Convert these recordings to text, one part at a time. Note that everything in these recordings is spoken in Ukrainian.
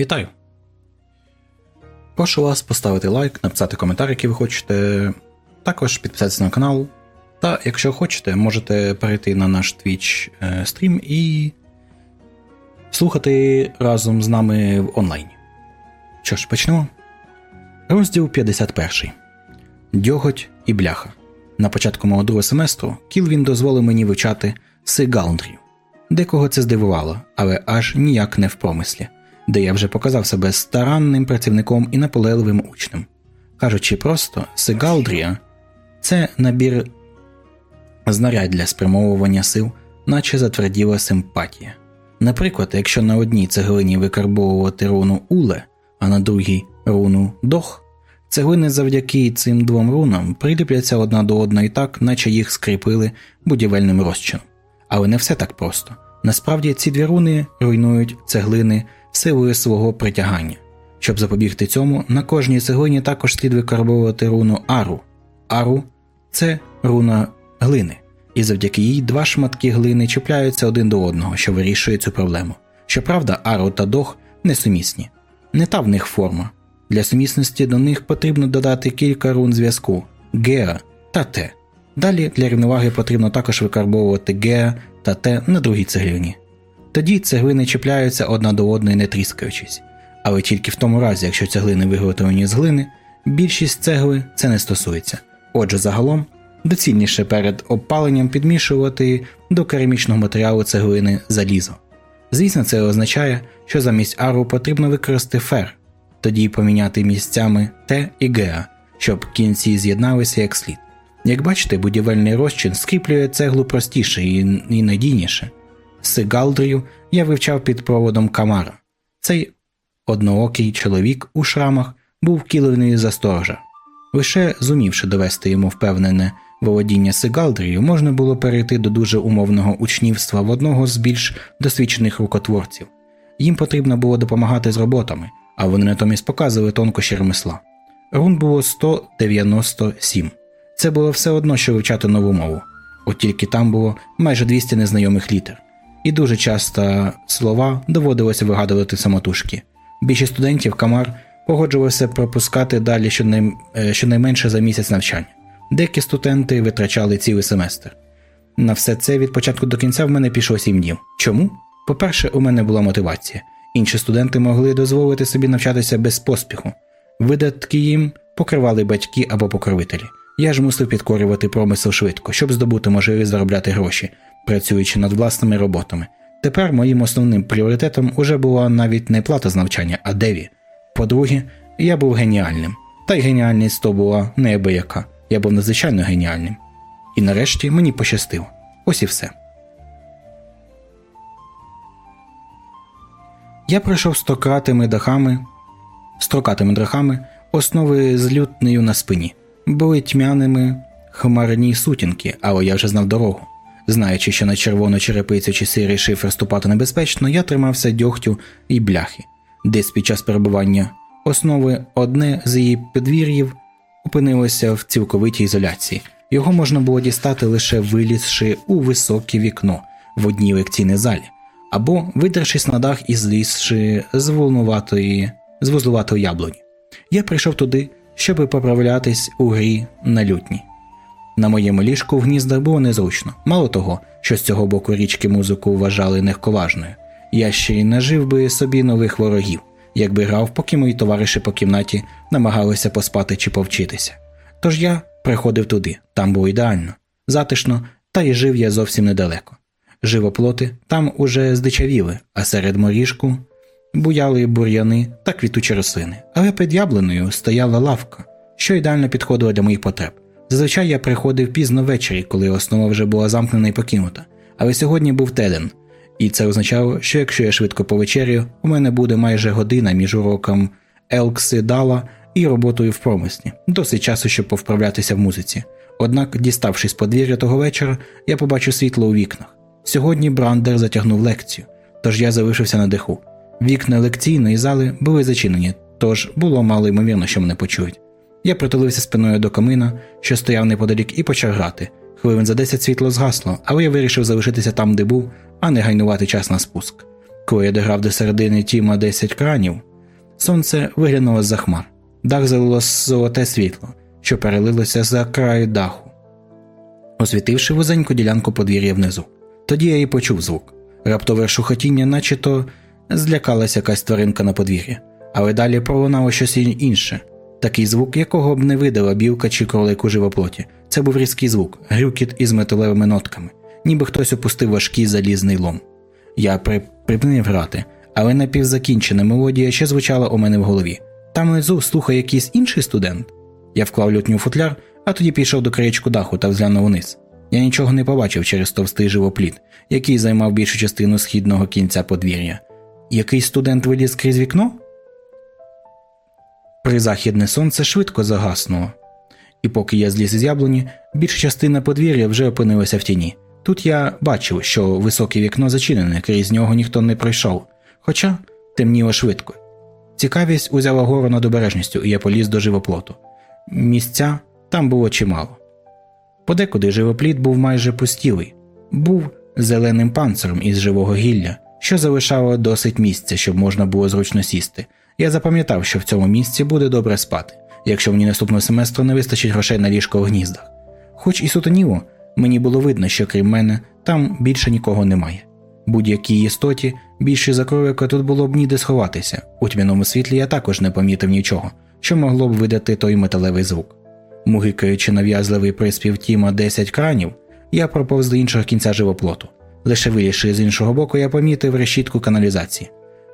Вітаю! Прошу вас поставити лайк, написати коментар, який ви хочете, також підписатися на канал. Та, якщо хочете, можете перейти на наш Twitch е, стрім і слухати разом з нами в онлайні. Що ж, почнемо. Розділ 51. Дьоготь і бляха. На початку мого другого семестру Кілвін дозволив мені вивчати Сигалдрію. Декого це здивувало, але аж ніяк не в промислі, де я вже показав себе старанним працівником і наполегливим учнем. Кажучи просто, Сигалдрія це набір знарядь для спрямовування сил, наче затверділа симпатія. Наприклад, якщо на одній цеглині викарбовувати руну Уле, а на другій руну Дох, цеглини завдяки цим двом рунам приліпляться одна до одної так, наче їх скріпили будівельним розчином. Але не все так просто. Насправді ці дві руни руйнують цеглини силою свого притягання. Щоб запобігти цьому, на кожній цеглині також слід викарбовувати руну Ару. Ару це руна глини, і завдяки їй два шматки глини чіпляються один до одного, що вирішує цю проблему. Щоправда, Ару та Дох несумісні. Не та в них форма. Для сумісності до них потрібно додати кілька рун зв'язку Геа та Т. Далі для рівноваги потрібно також викарбовувати Геа та Т на другій цеглині. Тоді цеглини чіпляються одна до одної, не тріскаючись, але тільки в тому разі, якщо цеглини виготовлені з глини, більшість цегли це не стосується. Отже, загалом доцільніше перед обпаленням підмішувати до керамічного матеріалу цеглини залізо. Звісно, це означає, що замість ару потрібно використати фер, тоді поміняти місцями Т і Геа, щоб кінці з'єдналися як слід. Як бачите, будівельний розчин скріплює цеглу простіше і, надійніше. Сигалдрію я вивчав під проводом Камара. Цей одноокий чоловік у шрамах був вкілений за сторожа. Лише зумівши довести йому впевнене володіння Сигалдрію, можна було перейти до дуже умовного учнівства в одного з більш досвідчених рукотворців. Їм потрібно було допомагати з роботами, а вони натомість показували тонкощі ремесла. Рун було 197. Це було все одно, що вивчати нову мову, от тільки там було майже 200 незнайомих літер, і дуже часто слова доводилося вигадувати самотужки. Більшість студентів Камар погоджувався пропускати далі щонайменше за місяць навчання. Деякі студенти витрачали цілий семестр. На все це від початку до кінця в мене пішло сім днів. Чому? По-перше, у мене була мотивація. Інші студенти могли дозволити собі навчатися без поспіху. Видатки їм покривали батьки або покровителі. Я ж мусив підкорювати промисел швидко, щоб здобути можливість заробляти гроші, працюючи над власними роботами. Тепер моїм основним пріоритетом уже була навіть не плата з навчання, а деві. По-друге, я був геніальним. Та й геніальність то була неабияка. Я був надзвичайно геніальним. І нарешті мені пощастило. Ось і все. Я пройшов стократими дахами, строкатими дахами, основи з лютнею на спині. Були тьмяними хмарні сутінки, але я вже знав дорогу. Знаючи, що на червону черепицю чи сирий шифр ступати небезпечно, я тримався дьогтю і бляхи. Десь під час перебування основи одне з її підвір'їв опинилося в цілковитій ізоляції. Його можна було дістати лише вилізши у високе вікно в одній лекційній залі, або видершись на дах і злізши з волнуватої, з вузлуватої яблуні. Я прийшов туди, щоби поправлятись у грі на лютні. На моєму ліжку в гніздах було незручно, мало того, що з цього боку річки музику вважали легковажною. Я ще й нажив би собі нових ворогів, якби грав, поки мої товариші по кімнаті намагалися поспати чи повчитися. Тож я приходив туди, там було ідеально, затишно, та й жив я зовсім недалеко. Живоплоти там уже здичавіли, а серед моріжку буяли бур'яни та квітучі рослини, але під яблуною стояла лавка, що ідеально підходила для моїх потреб. Зазвичай я приходив пізно ввечері, коли основа вже була замкнена і покинута, але сьогодні був теден, і це означало, що якщо я швидко повечерю, у мене буде майже година між уроком Елкси Дала і роботою в промислі, досить часу, щоб повправлятися в музиці. Однак, діставшись подвір'я того вечора, я побачив світло у вікнах. Сьогодні Брандер затягнув лекцію, тож я залишився на диху. Вікна лекційної зали були зачинені, тож було мало ймовірно, що мене почують. Я притулився спиною до камина, що стояв неподалік, і почав грати. Хвилин за десять світло згасло, але я вирішив залишитися там, де був, а не гайнувати час на спуск. Коли я дограв до середини тіма 10 кранів, Сонце виглянуло з-за хмар, дах залило золоте світло, що перелилося за краю даху, освітивши вузеньку ділянку подвір'я внизу. Тоді я і почув звук. Раптове шухотіння, наче то злякалася якась тваринка на подвір'я, але далі пролунало щось інше. Такий звук, якого б не видала білка чи кролик у живоплоті. Це був різкий звук, грюкіт із металевими нотками, ніби хтось опустив важкий залізний лом. Я при... припинив грати, але напівзакінчена мелодія ще звучала у мене в голові. Там внизу слухає якийсь інший студент. Я вклав лютню футляр, а тоді пішов до краєчку даху та взглянув униз. Я нічого не побачив через товстий живопліт, який займав більшу частину східного кінця подвір'я. Який студент виліз крізь вікно? Призахідне сонце швидко загаснуло, і поки я зліз із яблуні, більша частина подвір'я вже опинилася в тіні. Тут я бачив, що високе вікно зачинене, крізь нього ніхто не пройшов, хоча темніло швидко. Цікавість узяла гору над обережністю, і я поліз до живоплоту. Місця там було чимало. Подекуди живопліт був майже пустілий, був зеленим панциром із живого гілля, що залишало досить місця, щоб можна було зручно сісти. Я запам'ятав, що в цьому місці буде добре спати, якщо мені наступного семестру не вистачить грошей на ліжко в гніздах. Хоч і сутоніло, мені було видно, що крім мене, там більше нікого немає. Будь-якій істоті, більше за тут було б ніде сховатися. У тьмяному світлі я також не помітив нічого, що могло б видати той металевий звук. Мугикаючи нав'язливий приспів Тіма 10 кранів, я проповз до іншого кінця живоплоту. Лише вилізши з іншого боку, я помітив решітку каналізації.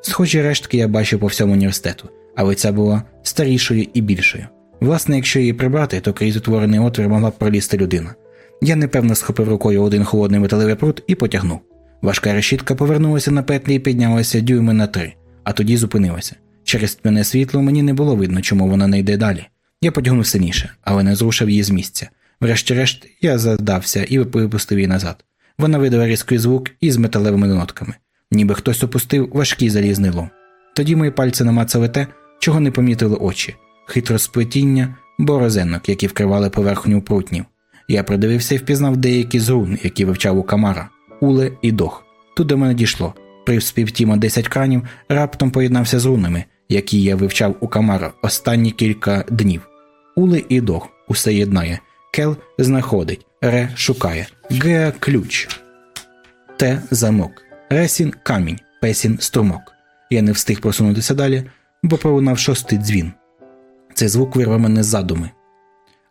Схожі рештки я бачив по всьому університету, але ця була старішою і більшою. Власне, якщо її прибрати, то крізь утворений отвір могла б пролізти людина. Я непевно схопив рукою один холодний металевий прут і потягнув. Важка решітка повернулася на петлі і піднялася дюйми на три, а тоді зупинилася. Через тьмяне світло мені не було видно, чому вона не йде далі. Я потягнув сильніше, але не зрушив її з місця. Врешті-решт, я задався і випустив її назад. Вона видала різкий звук із металевими нотками, ніби хтось опустив залізний лом. Тоді мої пальці намацали те, чого не помітили очі хитросплетіння борозенок, які вкривали поверхню прутнів. Я придивився і впізнав деякі з рун, які вивчав у Камара, Уле і Дох. Тут до мене дійшло. При співтіма 10 кранів раптом поєднався з рунами, які я вивчав у Камара останні кілька днів. Уле і Дох усе єднає. Кел знаходить, Ре шукає, Геа ключ, Т замок, Ресін камінь, Песін струмок. Я не встиг просунутися далі, бо пролунав шостий дзвін. Цей звук вирвав мене з задуми.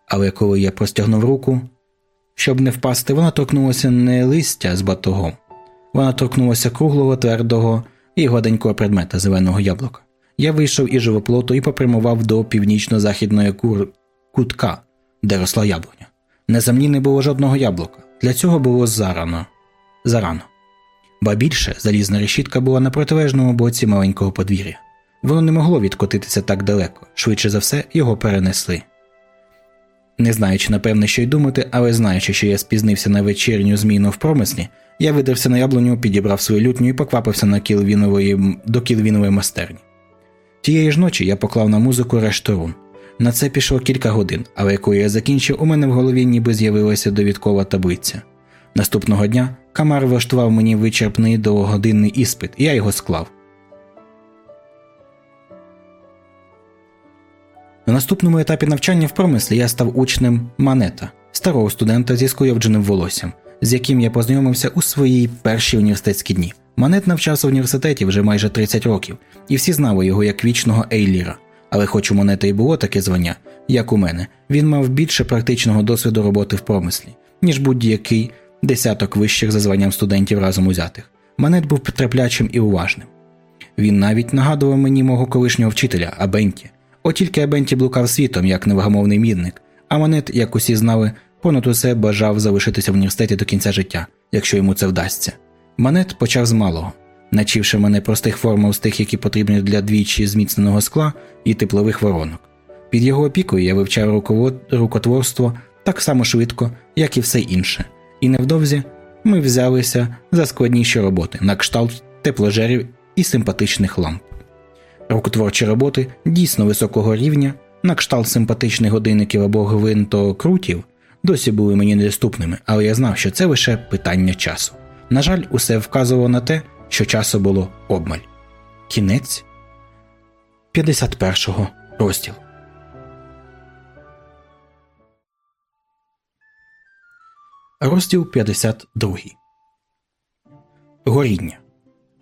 Але коли я простягнув руку, щоб не впасти, вона торкнулася не листя з батогом, вона торкнулася круглого, твердого і гладенького предмета зеленого яблука. Я вийшов із живоплоту і попрямував до північно-західної кур... кутка, де росла яблуня. На землі не було жодного яблука. Для цього було зарано. зарано. Ба більше залізна решітка була на протилежному боці маленького подвір'я. Воно не могло відкотитися так далеко, швидше за все, його перенесли. Не знаючи, напевне, що й думати, але знаючи, що я спізнився на вечірню зміну в промислі, я видався на яблуню, підібрав свою лютню і поквапився на кілвінової... до кілвінової майстерні. Тієї ж ночі я поклав на музику решту рун. На це пішло кілька годин, але коли я закінчив, у мене в голові ніби з'явилася довідкова таблиця. Наступного дня Камар влаштував мені вичерпний довгогодинний іспит, і я його склав. На наступному етапі навчання в промислі я став учнем Манета, старого студента зі скуйовдженим волоссям, з яким я познайомився у своїй перші університетські дні. Манет навчався в університеті вже майже 30 років, і всі знали його як вічного Ейліра. Але хоч у Монета й було таке звання, як у мене, він мав більше практичного досвіду роботи в промислі, ніж будь-який десяток вищих за званням студентів разом узятих. Манет був потерплячим і уважним. Він навіть нагадував мені мого колишнього вчителя Абенті. От тільки Абенті блукав світом як невгамовний мідник, а Манет, як усі знали, понад усе бажав залишитися в університеті до кінця життя, якщо йому це вдасться. Манет почав з малого, навчивши мене простих формул з тих, які потрібні для двічі зміцненого скла і теплових воронок. Під його опікою я вивчав рукотворство так само швидко, як і все інше, і невдовзі ми взялися за складніші роботи на кшталт тепложерів і симпатичних ламп. Рукотворчі роботи дійсно високого рівня, на кшталт симпатичних годинників або гвинтокрутів, досі були мені недоступними, але я знав, що це лише питання часу. На жаль, усе вказувало на те, що часу було обмаль. Кінець. 51 розділ. Розділ 52 Горіння.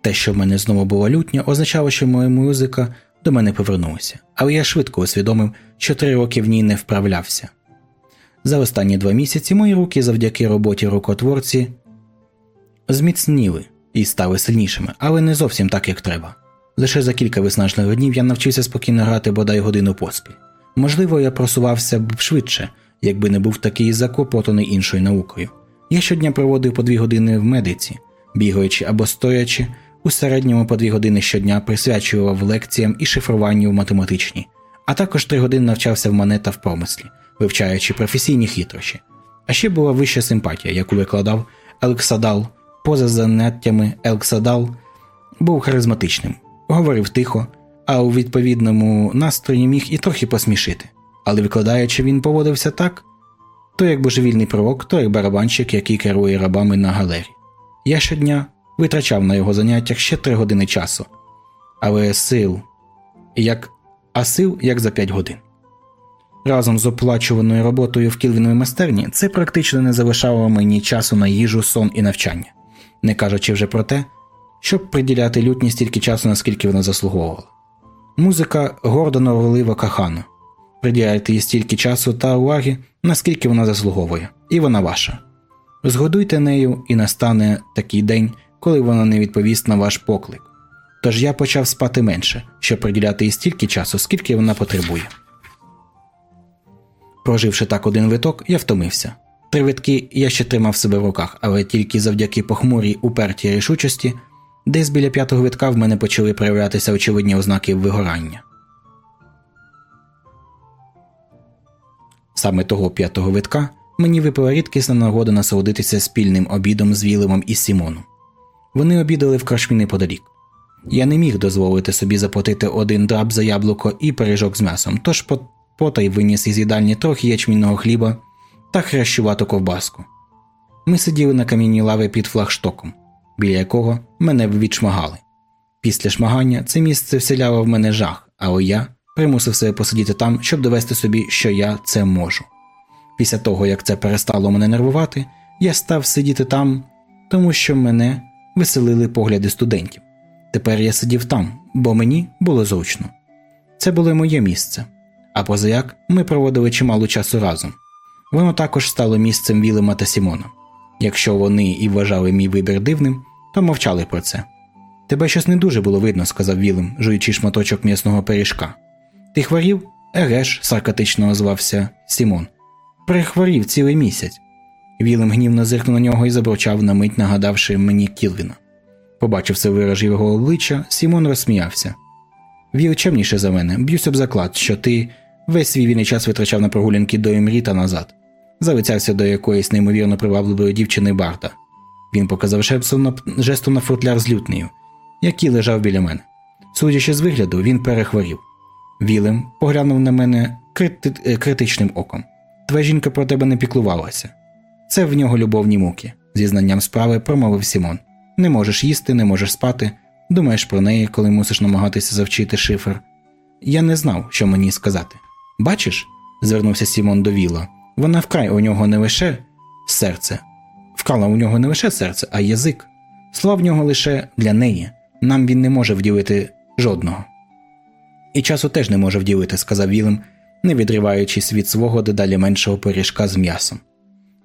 Те, що в мене знову була лютня, означало, що моя музика до мене повернулася, але я швидко усвідомив, що три роки в ній не вправлявся. За останні два місяці мої руки завдяки роботі рукотворці зміцніли і стали сильнішими, але не зовсім так, як треба. Лише за кілька виснажливих днів я навчився спокійно грати бодай годину поспіль. Можливо, я просувався б швидше, якби не був такий закопотаний іншою наукою. Я щодня проводив по дві години в медиці, бігаючи або стоячи, у середньому по дві години щодня присвячував лекціям і шифруванню в математичній, а також три години навчався в монета в промислі, вивчаючи професійні хитрощі. А ще була вища симпатія, яку викладав Елксадал. Поза заняттями Елксадал був харизматичним, говорив тихо, а у відповідному настрої міг і трохи посмішити. Але викладаючи, він поводився так то як божевільний пророк, то як барабанщик, який керує рабами на галері. Я щодня витрачав на його заняттях ще три години часу, але сил як а сил як за п'ять годин. Разом з оплачуваною роботою в кілвіновій майстерні це практично не залишало мені часу на їжу, сон і навчання, не кажучи вже про те, щоб приділяти лютні стільки часу, наскільки вона заслуговувала. Музика гордо норлива кахана. Приділяйте їй стільки часу та уваги, наскільки вона заслуговує, і вона ваша. Згодуйте нею, і настане такий день, коли вона не відповість на ваш поклик. Тож я почав спати менше, щоб приділяти їй стільки часу, скільки вона потребує. Проживши так один виток, я втомився. Три витки я ще тримав себе в руках, але тільки завдяки похмурій упертій рішучості, десь біля п'ятого витка в мене почали проявлятися очевидні ознаки вигорання. Саме того п'ятого витка мені випала рідкісна нагода насолодитися спільним обідом з Вілемом і Сімоном. Вони обідали в крашмі неподалік. Я не міг дозволити собі заплатити один драб за яблуко і пиріжок з м'ясом, тож потай виніс із їдальні трохи ячмінного хліба та хрящувату ковбаску. Ми сиділи на камінній лаві під флагштоком, біля якого мене відшмагали. Після шмагання це місце вселяло в мене жах, але я примусив себе посидіти там, щоб довести собі, що я це можу. Після того, як це перестало мене нервувати, я став сидіти там, тому що мене веселили погляди студентів. Тепер я сидів там, бо мені було зручно. Це було моє місце. А позаяк ми проводили чимало часу разом. Воно також стало місцем Вілема та Сімона. Якщо вони і вважали мій вибір дивним, то мовчали про це. Тебе щось не дуже було видно, сказав Вілем, жуючи шматочок м'ясного пиріжка. Ти хворів? Еге ж, саркастично озвався Сімон. Прихворів цілий місяць. Вілем гнівно зиркнув на нього і забурчав на мить, нагадавши мені Кілвіна. Побачивши вираз його обличчя, Сімон розсміявся. Віл чемніший за мене, б'юсь об заклад, що ти весь свій вільний час витрачав на прогулянки до Імре та назад, залицявся до якоїсь неймовірно привабливої дівчини Барта. Він показав жестом на футляр з лютнею, який лежав біля мене. Судячи з вигляду, він перехворів. Вілем поглянув на мене крити... Е, критичним оком. Твоя жінка про тебе не піклувалася. Це в нього любовні муки, зі знанням справи промовив Сімон. Не можеш їсти, не можеш спати, думаєш про неї, коли мусиш намагатися завчити шифр. Я не знав, що мені сказати. Бачиш? звернувся Сімон до Віла. Вона вкрай у нього не лише серце, вкрала у нього не лише серце, а язик. Слова в нього лише для неї. Нам він не може вділити жодного. І часу теж не може вділити, сказав Вілем, не відриваючись від свого дедалі меншого пиріжка з м'ясом.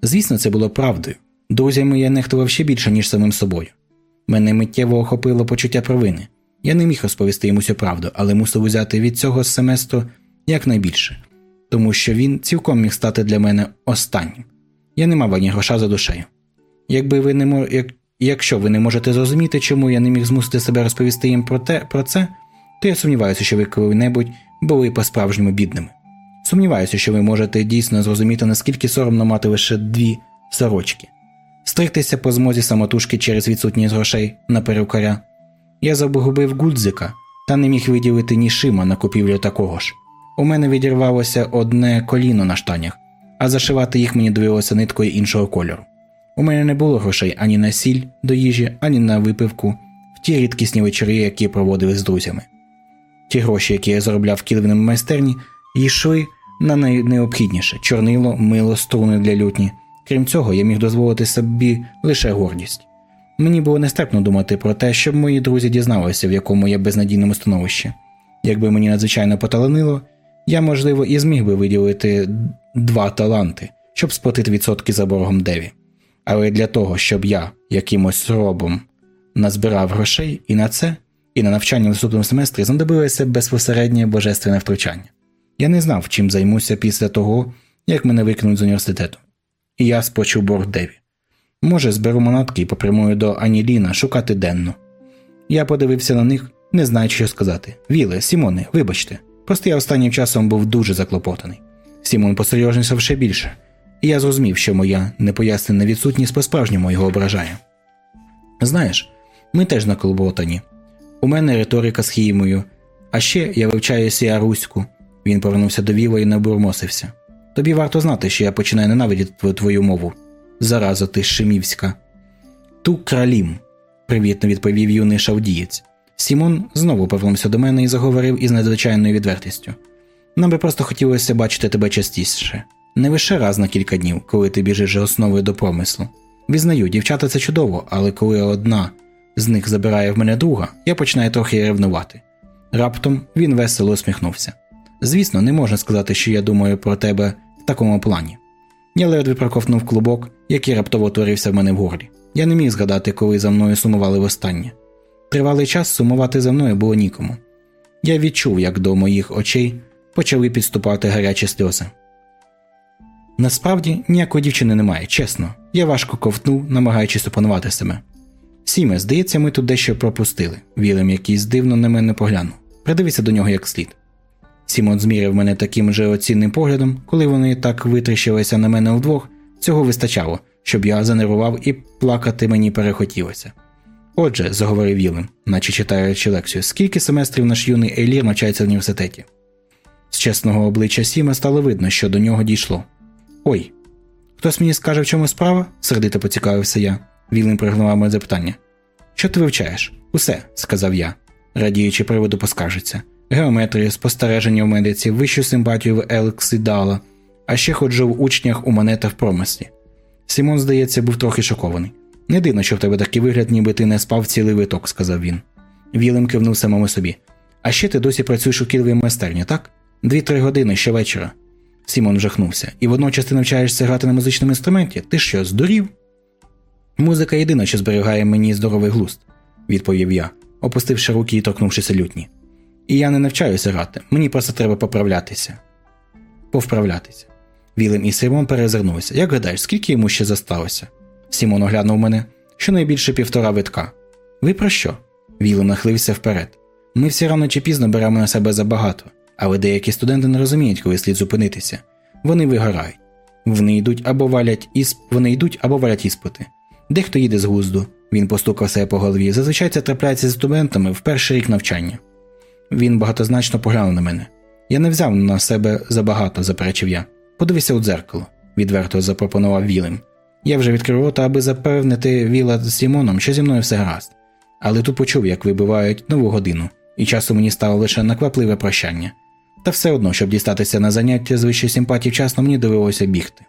Звісно, це було правдою. Друзями я нехтував ще більше, ніж самим собою. Мене миттєво охопило почуття провини. Я не міг розповісти йому всю правду, але мусив узяти від цього семестру якнайбільше, тому що він цілком міг стати для мене останнім. Я не мав ані гроша за душею. Якби ви не мож... Як... Якщо ви не можете зрозуміти, чому я не міг змусити себе розповісти їм про те, про це, то я сумніваюся, що ви коли-небудь були по-справжньому бідними. Сумніваюся, що ви можете дійсно зрозуміти, наскільки соромно мати лише дві сорочки, стригтися по змозі самотужки через відсутність грошей на перукаря. Я загубив гудзика та не міг виділити ні шима на купівлю такого ж. У мене відірвалося одне коліно на штанях, а зашивати їх мені довелося ниткою іншого кольору. У мене не було грошей ані на сіль до їжі, ані на випивку в ті рідкісні вечори, які проводили з друзями. Ті гроші, які я заробляв в кілвіному майстерні, йшли на найнеобхідніше чорнило, мило, струни для лютні. Крім цього, я міг дозволити собі лише гордість. Мені було нестерпно думати про те, щоб мої друзі дізналися, в якому я безнадійному становищі. Якби мені надзвичайно поталанило, я, можливо, і зміг би виділити два таланти, щоб сплатити відсотки за боргом Деві. Але для того, щоб я якимось робом назбирав грошей і на це, і на навчання в наступному семестрі знадобилося безпосереднє божественне втручання. Я не знав, чим займуся після того, як мене викинуть з університету. І я спочив борг Деві. Може, зберу монатки і попрямую до Аніліна шукати денну. Я подивився на них, не знаючи, що сказати. Віле, Сімоне, вибачте. Просто я останнім часом був дуже заклопотаний. Сімон посерйознішав ще більше, і я зрозумів, що моя непояснена відсутність по-справжньому його ображає. Знаєш, ми теж заклопотані. У мене риторика з хімією, а ще я вивчаю сіаруську. Він повернувся до Віла і набурмосився. Тобі варто знати, що я починаю ненавидіти твою мову. Зараза ти шимівська. Ту кралім, привітно відповів юний шалдієць. Сімон знову повернувся до мене і заговорив із надзвичайною відвертістю. Нам би просто хотілося бачити тебе частіше, не лише раз на кілька днів, коли ти біжиш основою до промислу. Візнаю, дівчата це чудово, але коли одна з них забирає в мене друга, я починаю трохи ревнувати. Раптом він весело усміхнувся. Звісно, не можна сказати, що я думаю про тебе в такому плані. Я ледве проковтнув клубок, який раптово утворився в мене в горлі. Я не міг згадати, коли за мною сумували востаннє. Тривалий час сумувати за мною було нікому. Я відчув, як до моїх очей почали підступати гарячі сльози. Насправді ніякої дівчини немає, чесно, я важко ковтнув, намагаючись опанувати себе. Сіме, здається, ми тут дещо пропустили. Вілем якийсь дивно на мене поглянув. Придивися до нього як слід. Сімон змірив мене таким же оцінним поглядом, коли вони так витріщилися на мене вдвох, цього вистачало, щоб я занервував і плакати мені перехотілося. Отже, заговорив Вілем, наче читаючи лекцію, скільки семестрів наш юний Ейлір навчається в університеті. З чесного обличчя Сіма стало видно, що до нього дійшло. Ой, хтось мені скаже, в чому справа? сердито поцікавився я. Вілем пригнував моє запитання. Що ти вивчаєш? Усе, сказав я, радіючи приводу поскаржиться. Геометрію, спостереження в медиці, вищу симпатію в Елксидала, а ще ходжу в учнях у монетах в промислі. Сімон, здається, був трохи шокований. Не дивно, що в тебе такий вигляд, ніби ти не спав цілий виток, сказав він. Вілем кивнув самому собі. А ще ти досі працюєш у Кілвіновій майстерні, так? Дві-три години щовечора. Сімон вжахнувся. І водночас ти навчаєшся грати на музичному інструменті? Ти що, здурів? Музика єдина, що зберігає мені здоровий глузд, відповів я, опустивши руки і торкнувшись лютні. І я не навчаюся грати, мені просто треба поправлятися. Повправлятися. Вілем і Симон перезирнулися. Як гадаєш, скільки йому ще зосталося? Сімон оглянув мене щонайбільше півтора витка. Ви про що? Вілем нахилився вперед. Ми всі рано чи пізно беремо на себе забагато, але деякі студенти не розуміють, коли слід зупинитися. Вони вигорають. Вони йдуть або валять ісп... Вони йдуть або валять іспити. Дехто з'їде з глузду, він постукав себе по голові. Зазвичай це трапляється з студентами в перший рік навчання. Він багатозначно поглянув на мене. Я не взяв на себе забагато, заперечив я. Подивися у дзеркало, відверто запропонував Вілем. Я вже відкрив рота, аби запевнити Віла з Сімоном, що зі мною все гаразд. Але тут почув, як вибивають нову годину, і часу мені стало лише наквапливе прощання. Та все одно, щоб дістатися на заняття з вищої симпатії вчасно, мені довелося бігти.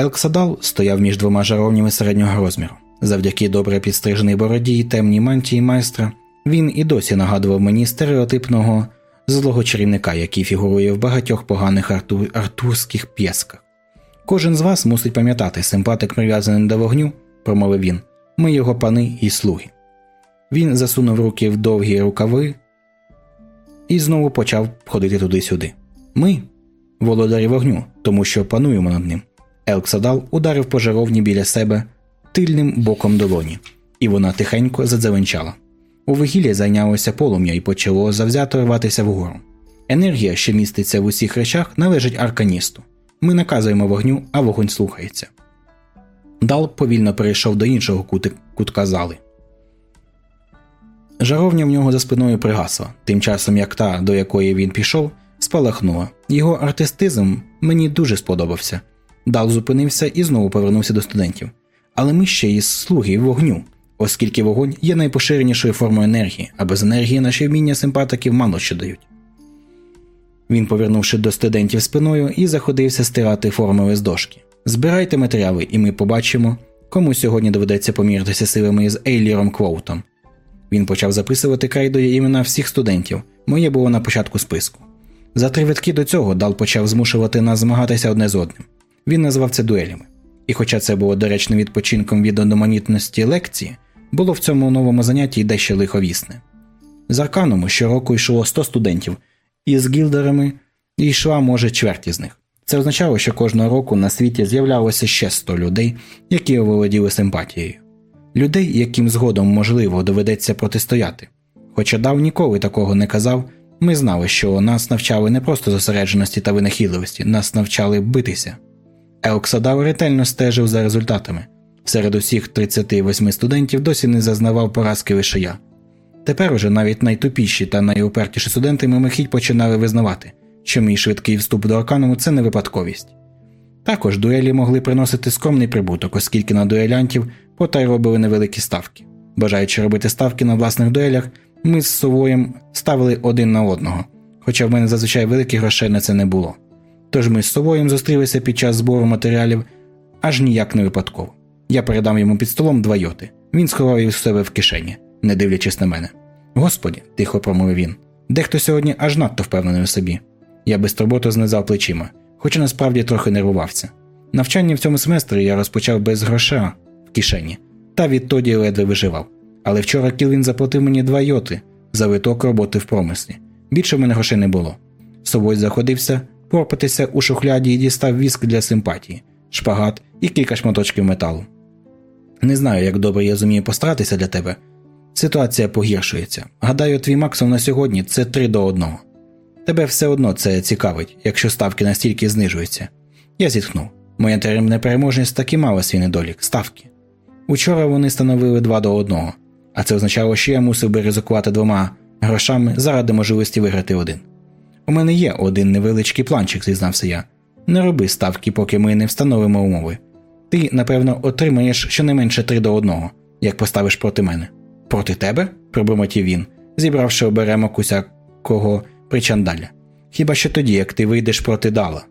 Елксадал стояв між двома жаровнями середнього розміру. Завдяки добре підстриженій бороді і темній мантії майстра, він і досі нагадував мені стереотипного злого чарівника, який фігурує в багатьох поганих арту... артурських п'єсках. Кожен з вас мусить пам'ятати, симпатик прив'язаний до вогню, промовив він, ми його пани і слуги. Він засунув руки в довгі рукави і знову почав ходити туди-сюди. Ми володарі вогню, тому що пануємо над ним. Елксадал ударив по жаровні біля себе тильним боком долоні, і вона тихенько задзеленчала. У вигіллі зайнялося полум'я і почало завзято рватися вгору. Енергія, що міститься в усіх речах, належить арканісту. Ми наказуємо вогню, а вогонь слухається. Дал повільно перейшов до іншого кутка зали. Жаровня в нього за спиною пригасла, тим часом як та, до якої він пішов, спалахнула. Його артистизм мені дуже сподобався. Дал зупинився і знову повернувся до студентів. Але ми ще із слуги вогню. оскільки вогонь є найпоширенішою формою енергії, а без енергії наші вміння симпатиків мало що дають. Він, повернувши до студентів спиною, і заходився стирати формули з дошки. Збирайте матеріали, і ми побачимо, кому сьогодні доведеться поміритися силами з Ейліром Квоутом. Він почав записувати крайдою імена всіх студентів, моє було на початку списку. За три витки до цього Дал почав змушувати нас змагатися одне з одним. Він назвав це дуелями. І хоча це було доречним відпочинком від одноманітності лекції, було в цьому новому занятті дещо лиховісне. З Арканому щороку йшло 100 студентів, і з гілдерами йшла, може, чверть із них. Це означало, що кожного року на світі з'являлося ще 100 людей, які оволоділи симпатією, людей, яким згодом, можливо, доведеться протистояти. Хоча Дав ніколи такого не казав, ми знали, що нас навчали не просто зосередженості та винахідливості, нас навчали битися. Елксадав ретельно стежив за результатами. Серед усіх 38 студентів досі не зазнавав поразки лише я. Тепер уже навіть найтупіші та найупертіші студенти мимохідь починали визнавати, що мій швидкий вступ до аркануму це не випадковість. Також дуелі могли приносити скромний прибуток, оскільки на дуелянтів потай робили невеликі ставки. Бажаючи робити ставки на власних дуелях, ми з совоєм ставили один на одного, хоча в мене зазвичай великих грошей на це не було. Тож ми з совоєм зустрілися під час збору матеріалів аж ніяк не випадково. Я передам йому під столом два йоти. Він сховав їх себе в кишені, не дивлячись на мене. Господі, тихо промовив він. Дехто сьогодні аж надто впевнений у собі. Я без безтурбото знизав плечима, хоча насправді трохи нервувався. Навчання в цьому семестрі я розпочав без гроша в кишені, та відтоді ледве виживав. Але вчора Кілвін заплатив мені два йоти за виток роботи в промислі. Більше в мене грошей не було. Собой заходився порпатися у шухляді і дістав віск для симпатії, шпагат і кілька шматочків металу. Не знаю, як добре я зумію постаратися для тебе. Ситуація погіршується. Гадаю, твій максимум на сьогодні це три до одного. Тебе все одно це цікавить, якщо ставки настільки знижуються. Я зітхнув. Моя непереможність таки мала свій недолік ставки. Учора вони становили два до одного, а це означало, що я мусив би ризикувати двома грошами заради можливості виграти один. У мене є один невеличкий планчик, зізнався я. Не роби ставки, поки ми не встановимо умови. Ти, напевно, отримаєш щонайменше три до одного, як поставиш проти мене. Проти тебе? пробурмотів він, зібравши оберемок усякого причандаля. Хіба що тоді, як ти вийдеш проти дала.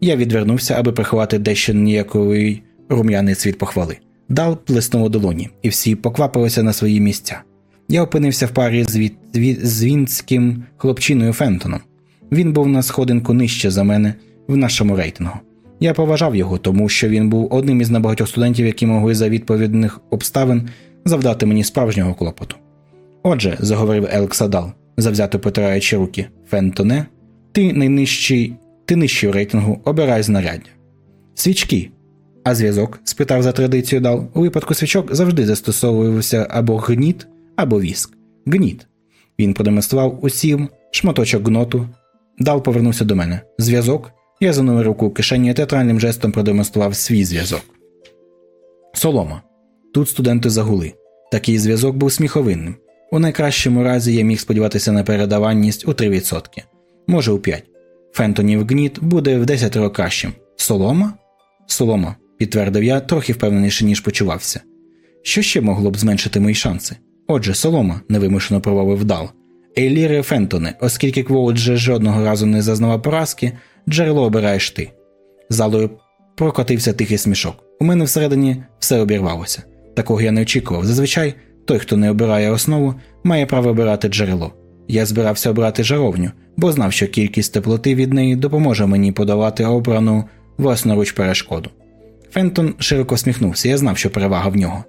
Я відвернувся, аби приховати дещо ніяковий рум'янець від похвали. Дал плеснув у долоні, і всі поквапилися на свої місця. Я опинився в парі з, від... з вінським хлопчиною Фентоном. Він був на сходинку нижче за мене в нашому рейтингу. Я поважав його, тому що він був одним із небагатьох студентів, які могли за відповідних обставин завдати мені справжнього клопоту. Отже, заговорив Елксадал, завзято потираючи руки, Фентоне, ти найнижчий, ти нижчий у рейтингу, обирай знаряддя. Свічки. А зв'язок? спитав за традицією Дал. У випадку свічок завжди застосовувався або гніт, або віск. Гніт. Він продемонстрував усім шматочок гноту. Дал повернувся до мене. Зв'язок. Я занув руку в кишені і театральним жестом продемонстрував свій зв'язок. Солома. Тут студенти загули. Такий зв'язок був сміховинним. У найкращому разі я міг сподіватися на передаванність у 3%, може у 5%. Фентонів гніт буде в 10 років кращим. Солома? Солома, підтвердив я, трохи впевненіше, ніж почувався. Що ще могло б зменшити мої шанси? Отже, солома, невимушено прововив Дал. Ейліре Фентоне, оскільки Квоут вже жодного разу не зазнавав поразки, джерело обираєш ти. Залою прокотився тихий смішок. У мене всередині все обірвалося. Такого я не очікував. Зазвичай той, хто не обирає основу, має право обирати джерело. Я збирався обрати жаровню, бо знав, що кількість теплоти від неї допоможе мені подавати обрану власноруч перешкоду. Фентон широко всміхнувся, я знав, що перевага в нього.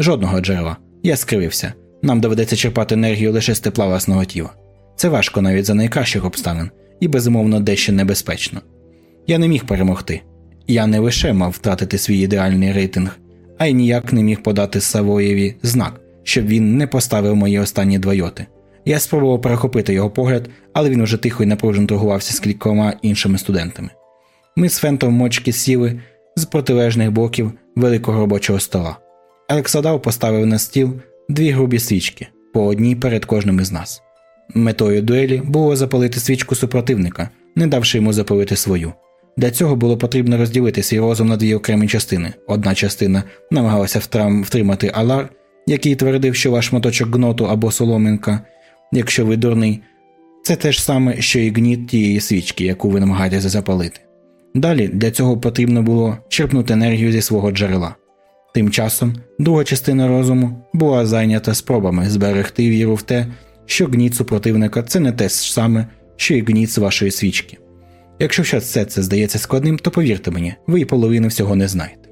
Жодного джерела. Я скривився. Нам доведеться черпати енергію лише з тепла власного тіла. Це важко навіть за найкращих обставин, і безумовно дещо небезпечно. Я не міг перемогти. Я не лише мав втратити свій ідеальний рейтинг, а й ніяк не міг подати Савоєві знак, щоб він не поставив мої останні два йоти. Я спробував перехопити його погляд, але він уже тихо і напружено торгувався з кількома іншими студентами. Ми з Фентом мочки сіли з протилежних боків великого робочого стола. Алексадав поставив на стіл дві грубі свічки по одній перед кожним із нас. Метою дуелі було запалити свічку супротивника, не давши йому запалити свою. Для цього було потрібно розділити свій розум на дві окремі частини. Одна частина намагалася втримати Алар, який твердив, що ваш моточок гноту або соломинка, якщо ви дурний, це те ж саме, що і гніт тієї свічки, яку ви намагаєтеся запалити. Далі для цього потрібно було черпнути енергію зі свого джерела. Тим часом друга частина розуму була зайнята спробами зберегти віру в те, що гніт супротивника це не те ж саме, що і гніт вашої свічки. Якщо ще все це здається складним, то повірте мені, ви і половини всього не знаєте.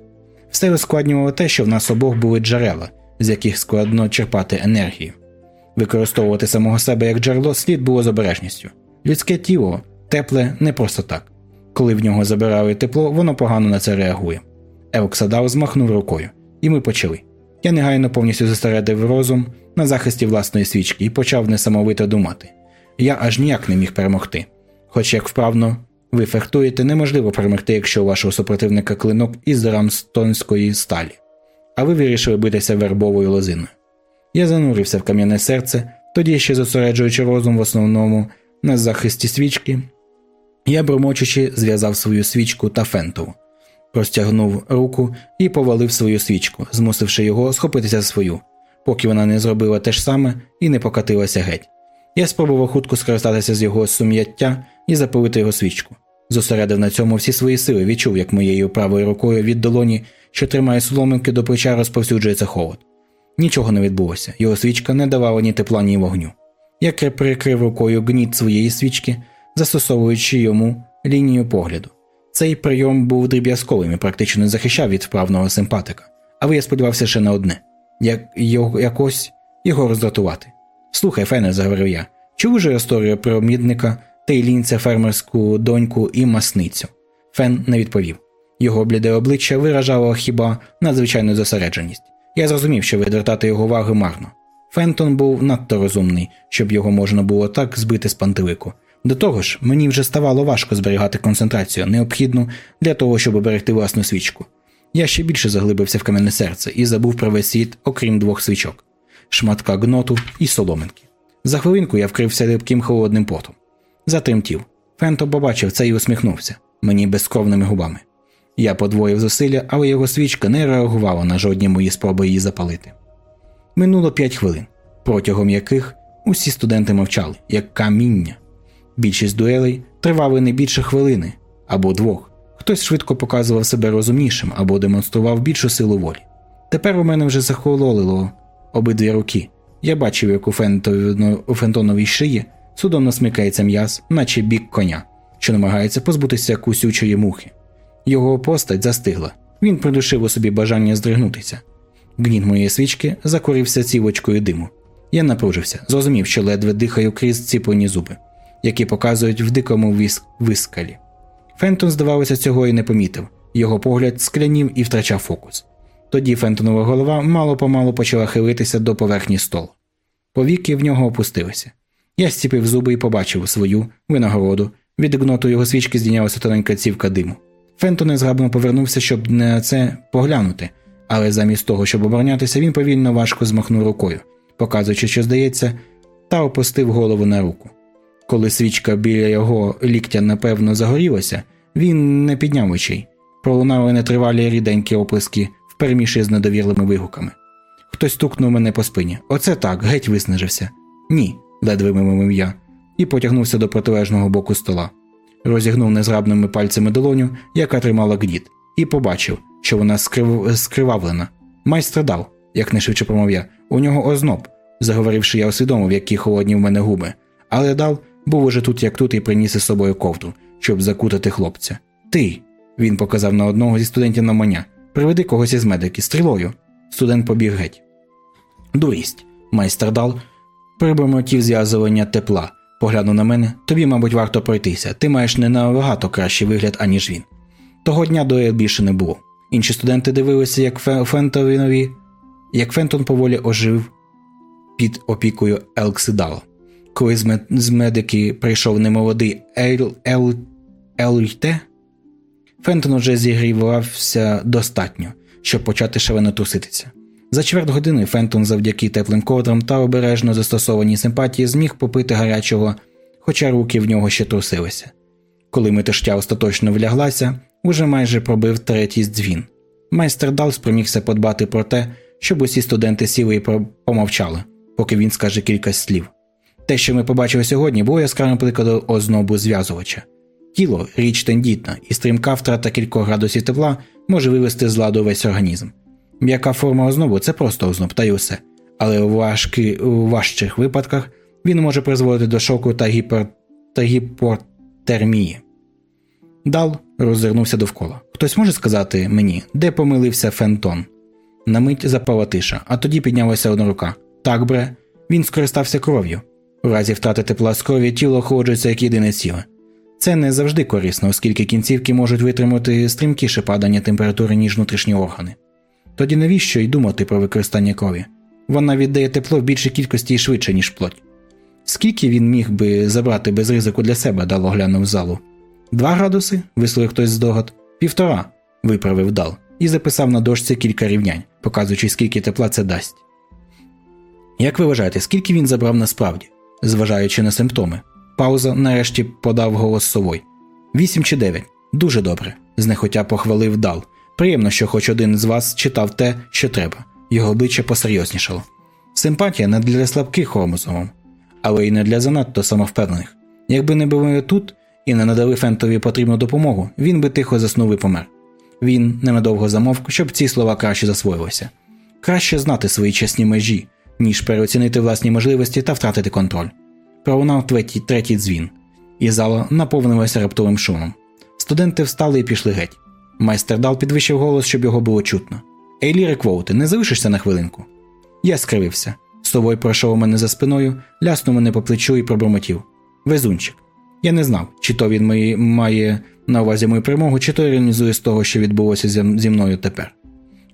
Все ускладнювало те, що в нас обох були джерела, з яких складно черпати енергію. Використовувати самого себе як джерело слід було з обережністю. Людське тіло тепле не просто так. Коли в нього забирали тепло, воно погано на це реагує. Елксадал змахнув рукою, і ми почали. Я негайно повністю зосередив розум на захисті власної свічки і почав несамовито думати. Я аж ніяк не міг перемогти. Хоч як вправно ви фехтуєте, неможливо перемогти, якщо у вашого супротивника клинок із рамстонської сталі, а ви вирішили битися вербовою лозиною. Я занурився в кам'яне серце, тоді ще зосереджуючи розум в основному на захисті свічки, я, бормочучи, зв'язав свою свічку та фентову, простягнув руку і повалив свою свічку, змусивши його схопитися за свою, поки вона не зробила те ж саме і не покатилася геть. Я спробував хутко скористатися з його сум'яття і запалити його свічку. Зосередив на цьому всі свої сили, відчув, як моєю правою рукою від долоні, що тримає соломинки до плеча, розповсюджується холод. Нічого не відбулося, його свічка не давала ні тепла, ні вогню. Я прикрив рукою гніт своєї свічки, застосовуючи йому лінію погляду. Цей прийом був дріб'язковим і практично не захищав від вправного симпатика, але я сподівався ще на одне як його якось його роздратувати. Слухай, Фене, заговорив я, чув же історію про мідника, тейлінця, фермерську доньку і масницю? Фен не відповів. Його бліде обличчя виражало хіба надзвичайну зосередженість. Я зрозумів, що відвертати його уваги марно. Фентон був надто розумний, щоб його можна було так збити з пантелику. До того ж, мені вже ставало важко зберігати концентрацію, необхідну для того, щоб оберегти власну свічку. Я ще більше заглибився в кам'яне серце і забув про весь світ, окрім двох свічок шматка гноту і соломинки. За хвилинку я вкрився липким холодним потом. Затремтів. Фенто побачив це і усміхнувся мені безкровними губами. Я подвоїв зусилля, але його свічка не реагувала на жодні мої спроби її запалити. Минуло п'ять хвилин, протягом яких усі студенти мовчали, як каміння. Більшість дуелей тривали не більше хвилини або двох. Хтось швидко показував себе розумнішим або демонстрував більшу силу волі. Тепер у мене вже захололило обидві руки. Я бачив, як у, фентоновій шиї судомно смикається м'яз, наче бік коня, що намагається позбутися кусючої мухи. Його постать застигла. Він придушив у собі бажання здригнутися. Гніт моєї свічки закурився цівочкою диму. Я напружився, зрозумів, що ледве дихаю крізь ціплені зуби, які показують в дикому виск... вискалі. Фентон, здавалося, цього і не помітив, його погляд склянів і втрачав фокус. Тоді Фентонова голова мало помалу почала хилитися до поверхні столу. Повіки в нього опустилися. Я зціпив зуби і побачив свою винагороду. Від гноту його свічки здійнялася тоненька цівка диму. Фентон незграбно повернувся, щоб на це поглянути, але замість того, щоб оборонятися, він повільно важко змахнув рукою, показуючи, що здається, та опустив голову на руку. Коли свічка біля його ліктя напевно загорілася, він не підняв очей. Пролунали нетривалі ріденькі оплески впереміші з недовірливими вигуками. Хтось стукнув мене по спині. Оце так, геть виснажився. Ні, ледве вимовив я, і потягнувся до протилежного боку стола. Розігнув незграбними пальцями долоню, яка тримала гніт, і побачив, що вона скрив... скривавлена. Май страдав, як нешвидше промов я. У нього озноб, заговоривши, я усвідомив, які холодні в мене губи. Але дал був уже тут, як тут, і приніс із собою ковдру, щоб закутати хлопця. Ти. Він показав на одного зі студентів на маня. Приведи когось із медиків стрілою. Студент побіг геть. Дурість. Майстер дал прибормотів зв'язування тепла. Поглянув на мене, тобі, мабуть, варто пройтися. Ти маєш не набагато кращий вигляд, аніж він. Того дня дуель більше не було. Інші студенти дивилися, як Фентовінові, як Фентон поволі ожив під опікою Елксидала. Коли з медики прийшов немолодий Ел Ел Ельте, Фентон уже зігрівався достатньо, щоб почати шалено труситися. За чверть години Фентон завдяки теплим ковдрам та обережно застосованій симпатії зміг попити гарячого, хоча руки в нього ще трусилися. Коли метиштя остаточно вляглася, уже майже пробив третій дзвін. Майстер Дал спромігся подбати про те, щоб усі студенти сіли і помовчали, поки він скаже кілька слів. Те, що ми побачили сьогодні, було яскравим прикладом ознобу зв'язувача. Тіло річ тендітна, і стрімка втрата кількох градусів тепла може вивести з ладу весь організм. М'яка форма ознобу це просто озноб, та й усе. Але у, важкі, у важчих випадках він може призводити до шоку та, гіпер, та гіпотермії. Дал роззирнувся довкола. Хтось може сказати мені, де помилився Фентон? На мить запала тиша, а тоді піднялася одна рука. Так, бре, він скористався кров'ю. У разі втрати тепла з крові тіло охолоджується як єдине ціле. Це не завжди корисно, оскільки кінцівки можуть витримати стрімкіше падання температури, ніж внутрішні органи. Тоді навіщо й думати про використання крові? Вона віддає тепло в більшій кількості і швидше, ніж плоть. Скільки він міг би забрати без ризику для себе, дало глянув залу. Два градуси? висловив хтось здогад. Півтора, виправив дал, і записав на дошці кілька рівнянь, показуючи, скільки тепла це дасть. Як ви вважаєте, скільки він забрав насправді, зважаючи на симптоми? Пауза нарешті подав голос совой. Вісім чи дев'ять. Дуже добре, знехотя похвалив дал. Приємно, що хоч один з вас читав те, що треба. Його обличчя посерйознішало. Симпатія не для слабких хромозомом, але й не для занадто самовпевнених. Якби не були тут і не надали Фентові потрібну допомогу, він би тихо заснув і помер. Він ненадовго замовк, щоб ці слова краще засвоїлися. Краще знати свої чесні межі, ніж переоцінити власні можливості та втратити контроль. Пролунав третій, третій дзвін, і зала наповнилася раптовим шумом. Студенти встали і пішли геть. Майстер Дал підвищив голос, щоб його було чутно. Ейлі Реквоу, не залишишся на хвилинку? Я скривився. Совой пройшов у мене за спиною, ляснув мене по плечу і пробормотів. Везунчик. Я не знав, чи то він має на увазі мою перемогу, чи то іронізує з того, що відбулося зі мною тепер.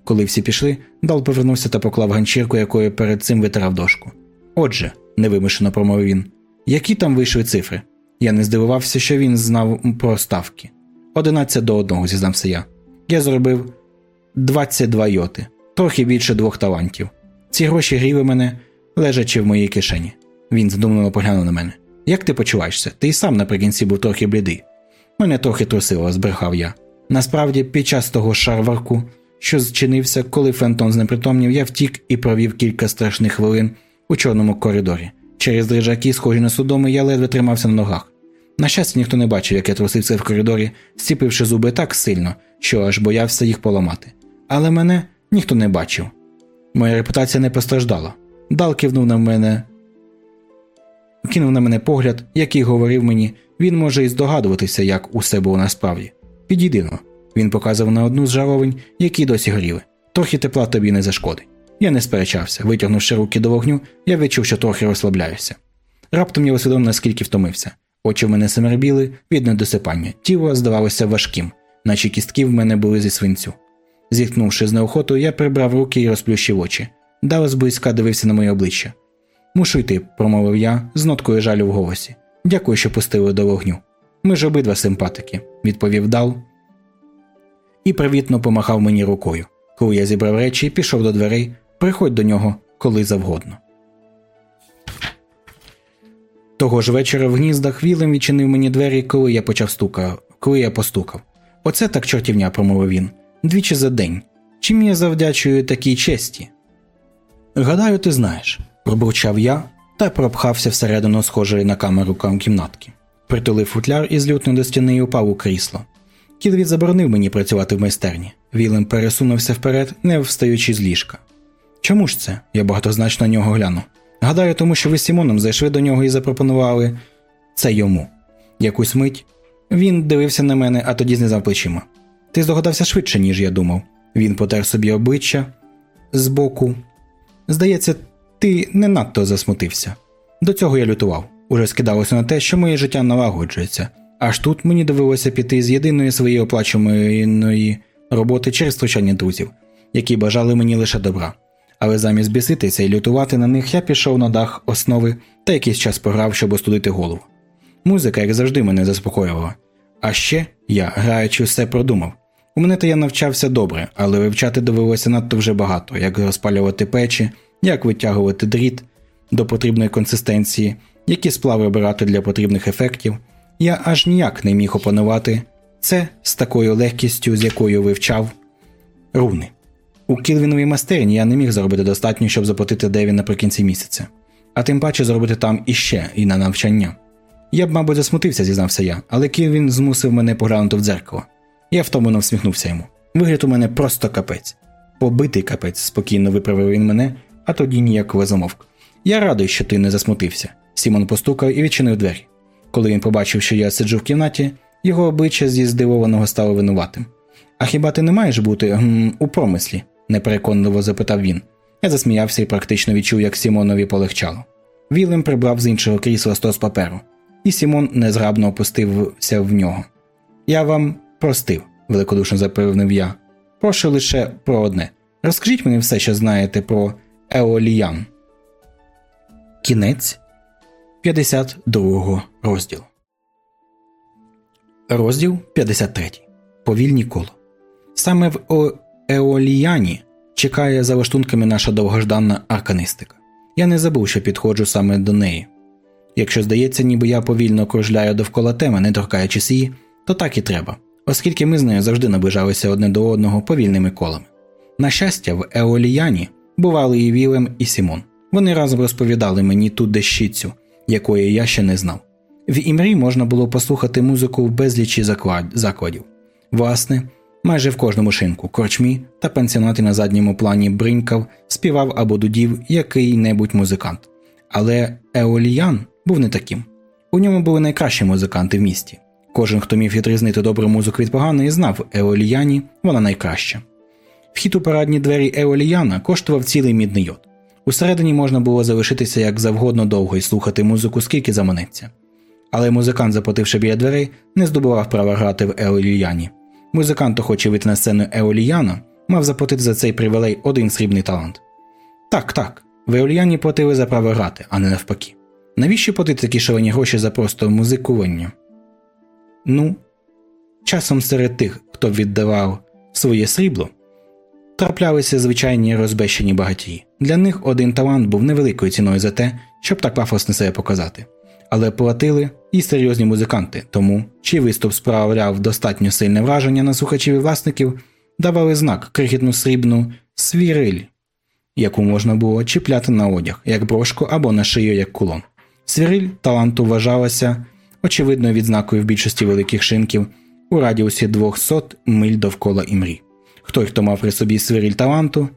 Коли всі пішли, Дал повернувся та поклав ганчірку, якою перед цим витирав дошку. Отже, невимушено промовив він, які там вийшли цифри? Я не здивувався, що він знав про ставки. Одинадцять до одного, зізнався я. Я зробив 22 йоти, трохи більше двох талантів. Ці гроші гріли мене, лежачи в моїй кишені. Він задумливо поглянув на мене. Як ти почуваєшся? Ти й сам наприкінці був трохи блідий. Мене трохи трусило, збрехав я. Насправді, під час того шарварку, що зчинився, коли Фентон знепритомнів, я втік і провів кілька страшних хвилин у чорному коридорі. Через дрижаки, схожі на судоми, я ледве тримався на ногах. На щастя, ніхто не бачив, як я трусився в коридорі, зціпивши зуби так сильно, що аж боявся їх поламати. Але мене ніхто не бачив. Моя репутація не постраждала. Дал кивнув на мене, кинув на мене погляд, який говорив мені, він може і здогадуватися, як усе було насправді. Підійди но. Він показав на одну з жаровень, які досі горіли. Трохи тепла тобі не зашкодить. Я не сперечався, витягнувши руки до вогню, я відчув, що трохи розслабляюся. Раптом я усвідомив, наскільки втомився. Очі в мене семербіли від недосипання, тіло здавалося важким, наче кістки в мене були зі свинцю. Зіткнувши з неохотою, я прибрав руки і розплющив очі. Далес близька дивився на моє обличчя. Мушу йти, промовив я з ноткою жалю в голосі. Дякую, що пустили до вогню. Ми ж обидва симпатики, відповів Дал і привітно помахав мені рукою. Коли я зібрав речі і пішов до дверей, приходь до нього коли завгодно. Того ж вечора в гніздах Вілем відчинив мені двері, коли я почав стукав, коли я постукав. Оце так чортівня, промовив він, двічі за день. Чим я завдячую такій честі? Гадаю, ти знаєш, пробурчав я та пропхався всередину схожої на камеру кімнатки. Притулив футляр із лютної до стіни і упав у крісло. Кілвіт заборонив мені працювати в майстерні. Вілем пересунувся вперед, не встаючи з ліжка. Чому ж це? Я багатозначно на нього гляну. Гадаю, тому що ви з Сімоном зайшли до нього і запропонували це йому. Якусь мить він дивився на мене, а тоді знизав плечима. Ти здогадався швидше, ніж я думав. Він потер собі обличчя збоку. Здається, ти не надто засмутився. До цього я лютував. Уже скидалося на те, що моє життя налагоджується. Аж тут мені довелося піти з єдиної своєї оплачуваної роботи через втручання друзів, які бажали мені лише добра. Але замість біситися і лютувати на них я пішов на дах основи та якийсь час пограв, щоб остудити голову. Музика, як завжди, мене заспокоювала. А ще я, граючи, все продумав. У мене то я навчався добре, але вивчати довелося надто вже багато, як розпалювати печі, як витягувати дріт до потрібної консистенції, які сплави обирати для потрібних ефектів. Я аж ніяк не міг опанувати це з такою легкістю, з якою вивчав руни. У Кілвіновій майстерні я не міг заробити достатньо, щоб заплатити Деві наприкінці місяця, а тим паче заробити там іще і на навчання. Я б, мабуть, засмутився, зізнався я, але Кілвін змусив мене поглянути в дзеркало. Я втомлено всміхнувся йому. Вигляд у мене просто капець. Побитий капець, спокійно виправив він мене, а тоді ніяково замовк. Я радий, що ти не засмутився. Сімон постукав і відчинив двері. Коли він побачив, що я сиджу в кімнаті, його обличчя зі здивованого стало винуватим. А хіба ти не маєш бути гм, у промислі? непереконливо запитав він. Я засміявся і практично відчув, як Сімонові полегчало. Вілем прибрав з іншого крісла стос паперу, і Сімон незграбно опустився в нього. Я вам простив, великодушно запевнив я. Прошу лише про одне. Розкажіть мені все, що знаєте про Еоліян. Кінець 52 розділу. Розділ 53. Повільні коло. Саме в Еоліяні чекає за лаштунками наша довгожданна арканистика. Я не забув, що підходжу саме до неї. Якщо здається, ніби я повільно кружляю довкола теми, не торкаючись її, то так і треба, оскільки ми з нею завжди наближалися одне до одного повільними колами. На щастя, в Еоліяні бували і Вілем, і Сімон. Вони разом розповідали мені ту дещицю, якої я ще не знав. В імрі можна було послухати музику в безлічі закладів. Власне, майже в кожному шинку, корчмі та пенсіонаті на задньому плані бринькав, співав або дудів який-небудь музикант. Але Еоліян був не таким. У ньому були найкращі музиканти в місті. Кожен, хто міг відрізнити добру музику від поганої, знав Еоліяні вона найкраща. Вхід у парадні двері Еоліяна коштував цілий мідний йод. Усередині можна було залишитися як завгодно довго і слухати музику, скільки заманеться. Але музикант, заплативши біля дверей, не здобував права грати в Еоліяні. Музикант, охоче вийти на сцену Еоліяна, мав заплатити за цей привілей один срібний талант. Так, так, в Еоліяні платили за право грати, а не навпаки. Навіщо платити такі шалені гроші за просто музикування? Ну, часом серед тих, хто віддавав своє срібло, траплялися звичайні розбещені багатії. Для них один талант був невеликою ціною за те, щоб так пафосно себе показати. Але платили і серйозні музиканти, тому чий виступ справляв достатньо сильне враження на слухачів і власників, давали знак крихітну срібну свіриль, яку можна було чіпляти на одяг, як брошку або на шию як кулон. Свіриль таланту вважалася очевидною відзнакою в більшості великих шинків у радіусі 200 миль довкола імрі. Хто, хто мав при собі свиріль таланту,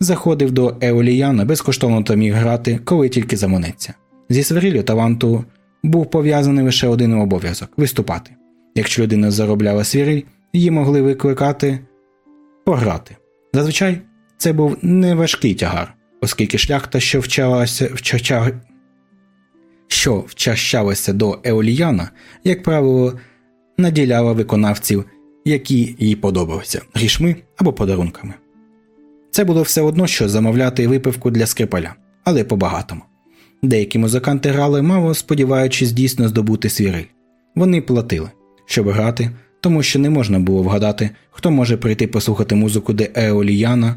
заходив до Еоліяна безкоштовно та міг грати, коли тільки заманеться. Зі свиріллю таланту був пов'язаний лише один обов'язок виступати. Якщо людина заробляла свіріль, її могли викликати пограти. Зазвичай це був неважкий тягар, оскільки шляхта, що вчалася, вча, що вчащалася до Еоліяна, як правило, наділяла виконавців які їй подобалися грішми або подарунками. Це було все одно, що замовляти випивку для скрипаля, але по-багатому. Деякі музиканти грали, мало сподіваючись дійсно здобути свій Вони платили, щоб грати, тому що не можна було вгадати, хто може прийти послухати музику де Еоліяна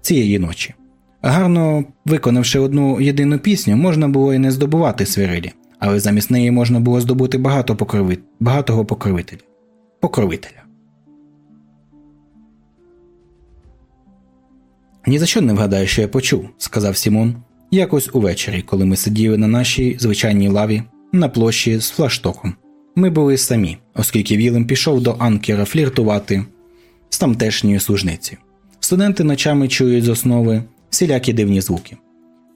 цієї ночі. Гарно виконавши одну єдину пісню, можна було і не здобувати свірилі, але замість неї можна було здобути багато покрови... багатого покровителя. покровителя. Ні за що не вгадаю, що я почув, сказав Сімон, якось увечері, коли ми сиділи на нашій звичайній лаві на площі з флаштоком. Ми були самі, оскільки Вілем пішов до анкера фліртувати з тамтешньою служницею. Студенти ночами чують з основи всілякі дивні звуки.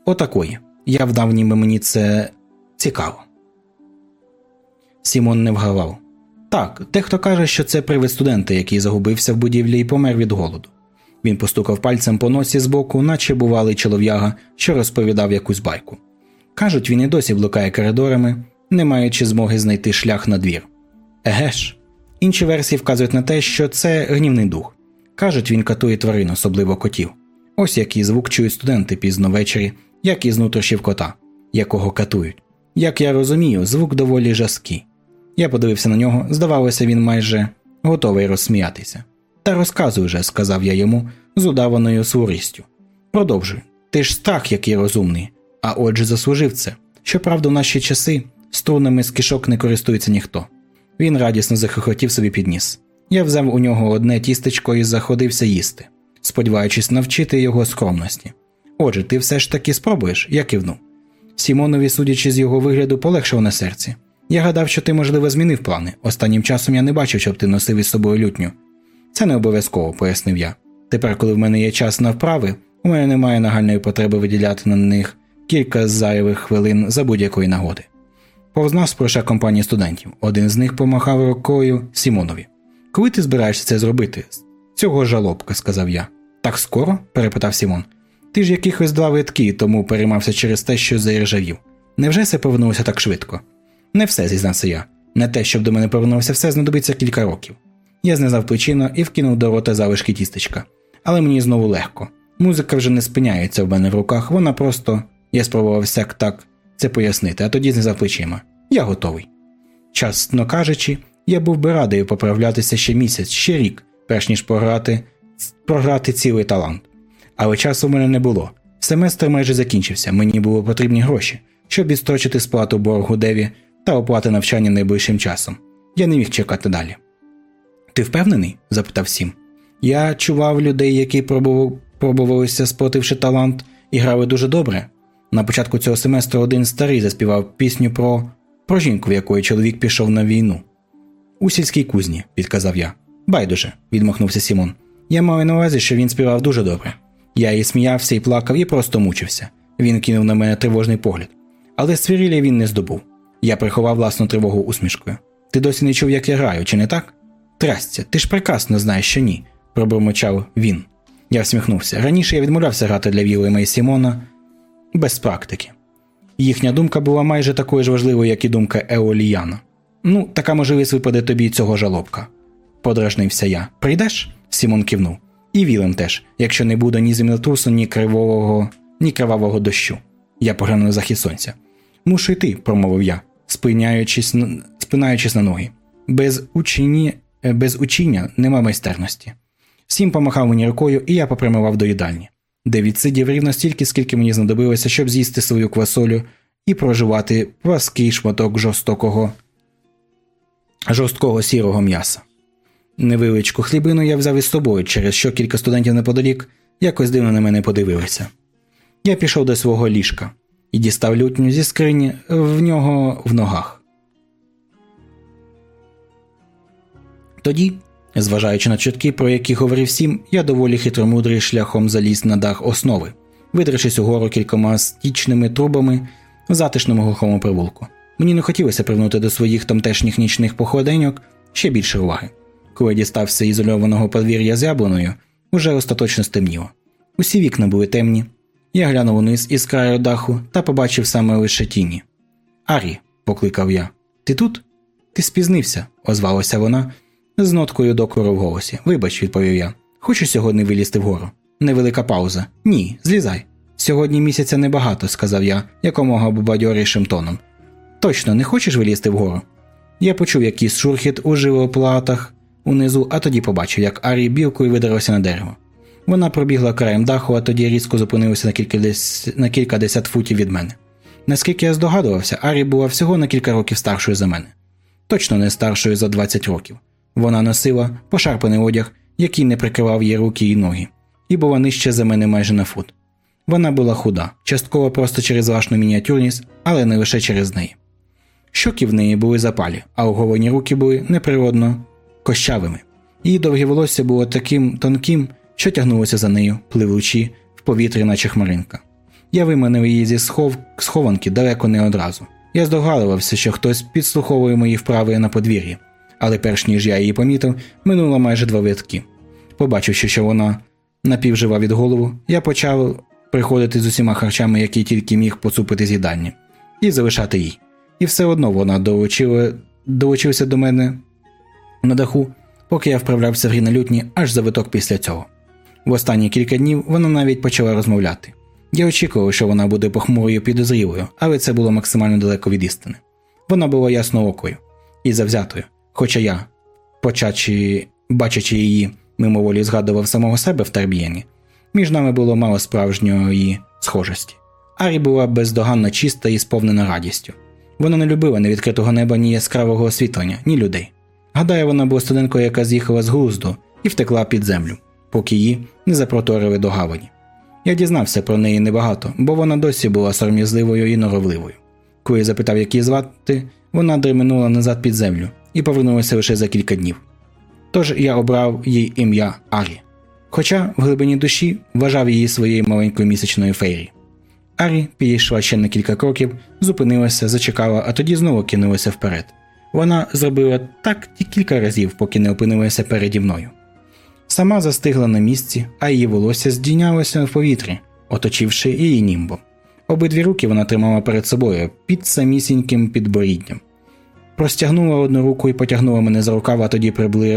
Отакої. Я вдав, ніби мені це цікаво. Сімон не вгавав. Так, дехто каже, що це привид студента, який загубився в будівлі і помер від голоду. Він постукав пальцем по носі збоку, наче бувалий чолов'яга, що розповідав якусь байку. Кажуть, він і досі блукає коридорами, не маючи змоги знайти шлях на двір. Еге ж. Інші версії вказують на те, що це гнівний дух. Кажуть, він катує тварин, особливо котів. Ось який звук чують студенти пізно ввечері, як із нутрощів кота, якого катують. Як я розумію, звук доволі жаский. Я подивився на нього, здавалося, він майже готовий розсміятися. Та розказуй вже, сказав я йому з удаваною суворістю. Продовжуй. Ти ж страх, який розумний, а отже, заслужив це. Щоправда, в наші часи струнами з кишок не користується ніхто. Він радісно захохотів собі підніс. Я взяв у нього одне тістечко і заходився їсти. сподіваючись навчити його скромності. Отже, ти все ж таки спробуєш, я кивнув. Сімонові, судячи з його вигляду, полегшав на серці. Я гадав, що ти, можливо, змінив плани. Останнім часом я не бачив, щоб ти носив із собою лютню. Це не обов'язково, пояснив я. Тепер, коли в мене є час на вправи, у мене немає нагальної потреби виділяти на них кілька зайвих хвилин за будь-якої нагоди. Повз нас пройшла компанія студентів. Один з них помахав рукою Сімонові. Коли ти збираєшся це зробити? Цього жалобка, сказав я. Так скоро? перепитав Сімон. Ти ж якихось два витки, тому переймався через те, що заіржавів. Невже все повернулося так швидко? Не все, зізнався я. Не те, щоб до мене повернувся все, знадобиться кілька років. Я знизав плечино і вкинув до рота залишки тістечка. Але мені знову легко. Музика вже не спиняється в мене в руках, вона просто. Я спробував всяк так це пояснити, а тоді знизав плечима. Я готовий. Часно кажучи, я був би радий поправлятися ще місяць, ще рік, перш ніж програти, програти цілий талант. Але часу в мене не було. Семестр майже закінчився, мені було потрібні гроші, щоб відстрочити сплату боргу Деві та оплати навчання найближчим часом. Я не міг чекати далі. Ти впевнений? запитав Сім. Я чував людей, які пробувалися сплативши талант, і грали дуже добре. На початку цього семестру один старий заспівав пісню про про жінку, в якої чоловік пішов на війну. У сільській кузні, підказав я. Байдуже, відмахнувся Сімон. Я маю на увазі, що він співав дуже добре. Я і сміявся, і плакав, і просто мучився. Він кинув на мене тривожний погляд. Але свірілля він не здобув. Я приховав власну тривогу усмішкою. Ти досі не чув, як я граю, чи не так? Трастя, ти ж прекрасно знаєш, що ні, пробурмочав він. Я всміхнувся. Раніше я відмовлявся грати для Вілема і Сімона без практики. Їхня думка була майже такою ж важливою, як і думка Еоліяна. Ну, така можливість випаде тобі цього жалобка. Подражнився я. Прийдеш? Сімон кивнув. І Вілем теж, якщо не буде ні землетрусу, ні кривового, ні кривавого дощу. Я поглянув захід сонця. Мушу йти, промовив я, спиняючись, спинаючись на ноги. Без учені, без учіння нема майстерності. Сім помахав мені рукою, і я попрямував до їдальні, де відсидів рівно стільки, скільки мені знадобилося, щоб з'їсти свою квасолю і проживати плаский шматок жорстокого жорсткого сірого м'яса. Невеличку хлібину я взяв із собою, через що кілька студентів неподалік якось дивно на мене подивилися. Я пішов до свого ліжка і дістав лютню зі скрині в нього в ногах. Тоді, зважаючи на чутки, про які говорив сім, я доволі хитромудрий шляхом заліз на дах основи, видрившись угору кількома стічними трубами в затишному глухому привулку. Мені не хотілося привернути до своїх тамтешніх нічних походеньок ще більше уваги. Коли дістався ізольованого подвір'я з яблуною, уже остаточно стемніло. Усі вікна були темні. Я глянув униз із краю даху та побачив саме лише тіні. Арі, покликав я. Ти тут? Ти спізнився, озвалася вона з ноткою докору в голосі. Вибач, відповів я. Хочу сьогодні вилізти вгору. Невелика пауза. Ні, злізай. Сьогодні місяця небагато, сказав я, якомога бадьорішим тоном. Точно, не хочеш вилізти вгору? Я почув якийсь шурхіт у живоплатах унизу, а тоді побачив, як Арі білкою видарився на дерево. Вона пробігла краєм даху, а тоді різко зупинилася на кілька, дес... на кілька десят футів від мене. Наскільки я здогадувався, Арі була всього на кілька років старшою за мене. Точно не старшою за 20 років. Вона носила пошарпаний одяг, який не прикривав її руки і ноги, і була нижче за мене майже на фут. Вона була худа, частково просто через власну мініатюрність, але не лише через неї. Щоки в неї були запалі, а оголені руки були неприродно кощавими. Її довге волосся було таким тонким, що тягнулося за нею, пливучи в повітрі, наче хмаринка. Я виманив її зі схов... схованки далеко не одразу. Я здогадувався, що хтось підслуховує мої вправи на подвір'ї, але перш ніж я її помітив, минуло майже два витки. Побачивши, що вона напівжива від голову, я почав приходити з усіма харчами, які тільки міг поцупити з їдальні, і залишати їй. І все одно вона долучила... долучилася до мене на даху, поки я вправлявся в грі на лютні аж за виток після цього. В останні кілька днів вона навіть почала розмовляти. Я очікував, що вона буде похмурою підозрілою, але це було максимально далеко від істини. Вона була ясноокою і завзятою, хоча я, почачи, бачачи її, мимоволі згадував самого себе в Тарб'єні, між нами було мало справжньої схожості. Арі була бездоганно чиста і сповнена радістю. Вона не любила ні відкритого неба, ні яскравого освітлення, ні людей. Гадаю, вона була студенткою, яка з'їхала з глузду і втекла під землю. поки її не запроторили до гавані. Я дізнався про неї небагато, бо вона досі була сором'язливою і норовливою. Коли запитав, як її звати, вона дременула назад під землю і повернулася лише за кілька днів. Тож я обрав їй ім'я Арі, хоча в глибині душі вважав її своєю маленькою місячною фейрі. Арі підійшла ще на кілька кроків, зупинилася, зачекала, а тоді знову кинулася вперед. Вона зробила так кілька разів, поки не опинилася переді мною. Сама застигла на місці, а її волосся здійнялося в повітрі, оточивши її німбом. Обидві руки вона тримала перед собою під самісіньким підборіддям. Простягнула одну руку і потягнула мене за рукав, а тоді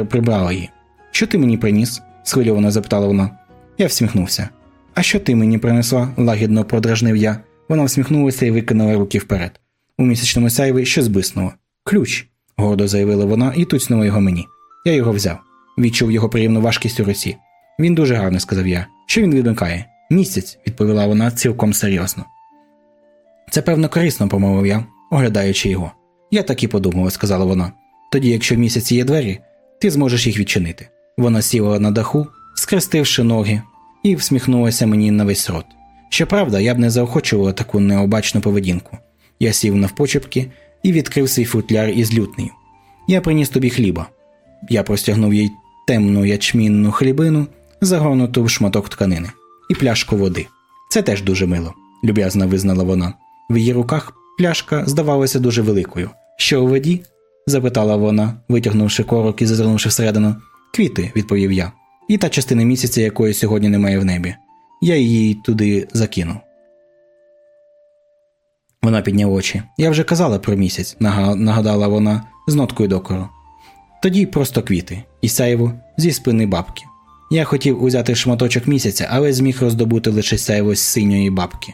прибрала її. Що ти мені приніс? схвильовано запитала вона. Я всміхнувся. А що ти мені принесла? лагідно продражнив я. Вона всміхнулася і викинула руки вперед. У місячному сяйві щось блиснуло. Ключ, гордо заявила вона і туцнула його мені. Я його взяв. Відчув його приємну важкість у руці. Він дуже гарний, сказав я. Що він відмикає? Місяць, відповіла вона цілком серйозно. Це певно корисно, промовив я, оглядаючи його. Я так і подумала, сказала вона. Тоді, якщо в місяці є двері, ти зможеш їх відчинити. Вона сіла на даху, скрестивши ноги, і всміхнулася мені на весь рот. Щоправда, я б не заохочувала таку необачну поведінку. Я сів навпочепки і відкрив свій футляр із лютнею. Я приніс тобі хліба. Я простягнув їй темну ячмінну хлібину, загорнуту в шматок тканини, і пляшку води. Це теж дуже мило, люб'язно визнала вона. В її руках пляшка здавалася дуже великою. Що у воді? запитала вона, витягнувши корок і зазирнувши всередину. Квіти, відповів я, і та частина місяця, якої сьогодні немає в небі. Я її туди закинув. Вона підняла очі. Я вже казала про місяць, нагадала вона з ноткою докору. Тоді просто квіти, і сяйво зі спини бабки. Я хотів узяти шматочок місяця, але зміг роздобути лише сяйво з синьої бабки.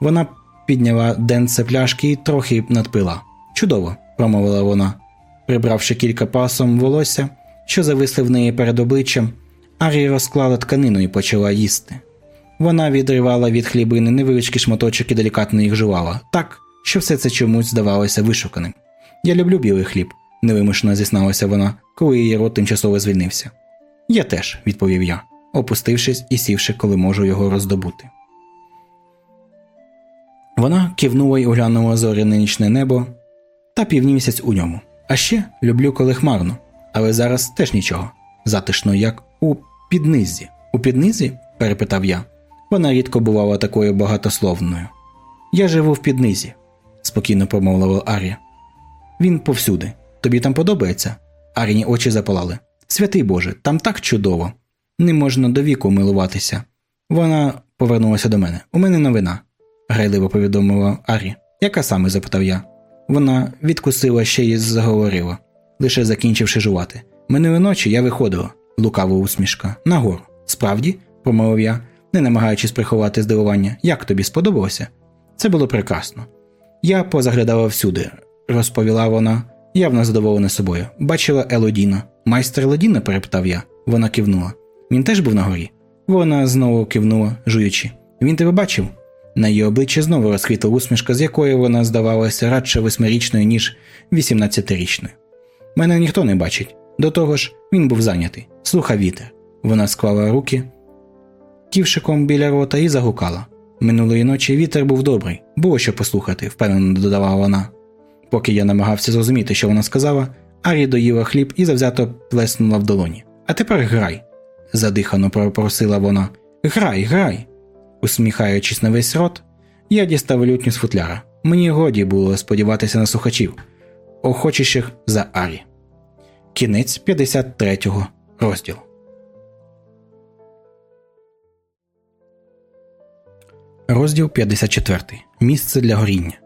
Вона підняла денце пляшки і трохи надпила. Чудово, промовила вона, прибравши кілька пасом волосся, що зависли в неї перед обличчям, Арі розклала тканину і почала їсти. Вона відривала від хлібини невеличкі шматочок і делікатно їх жувала, так, що все це чомусь здавалося вишуканим. Я люблю білий хліб, невимушено зізналася вона, коли її рот тимчасово звільнився. Я теж, відповів я, опустившись і сівши, коли можу його роздобути. Вона кивнула й оглянула зоряне нічне небо та півмісяць у ньому. А ще люблю, коли хмарно, але зараз теж нічого. Затишно, як у піднизі. У піднизі? перепитав я. Вона рідко бувала такою багатословною. Я живу в піднизі, спокійно промовила Арія. Він повсюди. Тобі там подобається? Аріні очі запалали. Святий Боже, там так чудово. Не можна до віку милуватися. Вона повернулася до мене. У мене новина, грайливо повідомила Арі. Яка саме? запитав я. Вона відкусила ще й заговорила, лише закінчивши жувати. Минулої ночі я виходила, лукава усмішка, нагору. Справді, промовив я, не намагаючись приховати здивування, як тобі сподобалося? Це було прекрасно. Я позаглядала всюди, розповіла вона, явно задоволена собою. Бачила Елодіна. Майстер Елодіна? перепитав я. Вона кивнула. Він теж був на горі. Вона знову кивнула, жуючи. Він тебе бачив? На її обличчі знову розквітла усмішка, з якої вона здавалася радше восьмирічною, ніж вісімнадцятирічною. Мене ніхто не бачить. До того ж, він був зайнятий. Слухав вітер. Вона склала руки ківшиком біля рота і загукала. Минулої ночі вітер був добрий, було що послухати, впевнено додавала вона. Поки я намагався зрозуміти, що вона сказала, Арі доїла хліб і завзято плеснула в долоні. А тепер грай, задихано попросила вона. Грай, грай. Усміхаючись на весь рот, я дістав лютню з футляра. Мені годі було сподіватися на слухачів, охочіших за Арі. Кінець 53 розділу. Розділ 54. Місце для горіння.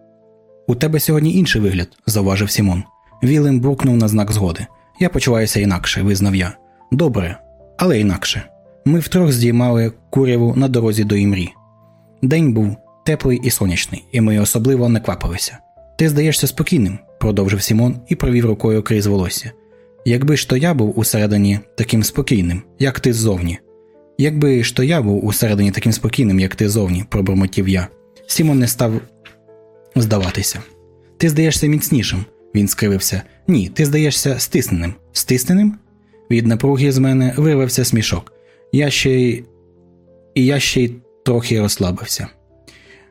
У тебе сьогодні інший вигляд, зауважив Сімон. Вілем буркнув на знак згоди. Я почуваюся інакше, визнав я. Добре, але інакше. Ми втрьох здіймали куряву на дорозі до Імрі. День був теплий і сонячний, і ми особливо не квапилися. Ти здаєшся спокійним, продовжив Сімон і провів рукою крізь волосся. Якби ж то я був усередині таким спокійним, як ти ззовні. Якби ж то я був усередині таким спокійним, як ти зовні, пробормотів я. Сімон не став здаватися. Ти здаєшся міцнішим, він скривився. Ні, ти здаєшся стисненим. Стисненим? Від напруги з мене вирвався смішок. Я ще й і я ще й трохи розслабився.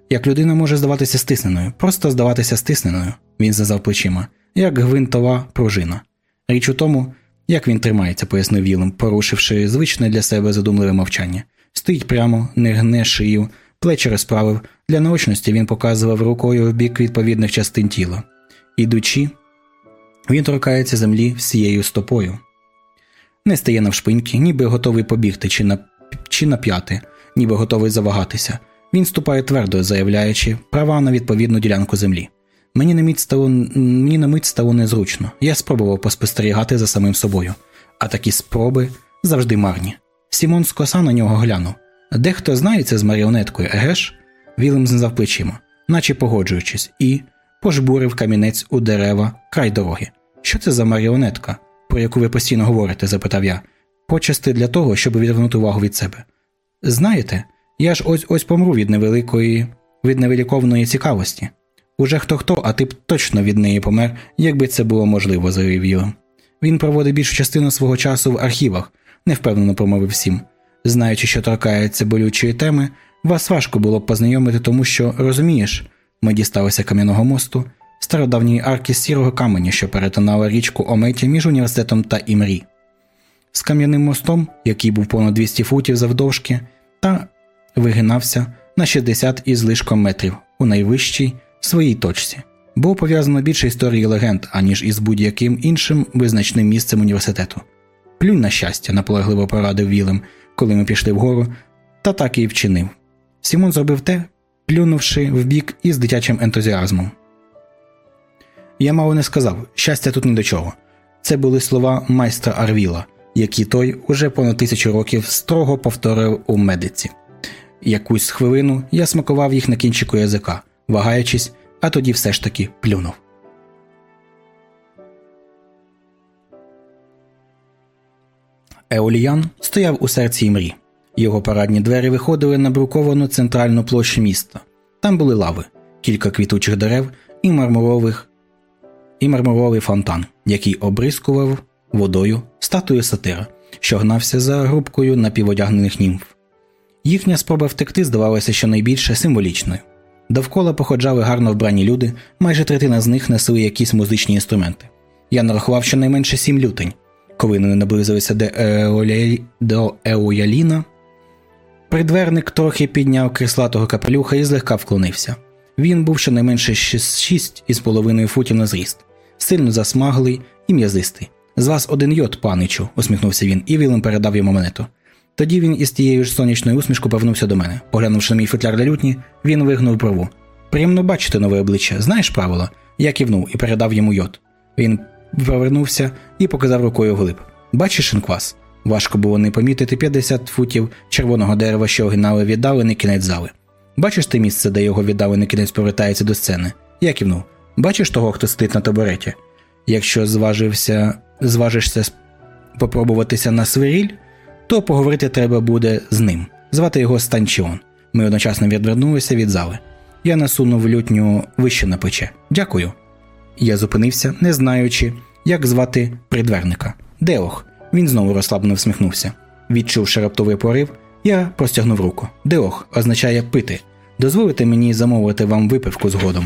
Як людина може здаватися стисненою, просто здаватися стисненою, він зазав плечима, як гвинтова пружина. Річ у тому, як він тримається, пояснив Вілем, порушивши звичне для себе задумливе мовчання. Стоїть прямо, не гне шию, плечі розправив. Для наочності він показував рукою в бік відповідних частин тіла. Ідучи, він торкається землі всією стопою. Не стає навшпиньки, ніби готовий побігти чи на чи нап'яти, ніби готовий завагатися. Він ступає твердо, заявляючи права на відповідну ділянку землі. Мені на мить стало мені на мить стало незручно. Я спробував поспостерігати за самим собою, а такі спроби завжди марні. Сімон скоса на нього глянув. Дехто знається з маріонеткою, егеш? Вілем знизав плечима, наче погоджуючись, і пожбурив камінець у дерева край дороги. Що це за маріонетка, про яку ви постійно говорите? запитав я, почасти для того, щоб відвернути увагу від себе. Знаєте, я ж ось ось помру від невеликої, від невеликовної цікавості. Уже хто хто, а ти б точно від неї помер, якби це було можливо, заявив Вілем. Він проводить більшу частину свого часу в архівах, невпевнено промовив всім. Знаючи, що торкається болючої теми, вас важко було б познайомити, тому що, розумієш, ми дісталися кам'яного мосту, стародавньої арки сірого каменя, що перетинала річку Ометі між університетом та Імрі. З кам'яним мостом, який був понад 200 футів завдовжки, та вигинався на 60 із лишком метрів у найвищій своїй точці. Було пов'язано більше історії легенд, аніж із будь-яким іншим визначним місцем університету. Плюнь на щастя, наполегливо порадив Вілем, коли ми пішли вгору, та так і вчинив. Сімон зробив те, плюнувши вбік із дитячим ентузіазмом. Я мало не сказав щастя тут ні до чого. Це були слова майстра Арвіла, які той уже понад тисячу років строго повторив у медиці. Якусь хвилину я смакував їх на кінчику язика, вагаючись, а тоді все ж таки плюнув. Еоліян стояв у серці мрі. Його парадні двері виходили на бруковану центральну площу міста. Там були лави, кілька квітучих дерев і мармурових, і мармуровий фонтан, який обрискував водою статую сатира, що гнався за групкою напіводягнених німф. Їхня спроба втекти здавалася щонайбільше символічною. Довкола походжали гарно вбрані люди, майже третина з них несли якісь музичні інструменти. Я нарахував щонайменше сім лютень. Коли вони наблизилися до Еояліна, придверник трохи підняв крислатого капелюха і злегка вклонився. Він був щонайменше 6,5 футів на зріст, сильно засмаглий і м'язистий. З вас один йод, паничу, усміхнувся він, і Вілем передав йому монету. Тоді він із тією ж сонячною усмішкою повернувся до мене. Поглянувши на мій футляр для лютні, він вигнув брову. Приємно бачити нове обличчя. Знаєш правила? Я кивнув і передав йому йод. Він повернувся і показав рукою глиб. Бачиш інквас? Важко було не помітити 50 футів червоного дерева, що огинали віддалений кінець зали. Бачиш те місце, де його віддалений кінець повертається до сцени? Я кивнув. Бачиш того, хто сидить на табуреті? Якщо зважився, зважишся попробуватися на свиріль, то поговорити треба буде з ним. Звати його Станчіон. Ми одночасно відвернулися від зали. Я насунув лютню вище на плече. Дякую. Я зупинився, не знаючи, як звати придверника. Деох. Він знову розслаблено всміхнувся. Відчувши раптовий порив, я простягнув руку. Деох означає пити. Дозволите мені замовити вам випивку згодом.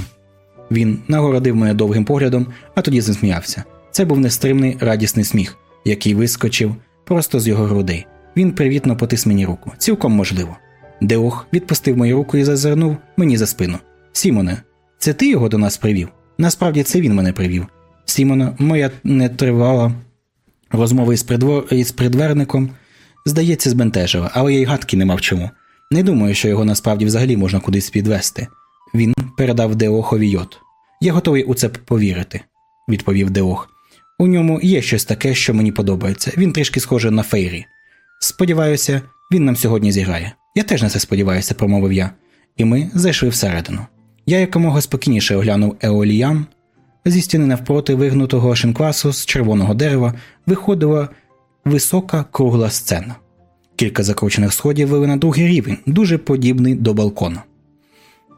Він нагородив мене довгим поглядом, а тоді засміявся. Це був нестримний радісний сміх, який вискочив просто з його грудей. Він привітно потис мені руку. Цілком можливо. Деох відпустив мою руку і зазирнув мені за спину. Сімоне, це ти його до нас привів? Насправді це він мене привів. Сімоне, моя нетривала розмова із, придвор... із придверником, здається, збентежила, але я й гадки не мав чому. Не думаю, що його насправді взагалі можна кудись підвести. Він передав Деохові йод. Я готовий у це повірити, відповів Деох. У ньому є щось таке, що мені подобається. Він трішки схожий на Фейрі. Сподіваюся, він нам сьогодні зіграє. Я теж на це сподіваюся, промовив я, і ми зайшли всередину. Я якомога спокійніше оглянув Еоліян. Зі стіни навпроти вигнутого шинквасу з червоного дерева виходила висока кругла сцена. Кілька закручених сходів вели на другий рівень, дуже подібний до балкона.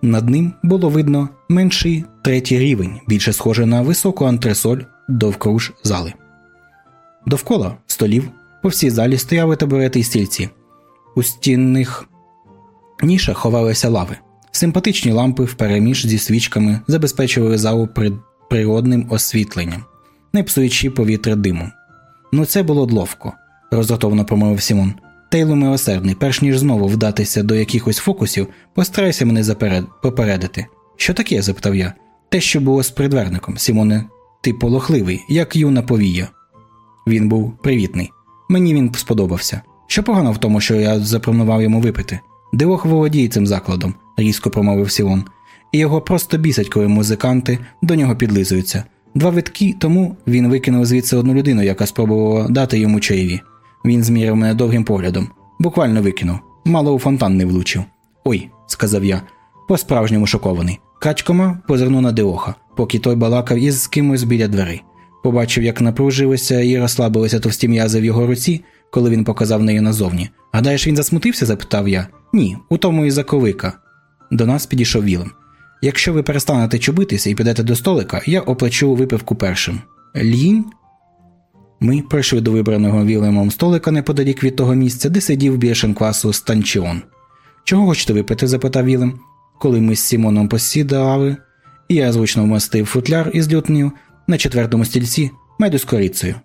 Над ним було видно менший третій рівень, більше схожий на високу антресоль довкруж зали. Довкола столів по всій залі стояли табурети і стільці. У стінних нішах ховалися лави. Симпатичні лампи впереміж зі свічками забезпечували залу природним освітленням, не псуючи повітря димом. Ну, це було ловко, роздратовано промовив Сімон. Тейлу милосердний, перш ніж знову вдатися до якихось фокусів, постарайся мене заперед... попередити. Що таке? запитав я. Те, що було з придверником, Сімоне, ти полохливий, як юна повія. Він був привітний. Мені він сподобався. Що погано в тому, що я запропонував йому випити? Дилох володіє цим закладом, різко промовив Сімон, і його просто бісять, коли музиканти до нього підлизуються. Два витки тому він викинув звідси одну людину, яка спробувала дати йому чаєві. Він зміряв мене довгим поглядом, буквально викинув, мало у фонтан не влучив. Ой, сказав я, по справжньому шокований. Качкома позирнув на Диоха, поки той балакав із кимось біля дверей. Побачив, як напружилися і розслабилися товсті м'язи в його руці, коли він показав неї назовні. Гадаєш, він засмутився? запитав я. Ні, у тому і заковика. До нас підійшов Вілем. Якщо ви перестанете чубитися і підійдете до столика, я оплачу випивку першим. Лінь? Ми прийшли до вибраного Вілемом столика неподалік від того місця, де сидів біля шинквасу Станчіон. Чого хочете випити? запитав Вілем. Коли ми з Сімоном посідали, і я звучно вмастив футляр із лютнею на четвертому стільці меду з корицею,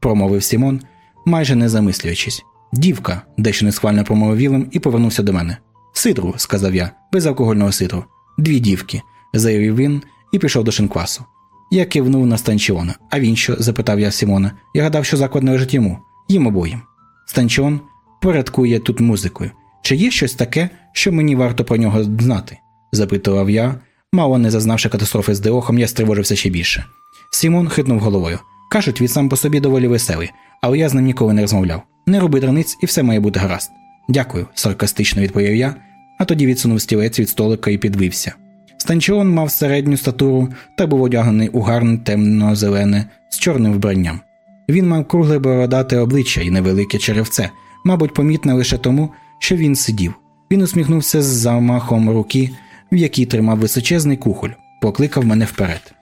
промовив Сімон, майже не замислюючись. Дівка, дещо несхвально промовив Вілем і повернувся до мене. Сидру, сказав я, безалкогольного сидру. Дві дівки, заявив він і пішов до шинквасу. Я кивнув на станчіона. А він що? запитав я Сімона. Я гадав, що заклад належить йому, їм обоїм. Станчіон порядкує тут музикою. Чи є щось таке, що мені варто про нього знати? запитував я, мало не зазнавши катастрофи з Деохом, я стривожився ще більше. Сімон хитнув головою. Кажуть, він сам по собі доволі веселий, але я з ним ніколи не розмовляв. Не роби драниць і все має бути гаразд. Дякую, саркастично відповів я, а тоді відсунув стілець від столика і підвився. Станчіон мав середню статуру та був одягнений у гарне темно-зелене з чорним вбранням. Він мав кругле бородате обличчя і невелике черевце, мабуть, помітне лише тому, що він сидів. Він усміхнувся з замахом руки, в якій тримав височезний кухоль, покликав мене вперед.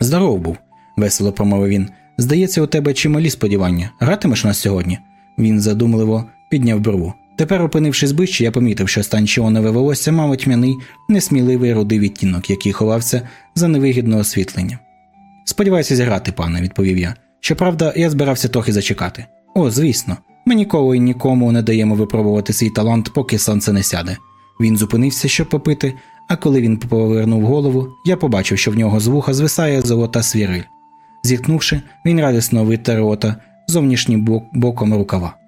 Здоров був, весело промовив він. Здається, у тебе чималі сподівання. Гратимеш нас сьогодні? Він задумливо підняв брову. Тепер, опинившись ближче, я помітив, що станчіонове волосся мав тьмяний, несміливий рудий відтінок, який ховався за невигідне освітлення. Сподіваюся зіграти, пане, відповів я. Щоправда, я збирався трохи зачекати. О, звісно, ми ніколи і нікому не даємо випробувати свій талант, поки сонце не сяде. Він зупинився, щоб попити, а коли він повернув голову, я побачив, що в нього з вуха звисає золота свіриль. Зіткнувши, він радісно витер рота зовнішнім боком рукава.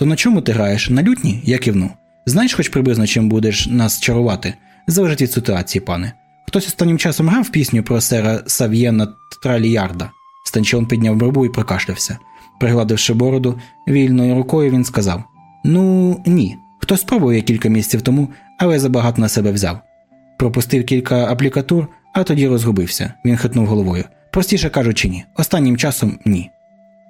То на чому ти граєш? На лютні? Я кивну. Знаєш, хоч приблизно чим будеш нас чарувати? Залежить від ситуації, пане. Хтось останнім часом грав пісню про сера Сав'єна Траліярда. Станчон підняв брову і прокашлявся. Пригладивши бороду, вільною рукою він сказав: Ну, ні. Хтось спробує кілька місяців тому, але забагато на себе взяв. Пропустив кілька аплікатур, а тоді розгубився. Він хитнув головою. Простіше кажучи, ні. Останнім часом ні.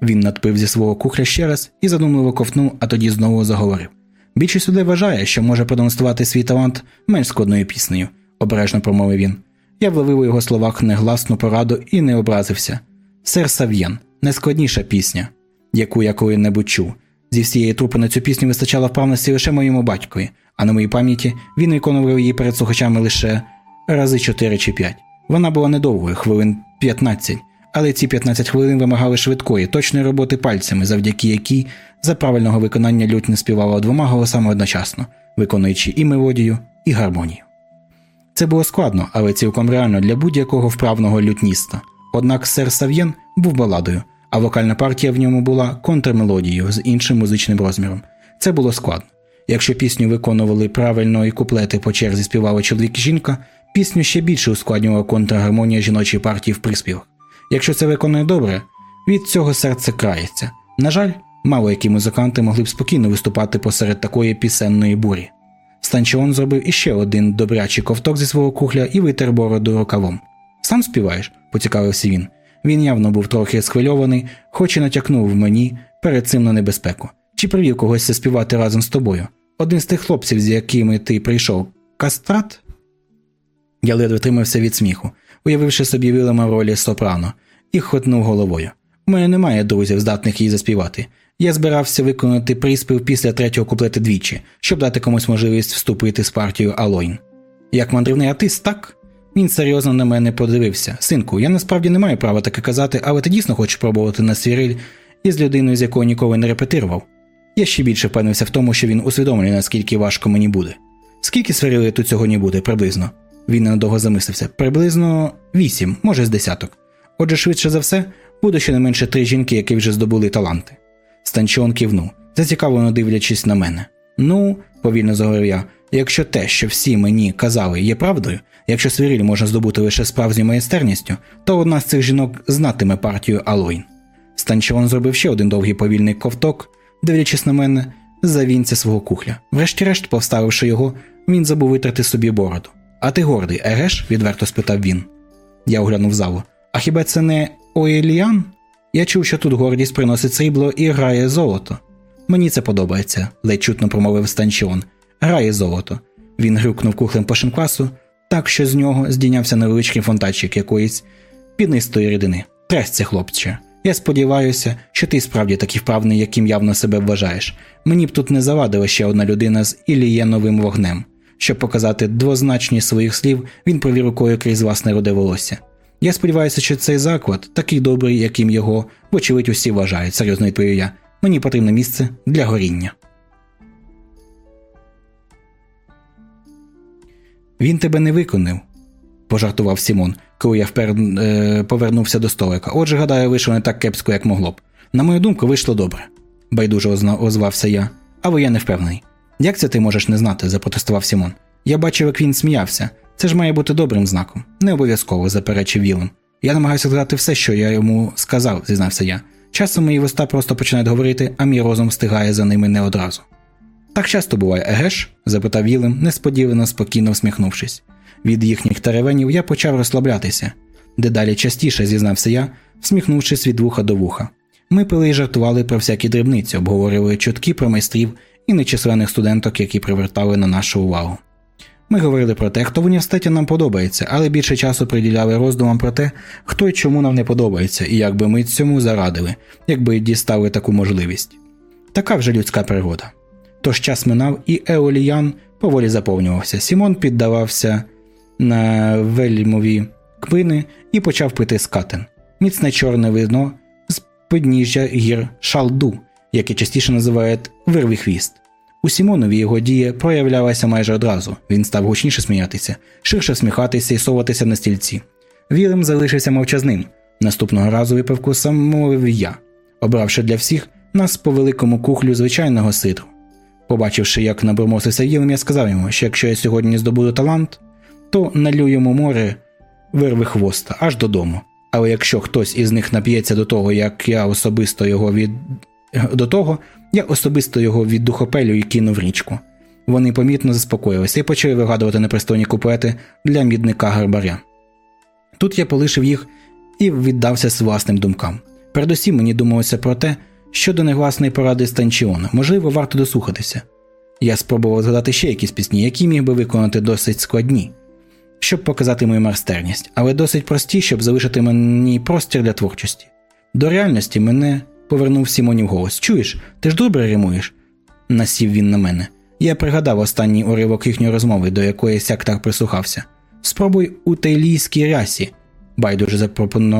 Він надпив зі свого кухля ще раз і задумливо ковтнув, а тоді знову заговорив. Більшість людей вважає, що може продемонструвати свій талант менш складною піснею, обережно промовив він. Я вловив у його словах негласну пораду і не образився. Сер Сав'єн найскладніша пісня, яку я коли-небудь чув. Зі всієї трупи на цю пісню вистачало вправності лише моєму батькові, а на моїй пам'яті він виконував її перед слухачами лише рази 4 чи 5. Вона була недовгою, хвилин 15, але ці 15 хвилин вимагали швидкої, точної роботи пальцями, завдяки якій за правильного виконання лють не співала двома голосами одночасно, виконуючи і мелодію, і гармонію. Це було складно, але цілком реально для будь-якого вправного лютніста. Однак сер Сав'єн був баладою, а вокальна партія в ньому була контрмелодією з іншим музичним розміром. Це було складно. Якщо пісню виконували правильно і куплети по черзі співали чоловік і жінка, пісню ще більше ускладнювала контргармонія жіночої партії в приспівах. Якщо це виконує добре, від цього серце крається. На жаль, мало які музиканти могли б спокійно виступати посеред такої пісенної бурі. Станчіон зробив іще один добрячий ковток зі свого кухля і витер бороду рукавом. Сам співаєш? поцікавився він. Він явно був трохи схвильований, хоч і натякнув мені перед цим на небезпеку. Чи привів когось заспівати разом з тобою? Один з тих хлопців, з якими ти прийшов, кастрат? Я ледве тримався від сміху, уявивши собі Вілема в ролі сопрано, і хотнув головою. У мене немає друзів, здатних її заспівати. Я збирався виконати приспів після третього куплети двічі, щоб дати комусь можливість вступити з партією Алойн. Як мандрівний артист, так? Він серйозно на мене подивився. Синку, я насправді не маю права таке казати, але ти дійсно хочеш пробувати на свіриль із людиною, з якою ніколи не репетирував. Я ще більше впевнився в тому, що він усвідомлює, наскільки важко мені буде. Скільки свирили тут сьогодні буде, приблизно? Він ненадовго замислився. Приблизно вісім, може з десяток. Отже, швидше за все, буде щонайменше три жінки, які вже здобули таланти. Станчон кивнув, зацікавлено дивлячись на мене. Ну, повільно заговорив я, якщо те, що всі мені казали, є правдою, якщо свиріль можна здобути лише справжньою майстерністю, то одна з цих жінок знатиме партію Алойн. Станчон зробив ще один довгий повільний ковток, дивлячись на мене, за вінця свого кухля. Врешті-решт, повставивши його, він забув витрати собі бороду. А ти гордий, егеш? відверто спитав він. Я оглянув залу. А хіба це не Оеліан? Я чув, що тут гордість приносить срібло і грає золото. Мені це подобається, ледь чутно промовив Станчіон. Грає золото. Він грюкнув кухлем по шинквасу, так що з нього здійнявся невеличкий фонтанчик якоїсь пінистої рідини. Тресться, хлопче. Я сподіваюся, що ти справді такий вправний, яким явно себе вважаєш. Мені б тут не завадила ще одна людина з Ілієновим вогнем. Щоб показати двозначність своїх слів, він провів рукою крізь власне роде волосся. Я сподіваюся, що цей заклад такий добрий, яким його, вочевидь, усі вважають, серйозно відповів я. Мені потрібне місце для горіння. Він тебе не виконав, пожартував Сімон, коли я впер... е... повернувся до столика. Отже, гадаю, вийшло не так кепсько, як могло б. На мою думку, вийшло добре, байдуже озвався я, але я не впевнений. Як це ти можеш не знати? запротестував Сімон. Я бачив, як він сміявся. Це ж має бути добрим знаком. Не обов'язково, заперечив Вілем. Я намагаюся згадати все, що я йому сказав, зізнався я. Часом мої вуста просто починають говорити, а мій розум встигає за ними не одразу. Так часто буває, егеш? запитав Вілем, несподівано спокійно всміхнувшись. Від їхніх теревенів я почав розслаблятися. Дедалі частіше зізнався я, всміхнувшись від вуха до вуха. Ми пили і жартували про всякі дрібниці, обговорювали чутки про майстрів і нечисленних студенток, які привертали на нашу увагу. Ми говорили про те, хто в університеті нам подобається, але більше часу приділяли роздумам про те, хто й чому нам не подобається, і як би ми цьому зарадили, якби дістали таку можливість. Така вже людська пригода. Тож час минав, і Еоліян поволі заповнювався. Сімон піддавався на вельмові квини і почав пити скатен, міцне чорне вино з підніжжя гір шалду, яке частіше називають вирвий хвіст. У Сімонові його дія проявлялася майже одразу. Він став гучніше сміятися, ширше всміхатися і соватися на стільці. Вілем залишився мовчазним. Наступного разу випивку сам мовив я, обравши для всіх нас по великому кухлю звичайного сидру. Побачивши, як набурмосився Вілем, я сказав йому, що якщо я сьогодні здобуду талант, то налю йому море вирви хвоста аж додому. Але якщо хтось із них нап'ється до того, як я особисто його від. До того, я особисто його від духопелю і кинув річку. Вони помітно заспокоїлися і почали вигадувати непристойні куплети для мідника гарбаря. Тут я полишив їх і віддався з власним думкам. Передусім мені думалося про те, щодо негласної поради Станчіона, можливо, варто дослухатися. Я спробував згадати ще якісь пісні, які міг би виконати досить складні, щоб показати мою майстерність, але досить прості, щоб залишити мені простір для творчості. До реальності мене повернув Сімонів голос. Чуєш, ти ж добре римуєш? насів він на мене. Я пригадав останній уривок їхньої розмови, до якої сяк так прислухався. Спробуй у тейлійській рясі, байдуже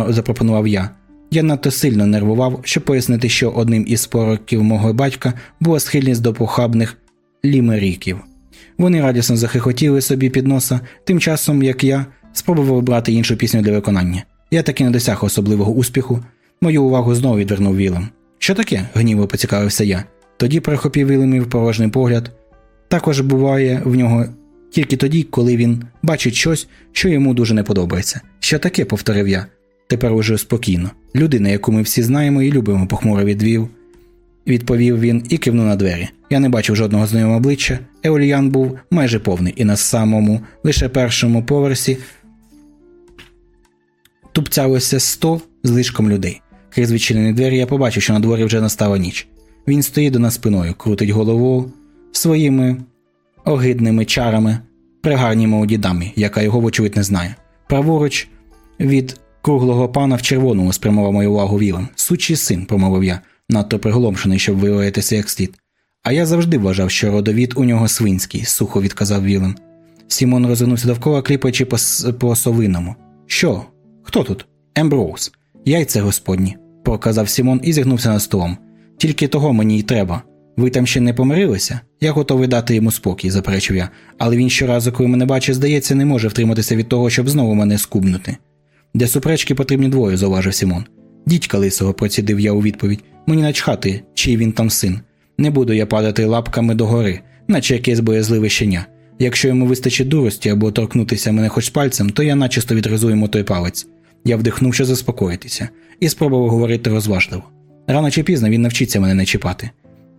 запропонував я. Я надто сильно нервував, щоб пояснити, що одним із пороків мого батька була схильність до похабних лімеріків. Вони радісно захихотіли собі під носа, тим часом як я спробував обрати іншу пісню для виконання. Я таки не досяг особливого успіху. Мою увагу знову відвернув Вілем. Що таке? гніво поцікавився я. Тоді перехопів Вілемів порожній погляд. Також буває в нього тільки тоді, коли він бачить щось, що йому дуже не подобається. Що таке, повторив я. Тепер уже спокійно. Людина, яку ми всі знаємо і любимо, похмуро відвів. Відповів він і кивнув на двері. Я не бачив жодного знайомого обличчя. Еоліян був майже повний, і на самому, лише першому поверсі тупцялося сто з лишком людей. Крізь відчинені двері я побачив, що на дворі вже настала ніч. Він стоїть до нас спиною, крутить голову своїми огидними чарами при гарній молодій дамі, яка його, вочевидь, не знає. Праворуч від круглого пана в червоному спрямував мою увагу Вілем. Сучий син, промовив я. надто приголомшений, щоб вилаятися як слід. А я завжди вважав, що родовід у нього свинський, сухо відказав Вілем. Сімон розвернувся довкола, кліпаючи по, по совиному. Що? Хто тут? Емброуз. Яйце господні, проказав Сімон і зігнувся над столом. Тільки того мені й треба. Ви там ще не помирилися? Я готовий дати йому спокій, заперечив я, але він щоразу, коли мене бачить, здається, не може втриматися від того, щоб знову мене скубнути. Для суперечки потрібні двоє, зауважив Сімон. Дідька лисого, процідив я у відповідь. Мені начхати, чий він там син. Не буду я падати лапками догори, наче якесь боязливе щеня. Якщо йому вистачить дурості або торкнутися мене хоч пальцем, то я начисто відризу йому той палець. Я вдихнув, щоб заспокоїтися, і спробував говорити розважливо. Рано чи пізно він навчиться мене не чіпати.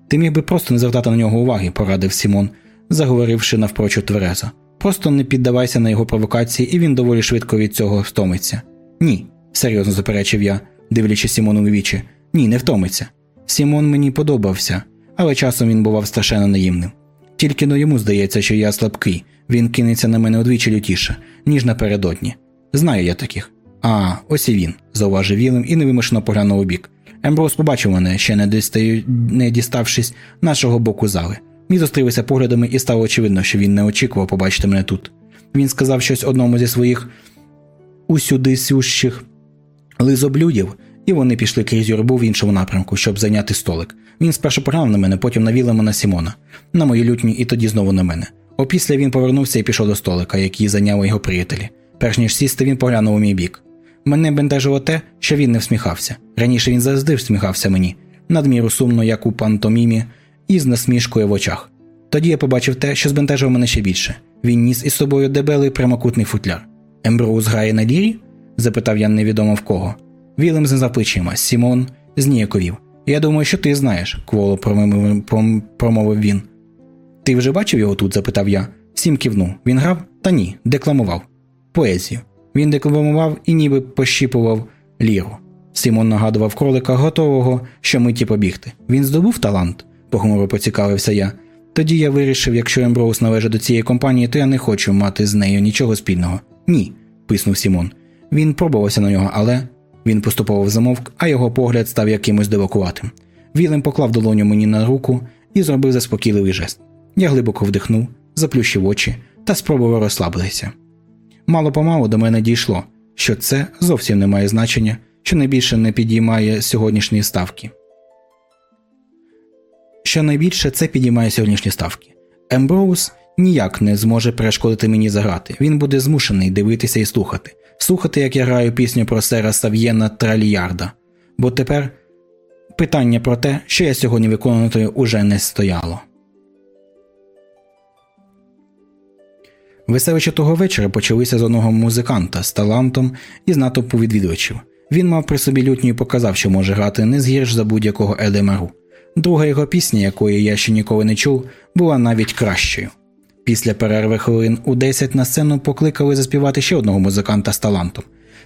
Ти міг би просто не звертати на нього уваги, порадив Сімон, заговоривши напрочуд тверезо. Просто не піддавайся на його провокації, і він доволі швидко від цього втомиться. Ні, серйозно заперечив я, дивлячись Сімону у вічі. Ні, не втомиться. Сімон мені подобався, але часом він бував страшенно наївним. Тільки-но йому здається, що я слабкий, він кинеться на мене удвічі лютіше, ніж напередодні. Знаю я таких. А, ось і він, зауважив Вілем і невимушено поглянув у бік. Емброуз побачив мене, ще не, дістаю, не діставшись нашого боку зали. Ми зустрілися поглядами, і стало очевидно, що він не очікував побачити мене тут. Він сказав щось одному зі своїх усюди сющих лизоблюдів, і вони пішли крізь юрбу в іншому напрямку, щоб зайняти столик. Він спершу поглянув на мене, потім навілимо на Сімона, на мою лютню і тоді знову на мене. Опісля він повернувся і пішов до столика, який зайняли його приятелі. Перш ніж сісти, він поглянув у мій бік. Мене бентежило те, що він не всміхався. Раніше він завжди всміхався мені, надміру сумно, як у пантомімі, і з насмішкою в очах. Тоді я побачив те, що збентежило мене ще більше. Він ніс із собою дебелий прямокутний футляр. Емброуз грає на лірі? запитав я невідомо в кого. Вілем знизав плечима, Сімон зніяковів. Я думаю, що ти знаєш, кволо промовив він. Ти вже бачив його тут? запитав я. Сім кивнув. Він грав? Та ні, декламував. Поезію. Він декламував і ніби пощіпував ліру. Сімон нагадував кролика, готового що миті побігти. Він здобув талант, похмуро поцікавився я. Тоді я вирішив, якщо Емброуз належить до цієї компанії, то я не хочу мати з нею нічого спільного. Ні, писнув Сімон. Він пробувався на нього, але він поступово замовк, а його погляд став якимось дивакуватим. Вілем поклав долоню мені на руку і зробив заспокійливий жест. Я глибоко вдихнув, заплющив очі та спробував розслабитися. Мало помалу до мене дійшло, що це зовсім не має значення, що найбільше не підіймає сьогоднішні ставки. Що найбільше це підіймає сьогоднішні ставки. Емброуз ніяк не зможе перешкодити мені заграти. Він буде змушений дивитися і слухати, слухати, як я граю пісню про сера Сав'єна Траліярда. Бо тепер питання про те, що я сьогодні виконувати, уже не стояло. Веселища того вечора почалися з одного музиканта з талантом і з натовпу відвідувачів. Він мав при собі лютню і показав, що може грати не згірш за будь-якого Едемару. Друга його пісня, якої я ще ніколи не чув, була навіть кращою. Після перерви хвилин у 10 на сцену покликали заспівати ще одного музиканта з талантом.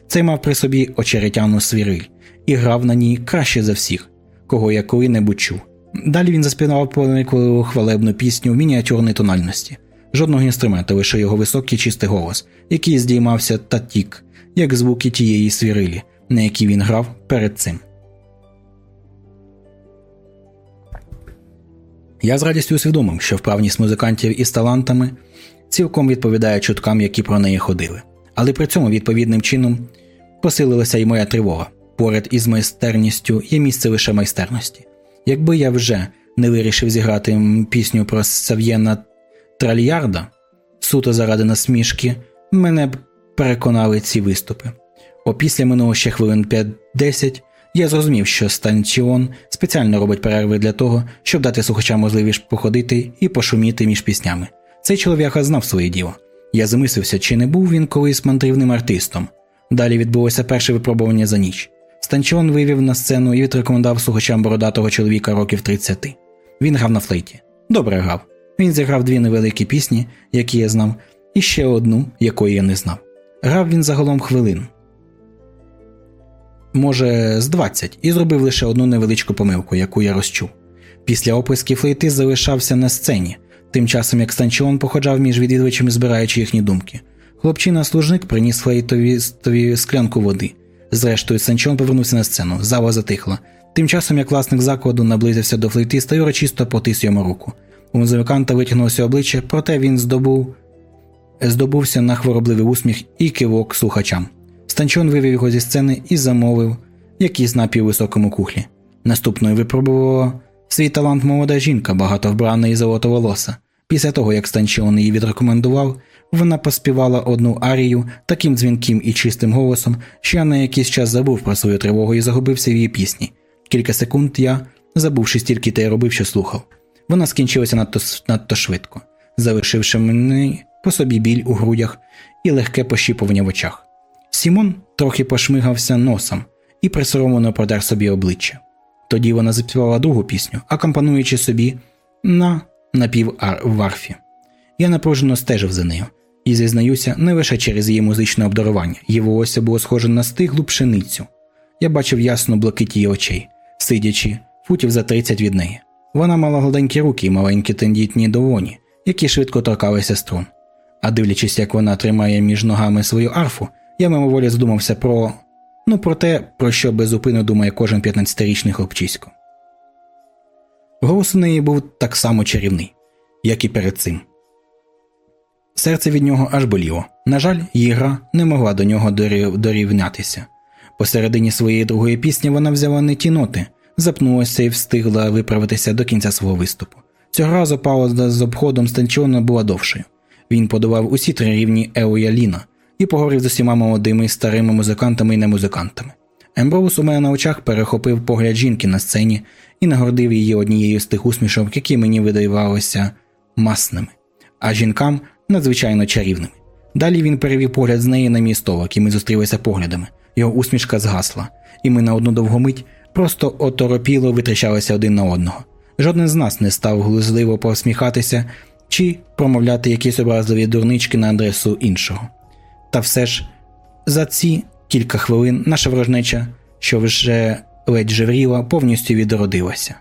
Цей мав при собі очеретяну свіриль і грав на ній краще за всіх, кого я коли-небудь чув. Далі він заспівав проникливу хвалебну пісню в мініатюрній тональності жодного інструмента, лише його високий чистий голос, який здіймався та тік, як звуки тієї свірилі, на якій він грав перед цим. Я з радістю усвідомив, що вправність музикантів із талантами цілком відповідає чуткам, які про неї ходили, але при цьому відповідним чином посилилася й моя тривога. Поряд із майстерністю є місце лише майстерності. Якби я вже не вирішив зіграти пісню про Сав'єна тральярда, суто заради насмішки, мене б переконали ці виступи. Опісля минуло ще хвилин 5-10 я зрозумів, що Станчіон спеціально робить перерви для того, щоб дати слухачам можливість походити і пошуміти між піснями. Цей чоловік знав своє діло. Я замислився, чи не був він колись мандрівним артистом. Далі відбулося перше випробування за ніч. Станчіон вивів на сцену і відрекомендував слухачам бородатого чоловіка років 30. Він грав на флейті. Добре грав, він зіграв дві невеликі пісні, які я знав, і ще одну, якої я не знав. Грав він загалом хвилин. Може, з 20, і зробив лише одну невеличку помилку, яку я розчув. Після оплесків флейти залишався на сцені, тим часом як станчіон походжав між відвідувачами, збираючи їхні думки. Хлопчина-служник приніс флейтові склянку води. Зрештою, Санчон повернувся на сцену, зала затихла, Тим часом, як власник закладу наблизився до флейтиста і урочисто потис йому руку. У музиканта витягнулося обличчя, проте він здобув здобувся на хворобливий усміх і кивок слухачам. Станчон вивів його зі сцени і замовив якийсь напій у високому кухлі. Наступною випробувала свій талант молода жінка, багато вбрана і золотоволоса. Після того, як Станчон її відрекомендував, вона поспівала одну арію таким дзвінким і чистим голосом, що я на якийсь час забув про свою тривогу і загубився в її пісні. Кілька секунд я, забувши стільки те й робив, що слухав. Вона скінчилася надто надто швидко, залишивши мене по собі біль у грудях і легке пощіпування в очах. Сімон трохи пошмигався носом і присоромлено продер собі обличчя. Тоді вона заспівала другу пісню, акомпануючи собі на напівварфі. Я напружено стежив за нею і зізнаюся не лише через її музичне обдарування, її волосся було схоже на стиглу пшеницю. Я бачив ясну блакить її очей, сидячи футів за 30 від неї. Вона мала гладенькі руки і маленькі тендітні долоні, які швидко торкалися струн. А дивлячись, як вона тримає між ногами свою арфу, я мимоволі задумався про ну про те, про що безупинно думає кожен 15-річний хлопчисько. Голос у неї був так само чарівний, як і перед цим. Серце від нього аж боліло. На жаль, її гра не могла до нього дорівнятися. Посередині своєї другої пісні вона взяла не ті ноти, запнулася і встигла виправитися до кінця свого виступу. Цього разу пауза з обходом станчона була довшою. Він подавав усі три рівні Еояліна і поговорив з усіма молодими старими музикантами і немузикантами. Емброус у мене на очах перехопив погляд жінки на сцені і нагордив її однією з тих усмішок, які мені видавалися масними, а жінкам надзвичайно чарівними. Далі він перевів погляд з неї на мій столик, і ми зустрілися поглядами. Його усмішка згасла, і ми на одну довгу мить просто оторопіло витрачалися один на одного. Жоден з нас не став глузливо посміхатися чи промовляти якісь образливі дурнички на адресу іншого. Та все ж за ці кілька хвилин наша ворожнеча, що вже ледь жевріла, повністю відродилася.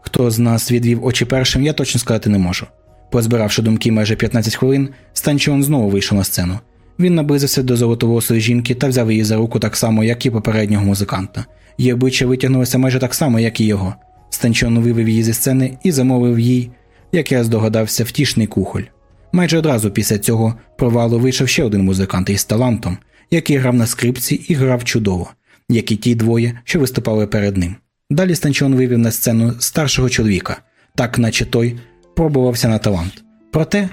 Хто з нас відвів очі першим, я точно сказати не можу. Позбиравши думки майже 15 хвилин, Станчіон знову вийшов на сцену. Він наблизився до золотоволосої жінки та взяв її за руку так само, як і попереднього музиканта. Її обличчя витягнулося майже так само, як і його. Станчон вивів її зі сцени і замовив їй, як я здогадався, втішний кухоль. Майже одразу після цього провалу вийшов ще один музикант із талантом, який грав на скрипці і грав чудово, як і ті двоє, що виступали перед ним. Далі Станчон вивів на сцену старшого чоловіка, так наче той пробувався на талант. Проте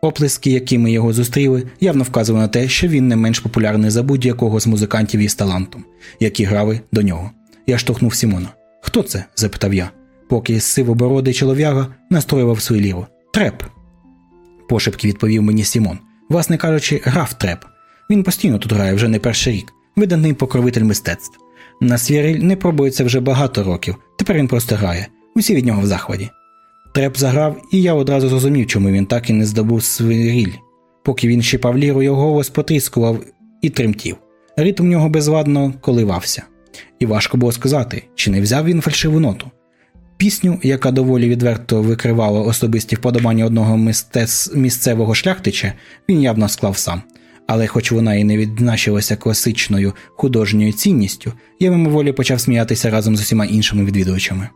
оплески, якими його зустріли, явно вказували на те, що він не менш популярний за будь-якого з музикантів із талантом, які грали до нього. Я штовхнув Сімона. Хто це? запитав я, поки сивобородий чолов'яга настроював свою ліру. Треп. Пошепки відповів мені Сімон. Власне кажучи, граф Треп. Він постійно тут грає вже не перший рік, відданий покровитель мистецтв. На свіриль не пробується вже багато років, тепер він просто грає, усі від нього в захваті. Треп заграв, і я одразу зрозумів, чому він так і не здобув свиріль. Поки він щипав ліру, його голос потріскував і тремтів. Ритм в нього безладно коливався. І важко було сказати, чи не взяв він фальшиву ноту. Пісню, яка доволі відверто викривала особисті вподобання одного місцевого шляхтича, він явно склав сам. Але, хоч вона і не відзначилася класичною художньою цінністю, я мимоволі почав сміятися разом з усіма іншими відвідувачами.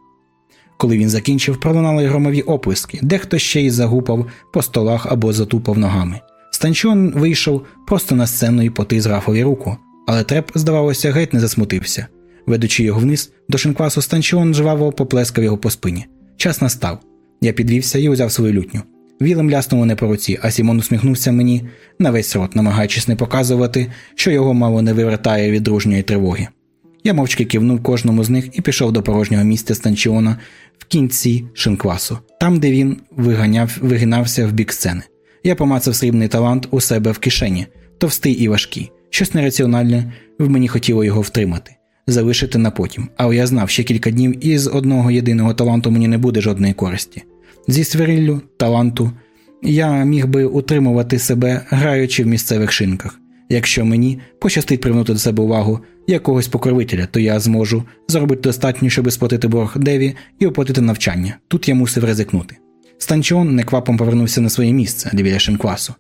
Коли він закінчив, пролунали громові оплески, дехто ще й загупав по столах або затупав ногами. Станчон вийшов просто на сцену і потис графові руку, але треп, здавалося, геть не засмутився. Ведучи його вниз, до шинквасу станчон жваво поплескав його по спині. Час настав. Я підвівся і узяв свою лютню. Вілем ляснуло не по руці, а Сімон усміхнувся мені на весь рот, намагаючись не показувати, що його мало не вивертає від дружньої тривоги. Я мовчки кивнув кожному з них і пішов до порожнього місця станчіона в кінці шинквасу, там, де він виганяв, вигинався в бік сцени. Я помацав срібний талант у себе в кишені, товстий і важкий. Щось нераціональне в мені хотіло його втримати, залишити на потім, але я знав, ще кілька днів і з одного єдиного таланту мені не буде жодної користі. Зі свириллю, таланту я міг би утримувати себе, граючи в місцевих шинках. Якщо мені пощастить привернути до себе увагу якогось покровителя, то я зможу зробити достатньо, щоб сплатити борг Деві і оплатити навчання. Тут я мусив ризикнути. Станчон неквапом повернувся на своє місце біля шинквасу.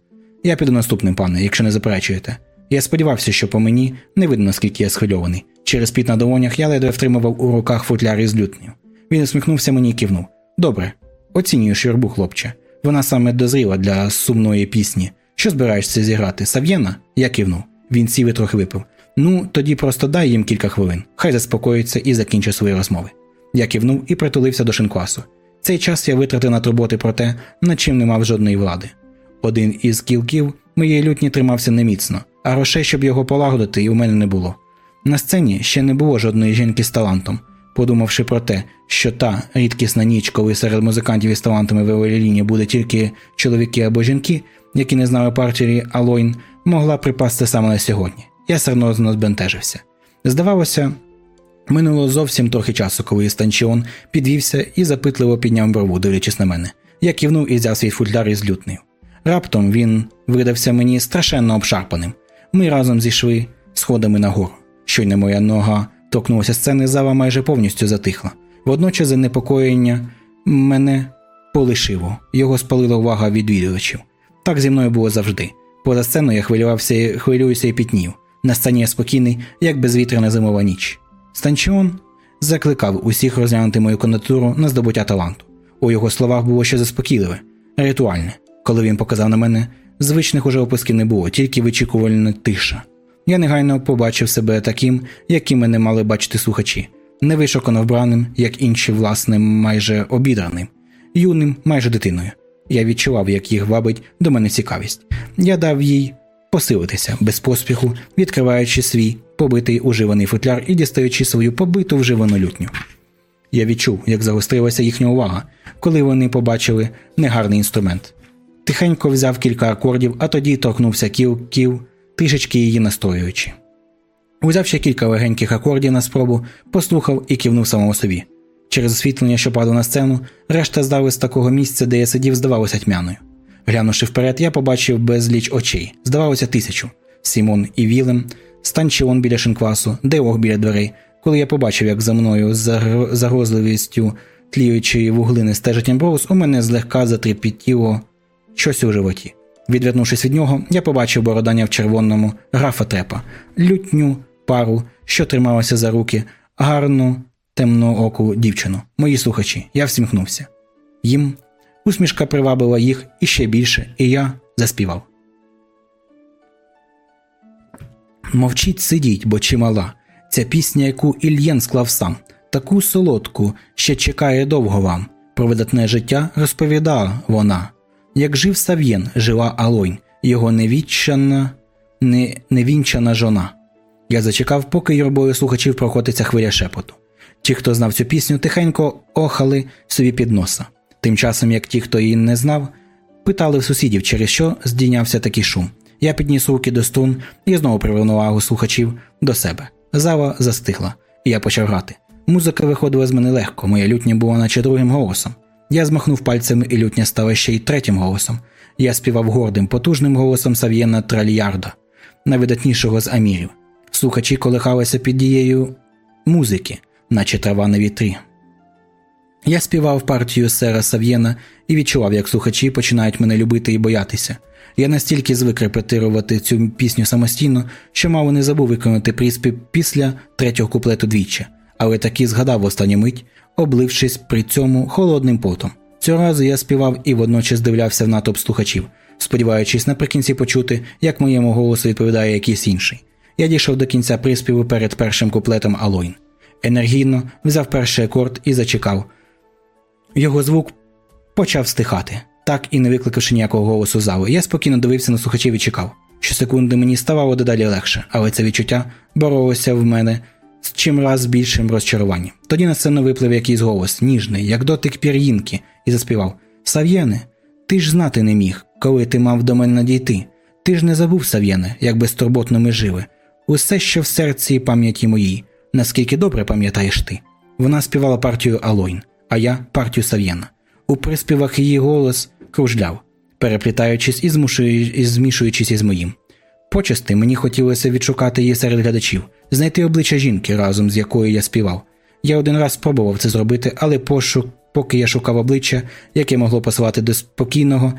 Я піду наступним, пане, якщо не заперечуєте. Я сподівався, що по мені не видно, наскільки я схвильований. Через піт на долонях я ледве втримував у руках футляр із лютнею. Він усміхнувся мені і кивнув. Добре, оцінюєш юрбу, хлопче. Вона саме дозріла для сумної пісні. Що збираєшся зіграти? Сав'єна? Я кивнув. Він сів і трохи випив. Ну, тоді просто дай їм кілька хвилин. Хай заспокоїться і закінчить свої розмови. Я кивнув і притулився до шинкласу. Цей час я витратив на турботи про те, над чим не мав жодної влади. Один із кілків моєї лютні тримався неміцно, а грошей, щоб його полагодити, і у мене не було. На сцені ще не було жодної жінки з талантом. Подумавши про те, що та рідкісна ніч, коли серед музикантів із талантами в Евеліні буде тільки чоловіки або жінки, які не знали партії Алойн, могла припасти саме на сьогодні. Я серйозно збентежився. Здавалося, минуло зовсім трохи часу, коли Станчіон підвівся і запитливо підняв брову, дивлячись на мене. Я кивнув і взяв свій футляр із лютнею. Раптом він видався мені страшенно обшарпаним. Ми разом зійшли сходами нагору. Щойно моя нога торкнулася сцени, зала майже повністю затихла. Водночас занепокоєння мене полишило, його спалила увага відвідувачів. Так зі мною було завжди. Поза сценою я хвилювався, хвилююся і пітнів. На сцені я спокійний, як безвітряна зимова ніч. Станчіон закликав усіх розглянути мою кандидатуру на здобуття таланту. У його словах було ще заспокійливе, ритуальне. Коли він показав на мене, звичних уже описків не було, тільки вичікувальна тиша. Я негайно побачив себе таким, яким мене мали бачити слухачі, невишукано вбраним, як інші, власне, майже обідраним, юним, майже дитиною. Я відчував, як їх вабить до мене цікавість. Я дав їй посилитися без поспіху, відкриваючи свій побитий уживаний футляр і дістаючи свою побиту вживану лютню. Я відчув, як загострилася їхня увага, коли вони побачили негарний інструмент. Тихенько взяв кілька акордів, а тоді торкнувся кіл кіл, трішечки її настроюючи. Узяв ще кілька легеньких акордів на спробу, послухав і кивнув самому собі. Через освітлення, що падало на сцену, решта зали з такого місця, де я сидів, здавалося тьмяною. Глянувши вперед, я побачив безліч очей, здавалося, тисячу. Сімон і Вілем, Станчіон біля шинквасу, Деог біля дверей. Коли я побачив, як за мною з загрозливістю тліючої вуглини стежить Емброуз, у мене злегка затріпотіло щось у животі. Відвернувшись від нього, я побачив бородання в червоному графа Трепа, лютню пару, що трималася за руки, гарну темну оку дівчину. Мої слухачі, я всміхнувся. Їм усмішка привабила їх іще більше, і я заспівав. Мовчіть, сидіть, бо чимала. Ця пісня, яку Ільєн склав сам, таку солодку, ще чекає довго вам. Про видатне життя розповідала вона. Як жив Сав'єн, жила Алойн, його невіччана, не, невінчана жона. Я зачекав, поки юрбою слухачів прокотиться хвиля шепоту. Ті, хто знав цю пісню, тихенько охали собі під носа. Тим часом, як ті, хто її не знав, питали в сусідів, через що здійнявся такий шум. Я підніс руки до струн і знову привернув увагу слухачів до себе. Зава застигла, і я почав грати. Музика виходила з мене легко, моя лютня була наче другим голосом. Я змахнув пальцями, і лютня стала ще й третім голосом. Я співав гордим, потужним голосом Сав'єна Тральярда, найвидатнішого з амірів. Слухачі колихалися під дією музики, наче трава на вітрі. Я співав партію сера Сав'єна і відчував, як слухачі починають мене любити і боятися. Я настільки звик репетирувати цю пісню самостійно, що мало не забув виконати приспів після третього куплету двічі, але таки згадав в останню мить, облившись при цьому холодним потом. Цього разу я співав і водночас дивлявся в натовп слухачів, сподіваючись наприкінці почути, як моєму голосу відповідає якийсь інший. Я дійшов до кінця приспіву перед першим куплетом Алойн. Енергійно взяв перший акорд і зачекав. Його звук почав стихати, так і не викликавши ніякого голосу залу. Я спокійно дивився на слухачів і чекав. Щосекунди мені ставало дедалі легше, але це відчуття боролося в мене з чим раз більшим розчаруванням. Тоді на сцену виплив якийсь голос, ніжний, як дотик пір'їнки, і заспівав Сав'єне, ти ж знати не міг, коли ти мав до мене надійти. Ти ж не забув, Сав'єне, як безтурботно ми жили. Усе, що в серці і пам'яті моїй, наскільки добре пам'ятаєш ти. Вона співала партію Алойн, а я партію Сав'єна. У приспівах її голос кружляв, переплітаючись і, і змішуючись із моїм. Почасти мені хотілося відшукати її серед глядачів, знайти обличчя жінки, разом з якою я співав. Я один раз спробував це зробити, але пошук, поки я шукав обличчя, яке могло посилати до спокійного,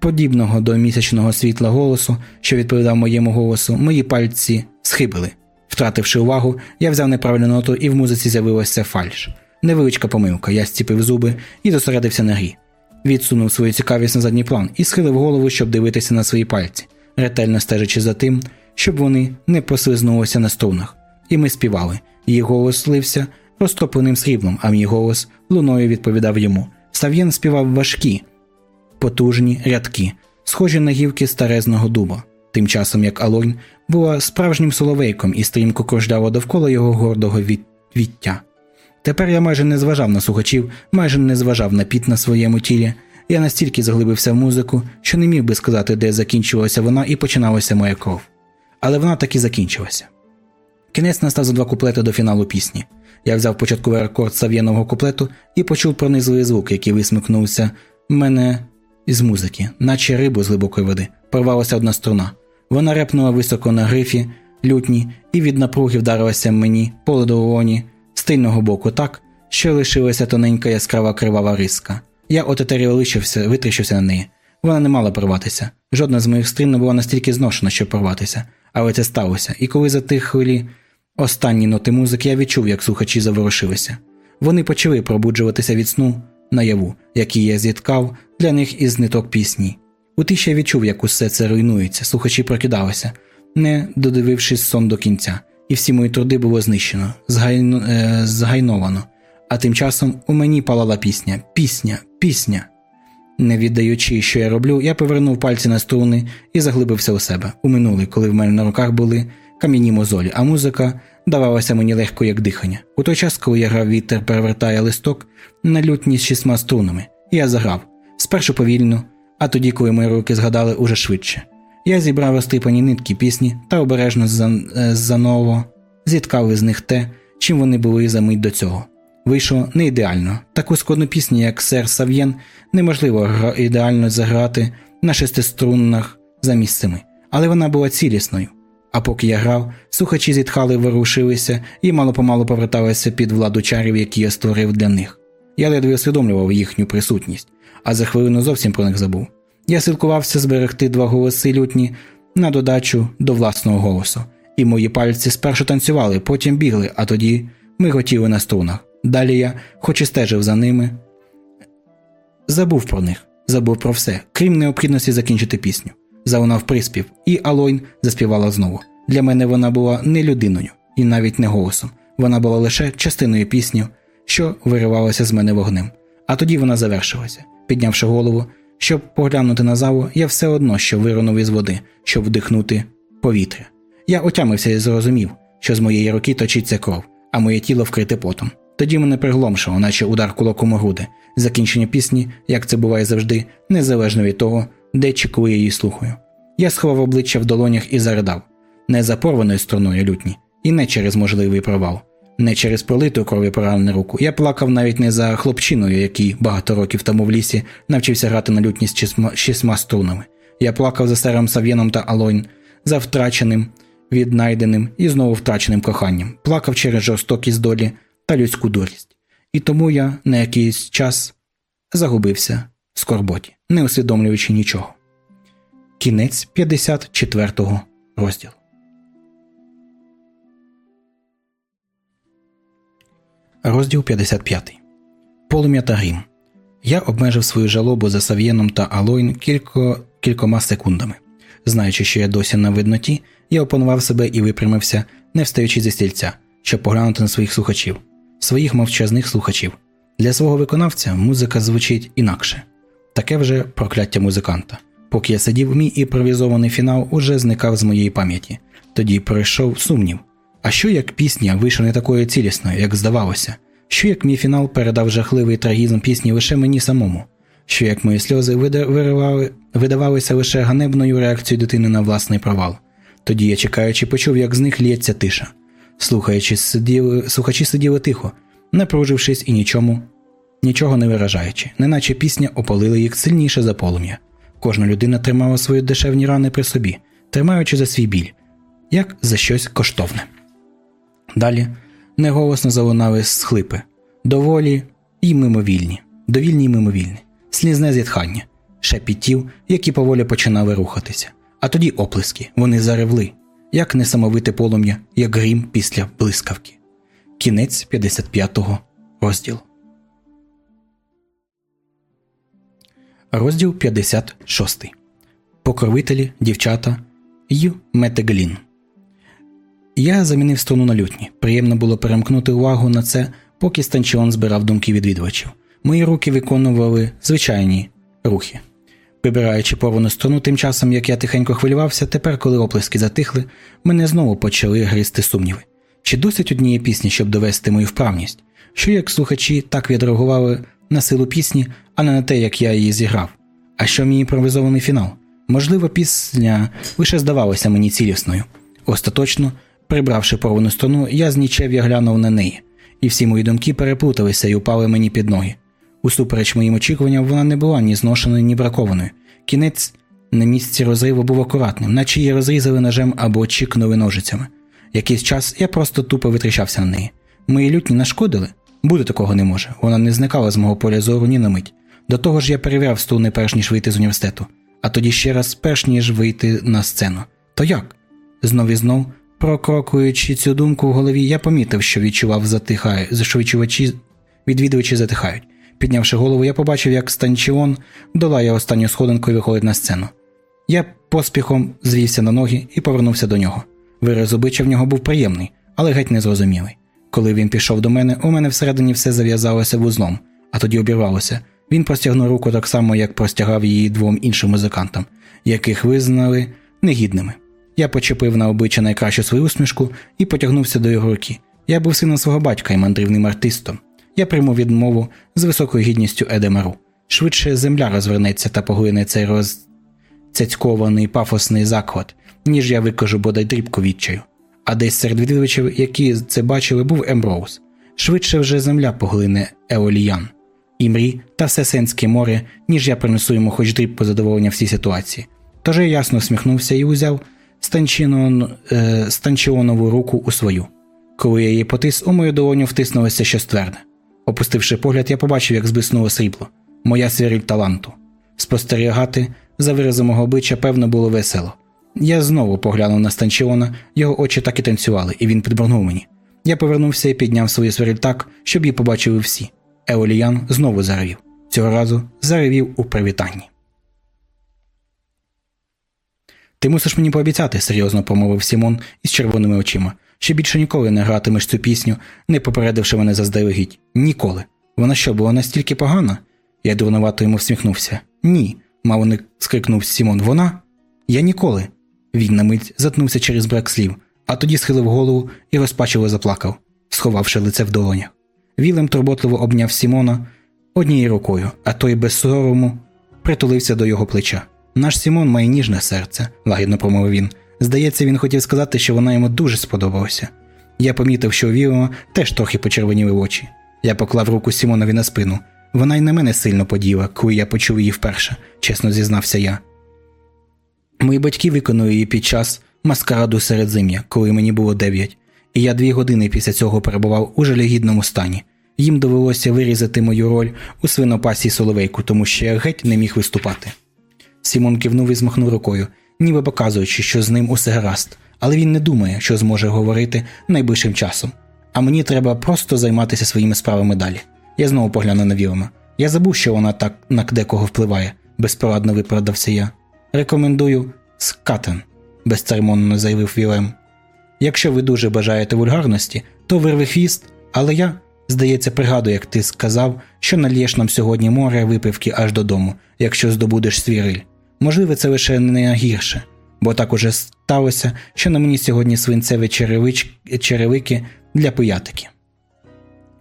подібного до місячного світла голосу, що відповідав моєму голосу, мої пальці схибили. Втративши увагу, я взяв неправильну ноту і в музиці з'явилася фальш. Невеличка помилка, я зціпив зуби і зосередився на грі. Відсунув свою цікавість на задній план і схилив голову, щоб дивитися на свої пальці, ретельно стежачи за тим, щоб вони не послизнулися на струнах. І ми співали. Її голос лився розтопленим сріблом, а мій голос луною відповідав йому. Сав'єн співав важкі, потужні рядки, схожі на гілки старезного дуба, тим часом як Алонь була справжнім соловейком і стрімко кружляла довкола його гордого від... віття. Тепер я майже не зважав на слухачів, майже не зважав на піт на своєму тілі. Я настільки заглибився в музику, що не міг би сказати, де закінчувалася вона і починалася моя кров. Але вона таки закінчилася. Кінець настав за два куплети до фіналу пісні. Я взяв початковий акорд сав'єнового куплету і почув пронизливий звук, який висмикнувся мене із музики, наче рибу з глибокої води. Порвалася одна струна. Вона репнула високо на грифі, лютні, і від напруги вдарилася мені по ладолоні з тильного боку так, що лишилася тоненька яскрава кривава риска. Я отетерів лишився, витріщився на неї. Вона не мала порватися. Жодна з моїх стрін не була настільки зношена, щоб порватися. Але це сталося, і коли затихли останні ноти музики, я відчув, як слухачі заворушилися. Вони почали пробуджуватися від сну наяву, який я зіткав для них із ниток пісні. У тиші я відчув, як усе це руйнується, слухачі прокидалися, не додивившись сон до кінця, і всі мої труди було знищено, згайно, е, згайновано. А тим часом у мені палала пісня, пісня, пісня. Не віддаючи, що я роблю, я повернув пальці на струни і заглибився у себе у минуле, коли в мене на руках були кам'яні мозолі, а музика давалася мені легко, як дихання. У той час, коли я грав вітер, перевертає листок на лютні з шістьма струнами, я заграв спершу повільно, а тоді, коли мої руки згадали уже швидше. Я зібрав розтріпані нитки пісні та обережно е, заново зіткав із них те, чим вони були за мить до цього. Вийшло не ідеально. Таку складну пісню, як Сер Сав'єн, неможливо ідеально заграти на шестиструннах за місцями, але вона була цілісною. А поки я грав, слухачі зітхали, ворушилися і мало помалу поверталися під владу чарів, які я створив для них. Я ледве усвідомлював їхню присутність, а за хвилину зовсім про них забув. Я силкувався зберегти два голоси лютні на додачу до власного голосу, і мої пальці спершу танцювали, потім бігли, а тоді ми готіли на струнах. Далі я, хоч і стежив за ними, забув про них, забув про все, крім необхідності закінчити пісню. Залунав приспів, і Алойн заспівала знову. Для мене вона була не людиною і навіть не голосом. Вона була лише частиною пісні, що виривалася з мене вогнем. А тоді вона завершилася. Піднявши голову, щоб поглянути на заву, я все одно що вирунув із води, щоб вдихнути повітря. Я отямився і зрозумів, що з моєї руки точиться кров, а моє тіло вкрите потом. Тоді мене пригломшило, наче удар кулаком у груди. Закінчення пісні, як це буває завжди, незалежно від того, де чи коли я її слухаю. Я сховав обличчя в долонях і заридав, не за порваною струною лютні, і не через можливий провал, не через пролиту крові поранену руку. Я плакав навіть не за хлопчиною, який багато років тому в лісі навчився грати на лютні з шістьма струнами. Я плакав за сером Сав'єном та Алойн, за втраченим, віднайденим і знову втраченим коханням, плакав через жорстокість долі та людську дурість. І тому я на якийсь час загубився в скорботі, не усвідомлюючи нічого. Кінець 54 го розділу. Розділ 55. Полум'я та грім. Я обмежив свою жалобу за Сав'єном та Алойн кілько, кількома секундами. Знаючи, що я досі на видноті, я опанував себе і випрямився, не встаючи зі стільця, щоб поглянути на своїх слухачів, своїх мовчазних слухачів. Для свого виконавця музика звучить інакше таке вже прокляття музиканта. Поки я сидів, мій імпровізований фінал уже зникав з моєї пам'яті. Тоді пройшов сумнів. А що як пісня вийшла не такою цілісною, як здавалося? Що як мій фінал передав жахливий трагізм пісні лише мені самому? Що як мої сльози видавалися лише ганебною реакцією дитини на власний провал? Тоді я, чекаючи, почув, як з них лється тиша. Слухаючи, сиділи, слухачі сиділи тихо, напружившись і нічому, нічого не виражаючи, неначе пісня опалила їх сильніше за полум'я. Кожна людина тримала свої дешевні рани при собі, тримаючи за свій біль, як за щось коштовне. Далі неголосно залунали схлипи, доволі й мимовільні, довільні й мимовільні, слізне зітхання, шепітів, які поволі починали рухатися. А тоді оплески, вони заревли. як несамовите полум'я, як грім після блискавки. Кінець 55 розділу. Розділ 56. Покровителі, дівчата Ю Метеглін. Я замінив струну на лютні. Приємно було перемкнути увагу на це, поки станчіон збирав думки відвідувачів. Мої руки виконували звичайні рухи. Прибираючи порвану струну, тим часом, як я тихенько хвилювався, тепер, коли оплески затихли, мене знову почали гризти сумніви. Чи досить однієї пісні, щоб довести мою вправність? Що як слухачі так відреагували на силу пісні, а не на те, як я її зіграв? А що мій імпровізований фінал? Можливо, пісня лише здавалася мені цілісною. Остаточно, прибравши порвану струну, я знічев'я глянув на неї, і всі мої думки переплуталися і упали мені під ноги. Усупереч моїм очікуванням, вона не була ні зношеною, ні бракованою. Кінець на місці розриву був акуратним, наче її розрізали ножем або чікнули ножицями. Якийсь час я просто тупо витріщався на неї. Мої лютні нашкодили? Буде такого не може. Вона не зникала з мого поля зору ні на мить. До того ж я перевіряв струни перш ніж вийти з університету, а тоді ще раз, перш ніж вийти на сцену. То як? Знов і знов, прокрокуючи цю думку в голові, я помітив, що відчував затихаю, що відчувачі відвідувачі затихають. Піднявши голову, я побачив, як Станчіон долає останню сходинку і виходить на сцену. Я поспіхом звівся на ноги і повернувся до нього. Вираз обличчя в нього був приємний, але геть незрозумілий. Коли він пішов до мене, у мене всередині все зав'язалося вузлом, а тоді обірвалося. Він простягнув руку так само, як простягав її двом іншим музикантам, яких визнали негідними. Я почепив на обличчя найкращу свою усмішку і потягнувся до його руки. Я був сином свого батька і мандрівним артистом. Я прийму відмову з високою гідністю Едемеру. Швидше земля розвернеться та поглине цей розцяцькований пафосний заклад, ніж я викажу бодай дрібку відчаю. А десь серед відвідувачів, які це бачили, був Емброуз. Швидше вже земля поглине Еоліян, Імрі та Всесенське море, ніж я принесу йому хоч дрібку задоволення всій ситуації. Тож я ясно всміхнувся і узяв станчіон, е, станчіонову руку у свою. Коли я її потис, у мою долоню втиснулося щось тверде. Опустивши погляд, я побачив, як збиснуло срібло, моя свіріль таланту. Спостерігати за виразом мого обличчя, певно, було весело. Я знову поглянув на станчіона, його очі так і танцювали, і він підборнув мені. Я повернувся і підняв свою свиріль так, щоб її побачили всі. Еоліян знову заревів. Цього разу заревів у привітанні. Ти мусиш мені пообіцяти, серйозно промовив Сімон із червоними очима, що більше ніколи не гратимеш цю пісню, не попередивши мене заздалегідь. Ніколи. Вона що, була настільки погана? Я дурнувато йому всміхнувся. Ні, мало не скрикнув Сімон. Вона? Я ніколи. Він на мить затнувся через брак слів, а тоді схилив голову і розпачливо заплакав, сховавши лице в долонях. Вілем турботливо обняв Сімона однією рукою, а той без сорому притулився до його плеча. Наш Сімон має ніжне серце, лагідно промовив він. Здається, він хотів сказати, що вона йому дуже сподобалася. Я помітив, що у Вілема теж трохи почервоніли очі. Я поклав руку Сімонові на спину. Вона й на мене сильно поділа, коли я почув її вперше, чесно зізнався я. Мої батьки виконали її під час маскараду середзим'я, коли мені було дев'ять, і я дві години після цього перебував у жалюгідному стані. Їм довелося вирізати мою роль у свинопасі соловейку, тому що я геть не міг виступати. Сімон кивнув і змахнув рукою, ніби показуючи, що з ним усе гаразд, але він не думає, що зможе говорити найближчим часом. А мені треба просто займатися своїми справами далі. Я знову поглянув на Вілома. Я забув, що вона так на декого впливає, безпорадно виправдався я. Рекомендую скатен, безцеремонно заявив Вілем. Якщо ви дуже бажаєте вульгарності, то вирви хвіст, але я, здається, пригадую, як ти сказав, що нальєш нам сьогодні море випивки аж додому, якщо здобудеш свій риль. Можливо, це лише на гірше, бо так уже сталося, що на мені сьогодні свинцеві черевич... черевики для пиятики.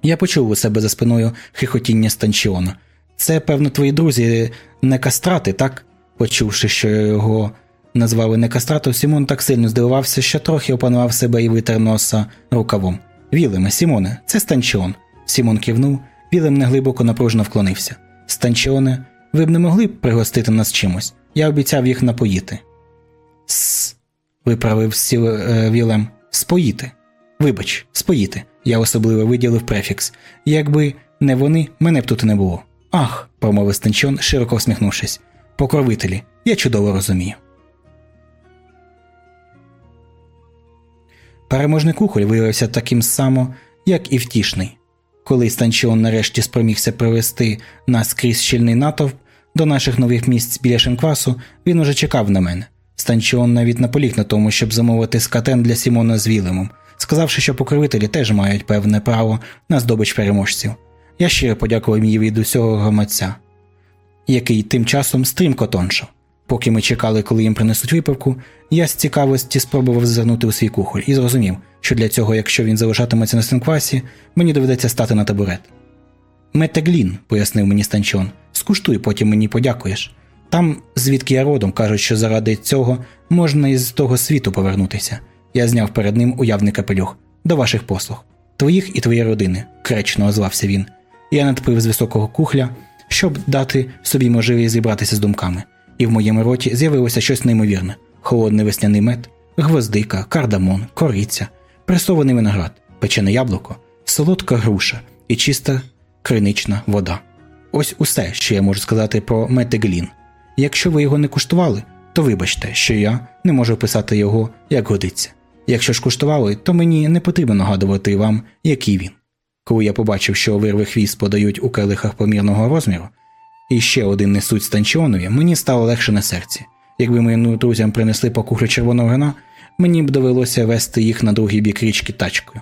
Я почув у себе за спиною хихотіння станчіона. Це, певно, твої друзі не кастрати, так? Почувши, що його назвали не кастратом, Сімон так сильно здивувався, що трохи опанував себе і витер носа рукавом. Вілеме, Сімоне, це станчіон. Сімон кивнув, Вілем неглибоко напружно вклонився. Станчіоне, ви б не могли б пригостити нас чимось? Я обіцяв їх напоїти. С. виправив сіл е, Вілем. Споїти. Вибач, споїти. Я особливо виділив префікс. Якби не вони, мене б тут не було. Ах, промовив Станчон, широко всміхнувшись. Покровителі, я чудово розумію. Переможний кухоль виявився таким само, як і втішний. Коли Станчіон нарешті спромігся привести нас крізь щільний натовп до наших нових місць біля Шинквасу, він уже чекав на мене. Станчіон навіть наполіг на тому, щоб замовити скатен для Сімона з Вілемом, сказавши, що покровителі теж мають певне право на здобич переможців. Я щиро подякував їй від усього громадця, який тим часом стрімко тоншав. Поки ми чекали, коли їм принесуть випивку, я з цікавості спробував зазирнути у свій кухоль і зрозумів, що для цього, якщо він залишатиметься на стенквасі, мені доведеться стати на табурет. Метеглін, пояснив мені станчон, скуштуй, потім мені подякуєш. Там, звідки я родом, кажуть, що заради цього можна із того світу повернутися. Я зняв перед ним уявний капелюх до ваших послуг, твоїх і твоєї родини, кречно озвався він. Я надпив з високого кухля, щоб дати собі можливість зібратися з думками, і в моєму роті з'явилося щось неймовірне: холодний весняний мед, гвоздика, кардамон, кориця, пресований виноград, печене яблуко, солодка груша і чиста кринична вода. Ось усе, що я можу сказати про метеглін. Якщо ви його не куштували, то вибачте, що я не можу описати його як годиться. Якщо ж куштували, то мені не потрібно нагадувати вам, який він. Коли я побачив, що вирви хвіст подають у келихах помірного розміру, і ще один несуть станчіонові, мені стало легше на серці. Якби моїм друзям принесли по кухлю червоного вина, мені б довелося вести їх на другий бік річки тачкою.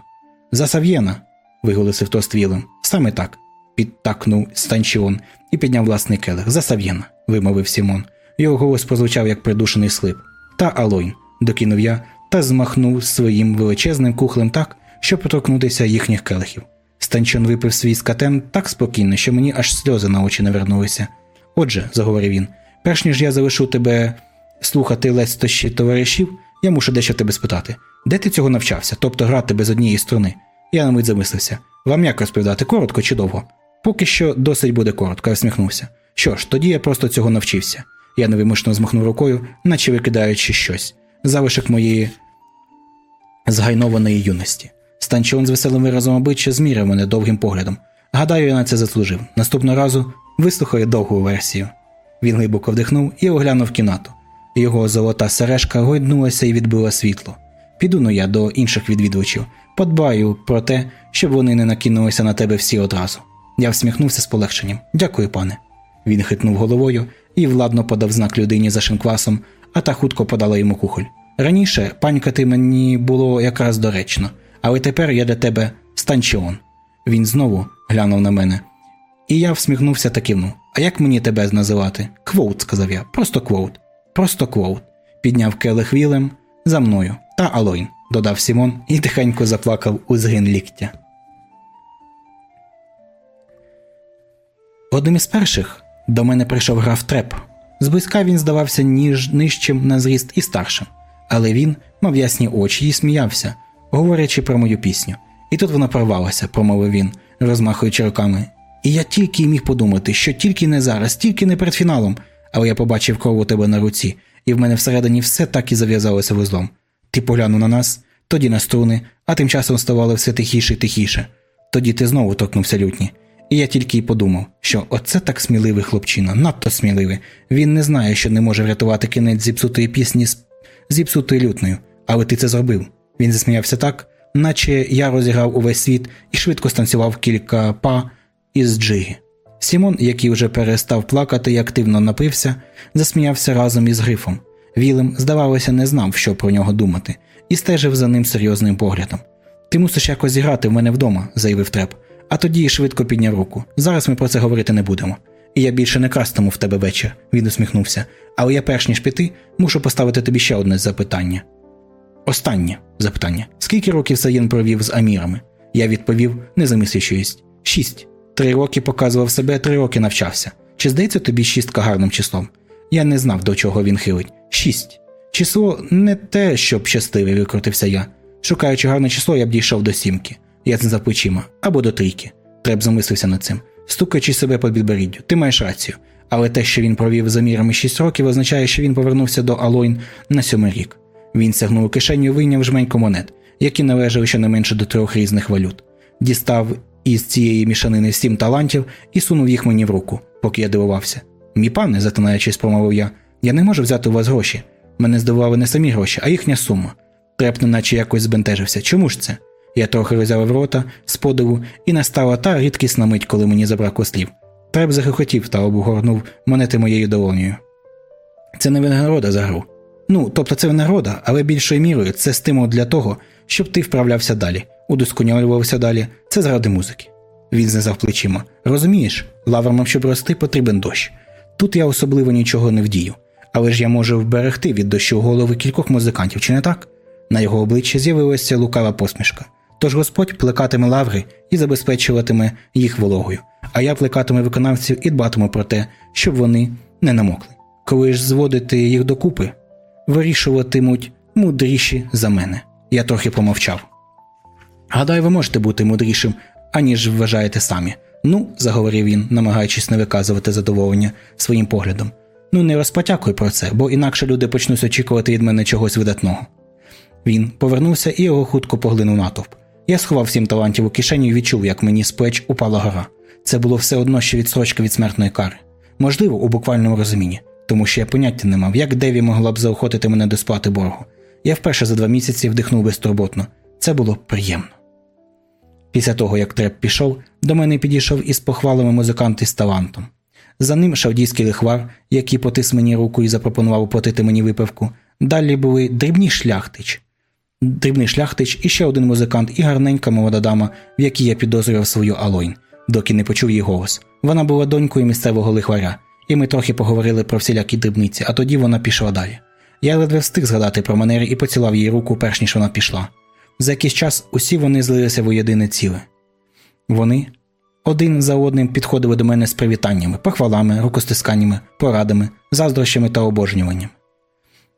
За Сав'єна, виголосив тост Вілем. Саме так, підтакнув станчіон і підняв власний келих. За Сав'єна, вимовив Сімон. Його голос прозвучав як придушений схлип. Та Алойн, докинув я та змахнув своїм величезним кухлем так, щоб поторкнутися їхніх келихів. Станчон випив свій скатен так спокійно, що мені аж сльози на очі навернулися. Отже, заговорив він, перш ніж я залишу тебе слухати лестощі товаришів, я мушу дещо тебе спитати. Де ти цього навчався, тобто грати без однієї струни? Я на мить замислився. Вам як розповідати, коротко чи довго? Поки що досить буде коротко, я всміхнувся. Що ж, тоді я просто цього навчився. Я невимушно змахнув рукою, наче викидаючи щось, залишок моєї згайнованої юності. Станчон з веселим виразом обличчя зміряв мене довгим поглядом. Гадаю, я на це заслужив. Наступного разу вислухаю довгу версію. Він глибоко вдихнув і оглянув кімнату. Його золота сережка гойднулася і відбила світло. Піду ну я до інших відвідувачів, подбаю про те, щоб вони не накинулися на тебе всі одразу. Я всміхнувся з полегшенням. Дякую, пане. Він хитнув головою і владно подав знак людині за шинквасом, а та хутко подала йому кухоль. Раніше панькати мені було якраз доречно, але тепер я для тебе станчіон. Він знову глянув на мене. І я всміхнувся та кивнув. А як мені тебе називати? Квоут, сказав я, просто квоут. Просто квоут. Підняв келих вілем за мною та Алойн, додав Сімон і тихенько заплакав у згин ліктя. Одним із перших до мене прийшов граф Треп. Зблизька він здавався ніж нижчим на зріст і старшим, але він мав ясні очі і сміявся, говорячи про мою пісню. І тут вона порвалася, промовив він, розмахуючи руками. І я тільки й міг подумати, що тільки не зараз, тільки не перед фіналом, але я побачив кров у тебе на руці, і в мене всередині все так і зав'язалося вузлом. Ти поглянув на нас, тоді на струни, а тим часом ставало все тихіше і тихіше. Тоді ти знову торкнувся лютні. І я тільки й подумав, що оце так сміливий хлопчина, надто сміливий. Він не знає, що не може врятувати кінець зіпсутої пісні з зіпсутою лютною, але ти це зробив. Він засміявся так, наче я розіграв увесь світ і швидко станцював кілька па із джиги. Сімон, який вже перестав плакати і активно напився, засміявся разом із графом. Вілем, здавалося, не знав, що про нього думати, і стежив за ним серйозним поглядом. Ти мусиш якось зіграти в мене вдома, заявив Треп, а тоді швидко підняв руку. Зараз ми про це говорити не будемо. І я більше не крастиму в тебе вечір, він усміхнувся. Але я, перш ніж піти, мушу поставити тобі ще одне запитання. Останнє запитання: скільки років Саєн провів з амірами? Я відповів, не замислюючись. Шість. Три роки показував себе, три роки навчався. Чи здається тобі шістка гарним числом? Я не знав, до чого він хилить. Шість. Число не те, щоб щасливий, викрутився я. Шукаючи гарне число, я б дійшов до сімки. Я за плечима, або до трійки. Треб замислився над цим. Стукаючи себе по підборіддю, ти маєш рацію. Але те, що він провів за мірами шість років, означає, що він повернувся до Алойн на сьомий рік. Він сягнув у кишеню і вийняв жменьку монет, які належали щонайменше до трьох різних валют. Дістав із цієї мішанини сім талантів і сунув їх мені в руку, поки я дивувався. Мій пане, затинаючись, промовив я, я не можу взяти у вас гроші. Мене здивували не самі гроші, а їхня сума. Треп наче якось збентежився. Чому ж це? Я трохи розявив рота з подиву, і настала та рідкісна мить, коли мені забракло слів. Треп захохотів та обгорнув монети моєю долонею. Це не винагорода за гру. Ну, тобто це винагорода, але більшою мірою це стимул для того, щоб ти вправлявся далі, удосконалювався далі, це заради музики. Він знизав плечима. Розумієш, лаврам, щоб рости, потрібен дощ. Тут я особливо нічого не вдію, але ж я можу вберегти від дощу голови кількох музикантів, чи не так? На його обличчі з'явилася лукава посмішка. Тож Господь плекатиме лаври і забезпечуватиме їх вологою, а я плекатиму виконавців і дбатиму про те, щоб вони не намокли. Коли ж зводити їх докупи, вирішуватимуть мудріші за мене. Я трохи помовчав. Гадаю, ви можете бути мудрішим, аніж вважаєте самі. Ну, заговорив він, намагаючись не виказувати задоволення своїм поглядом. Ну, не розпотякуй про це, бо інакше люди почнуть очікувати від мене чогось видатного. Він повернувся і його хутко поглинув натовп. Я сховав сім талантів у кишеню і відчув, як мені з плеч упала гора. Це було все одно ще відсрочка від смертної кари. Можливо, у буквальному розумінні, тому що я поняття не мав, як Деві могла б заохотити мене до сплати боргу. Я вперше за два місяці вдихнув безтурботно. Це було приємно. Після того, як треп пішов, до мене підійшов із похвалами музикант із талантом. За ним шавдійський лихвар, який потис мені руку і запропонував оплатити мені випивку. Далі були дрібні шляхтич, дрібний шляхтич і ще один музикант, і гарненька молода дама, в якій я підозрював свою Алойн, доки не почув її голос. Вона була донькою місцевого лихваря, і ми трохи поговорили про всілякі дрібниці, а тоді вона пішла далі. Я ледве встиг згадати про манери і поцілав її руку, перш ніж вона пішла. За якийсь час усі вони злилися в єдине ціле. Вони один за одним підходили до мене з привітаннями, похвалами, рукостисканнями, порадами, заздрощами та обожнюванням.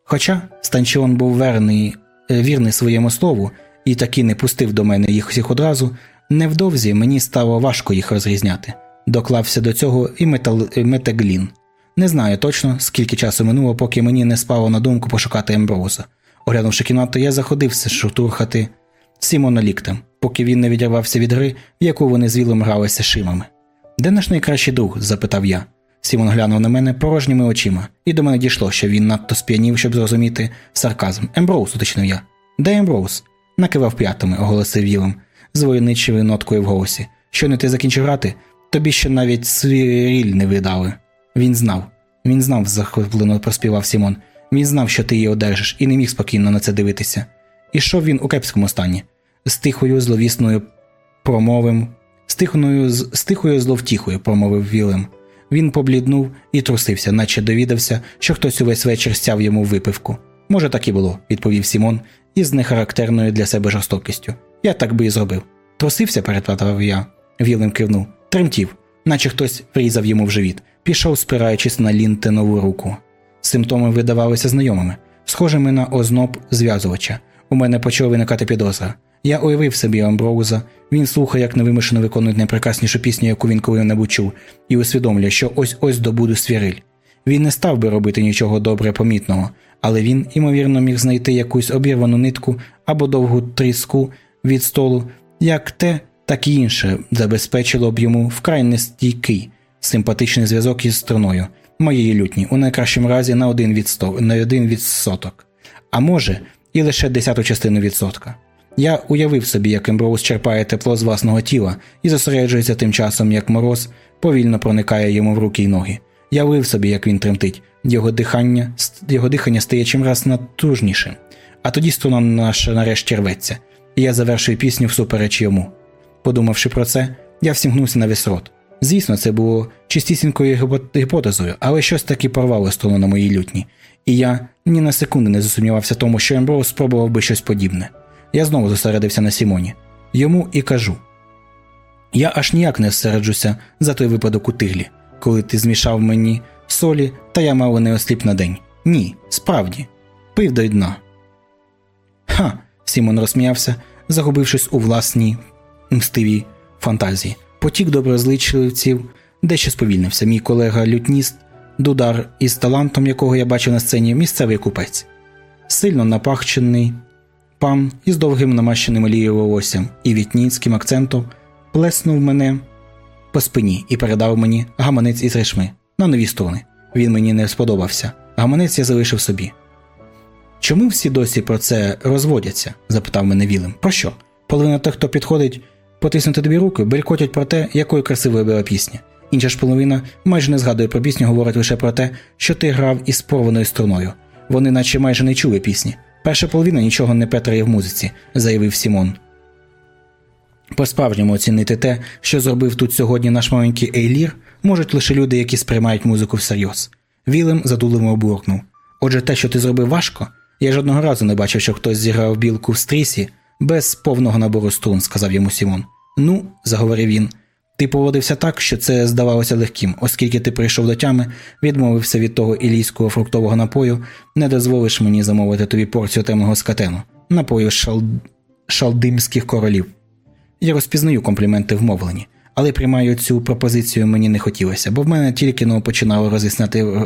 Хоча Станчіон був верний, вірний своєму слову і таки не пустив до мене їх всіх одразу, невдовзі мені стало важко їх розрізняти. Доклався до цього і метал... метеглін. Не знаю точно, скільки часу минуло, поки мені не спало на думку пошукати Емброуза. Оглянувши кімнату, я заходився шутурхати Сімона ліктем, поки він не відірвався від гри, в яку вони з Вілом гралися шимами. Де наш найкращий друг? запитав я. Сімон глянув на мене порожніми очима, і до мене дійшло, що він надто сп'янів, щоб зрозуміти сарказм. Емброуз, уточнив я. Де Емброуз? Накивав п'ятами, оголосив Вілем, з войовничою ноткою в голосі. Щойно ти закінчив грати? Тобі ще навіть свиріль не видали. Він знав. Він знав, захоплено проспівав Сімон. Він знав, що ти її одержиш, і не міг спокійно на це дивитися. Ішов він у кепському стані, з тихою зловісною промовим, з тихою, з тихою зловтіхою, промовив Вілем. Він побліднув і трусився, наче довідався, що хтось увесь вечір стяв йому випивку. Може, так і було, відповів Сімон із нехарактерною для себе жорстокістю. Я так би і зробив. Трусився, передпадав я. Вілем кивнув, тремтів, наче хтось врізав йому в живіт, пішов, спираючись на лінтенову руку. Симптоми видавалися знайомими, схожими на озноб зв'язувача. У мене почала виникати підозра. Я уявив собі Амброуза, він слухає, як невимушено виконують найпрекраснішу пісню, яку він коли-небудь чув, і усвідомлює, що ось ось добуду свіриль. Він не став би робити нічого добре помітного, але він, ймовірно, міг знайти якусь обірвану нитку або довгу тріску від столу, як те, так і інше забезпечило б йому вкрай нестійкий, симпатичний зв'язок із струною, моєї лютні, у найкращому разі на один відсто... на один відсоток. А може, і лише десяту частину відсотка. Я уявив собі, як Емброуз черпає тепло з власного тіла і зосереджується тим часом, як мороз повільно проникає йому в руки й ноги. Я уявив собі, як він тремтить, його дихання його дихання стає чимраз натужнішим, а тоді струна наша нарешті рветься, і я завершую пісню всупереч йому. Подумавши про це, я всімкнувся на весь рот. Звісно, це було чистісінькою гіпотезою, але щось таки порвало струну на моїй лютні, і я ні на секунду не засумнівався тому, що Емброуз спробував би щось подібне. Я знову зосередився на Сімоні. Йому і кажу: Я аж ніяк не зсереджуся за той випадок у тиглі, коли ти змішав мені солі, та я мало не осліп на день. Ні, справді, пив до дна. Ха. Сімон розсміявся, загубившись у власній мстивій фантазії. Потік доброзичливців дещо сповільнився. Мій колега лютніст Дудар із талантом, якого я бачив на сцені, місцевий купець, сильно напахчений пан із довгим намащеним олією волоссям і вітніцьким акцентом плеснув мене по спині і передав мені гаманець із решми на нові сторони. Він мені не сподобався. Гаманець я залишив собі. Чому всі досі про це розводяться? запитав мене Вілем. Про що? Половина тих, хто підходить потиснути тобі руки, белькотять про те, якою красивою була пісня. Інша ж половина майже не згадує про пісню, говорить лише про те, що ти грав із порваною струною. Вони наче майже не чули пісні. Перша половина нічого не петрає в музиці, заявив Сімон. По справжньому оцінити те, що зробив тут сьогодні наш маленький Ейлір, можуть лише люди, які сприймають музику всерйоз. Вілем задуливо буркнув. Отже, те, що ти зробив важко, я жодного разу не бачив, що хтось зіграв білку в стрісі без повного набору струн, сказав йому Сімон. Ну, заговорив він, ти поводився так, що це здавалося легким, оскільки ти прийшов до тями, відмовився від того ілійського фруктового напою, не дозволиш мені замовити тобі порцію темного скатену, напою шал... шалдимських королів. Я розпізнаю компліменти вмовлені, але приймаю цю пропозицію мені не хотілося, бо в мене тільки но починало роз'ясняти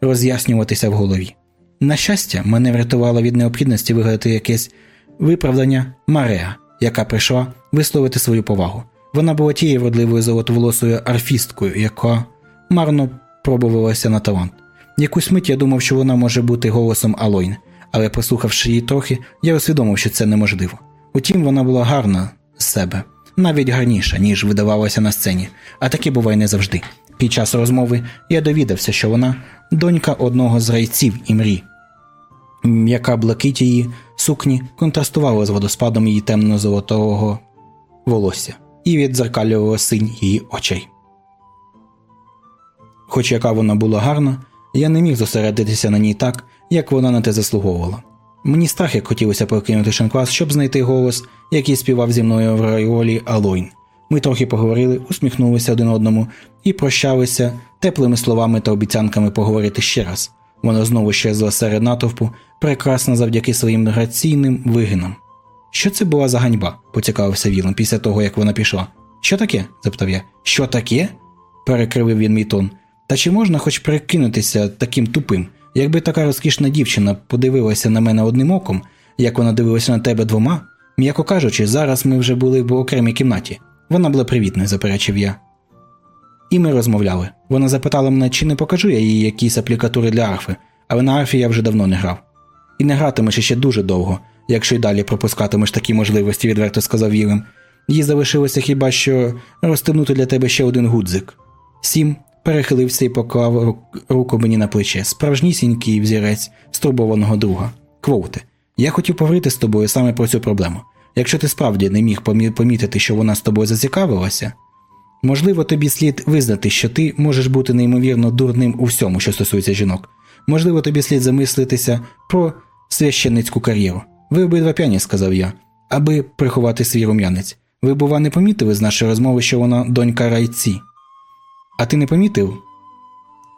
роз'яснюватися в голові. На щастя, мене врятувало від необхідності вигадати якесь виправдання Мареа, яка прийшла висловити свою повагу. Вона була тією вродливою золотоволосою арфісткою, яка марно пробувалася на талант. Якусь мить я думав, що вона може бути голосом Алойн, але послухавши її трохи, я усвідомив, що це неможливо. Утім, вона була гарна з себе, навіть гарніша, ніж видавалася на сцені, а таке буває не завжди. Під час розмови я довідався, що вона донька одного з райців імрі, яка блакить її сукні контрастувала з водоспадом її темно-золотого волосся і відзеркалювала синь її очей. Хоч яка вона була гарна, я не міг зосередитися на ній так, як вона на те заслуговувала. Мені страх як хотілося покинути Шенклас, щоб знайти голос, який співав зі мною в райолі Алойн. Ми трохи поговорили, усміхнулися один одному і прощалися теплими словами та обіцянками поговорити ще раз. Вона знову щезла серед натовпу, прекрасна завдяки своїм граційним вигинам. Що це була за ганьба? поцікавився Вілом після того, як вона пішла. Що таке? запитав я. Що таке? перекривив він мій тон. Та чи можна хоч прикинутися таким тупим? Якби така розкішна дівчина подивилася на мене одним оком, як вона дивилася на тебе двома, м'яко кажучи, зараз ми вже були в окремій кімнаті. Вона була привітна, заперечив я. І ми розмовляли. Вона запитала мене, чи не покажу я їй якісь аплікатури для арфи, але на арфі я вже давно не грав. І не гратимеш ще дуже довго, якщо й далі пропускатимеш такі можливості, відверто сказав Вілем. Їй залишилося хіба що розтинути для тебе ще один гудзик. Сім перехилився і поклав руку мені на плече, справжнісінький взірець стурбованого друга. Квоуте, я хотів поговорити з тобою саме про цю проблему. Якщо ти справді не міг помітити, що вона з тобою зацікавилася, можливо, тобі слід визнати, що ти можеш бути неймовірно дурним у всьому, що стосується жінок. Можливо, тобі слід замислитися про священницьку кар'єру. Ви обидва п'яні, сказав я, аби приховати свій рум'янець. Ви, бува, не помітили з нашої розмови, що вона донька райці. А ти не помітив?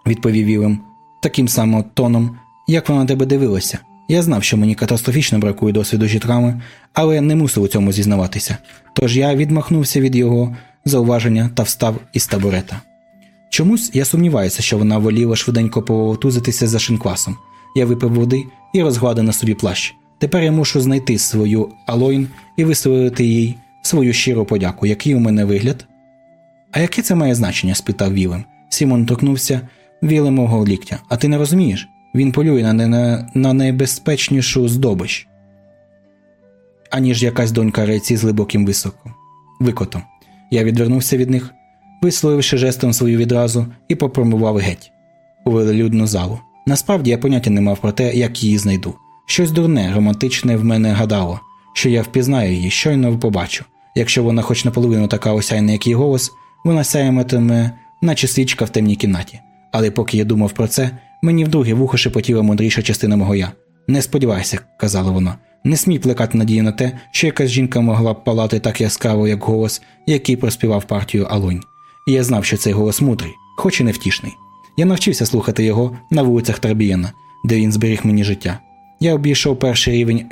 відповів Вілем таким самим тоном, як вона на тебе дивилася. Я знав, що мені катастрофічно бракує досвіду жітрами, але не мусив у цьому зізнаватися. Тож я відмахнувся від його зауваження та встав із табурета. Чомусь я сумніваюся, що вона воліла швиденько пововтузитися за шинквасом. Я випив води і розгладив на собі плащ. Тепер я мушу знайти свою Алойн і висловити їй свою щиру подяку, який у мене вигляд. А яке це має значення? спитав Вілем. Сімон торкнувся Вілемового ліктя. А ти не розумієш? Він полює на, на, на найбезпечнішу здобич, аніж якась донька рейці з глибоким високом. викотом. Я відвернувся від них, висловивши жестом свою відразу, і попромував геть у велелюдну залу. Насправді я поняття не мав про те, як її знайду. Щось дурне, романтичне в мене гадало, що я впізнаю її, щойно побачу. Якщо вона хоч наполовину така осяйна, як її голос, вона сяєматиме, наче свічка в темній кімнаті. Але поки я думав про це, мені вдруге вухо шепотіла мудріша частина мого я. Не сподівайся, казала вона. Не смій плекати надію на те, що якась жінка могла б палати так яскраво, як голос, який проспівав партію Алонь. І я знав, що цей голос мудрий, хоч і невтішний. Я навчився слухати його на вулицях Тарбієна, де він зберіг мені життя. Я обійшов перший рівень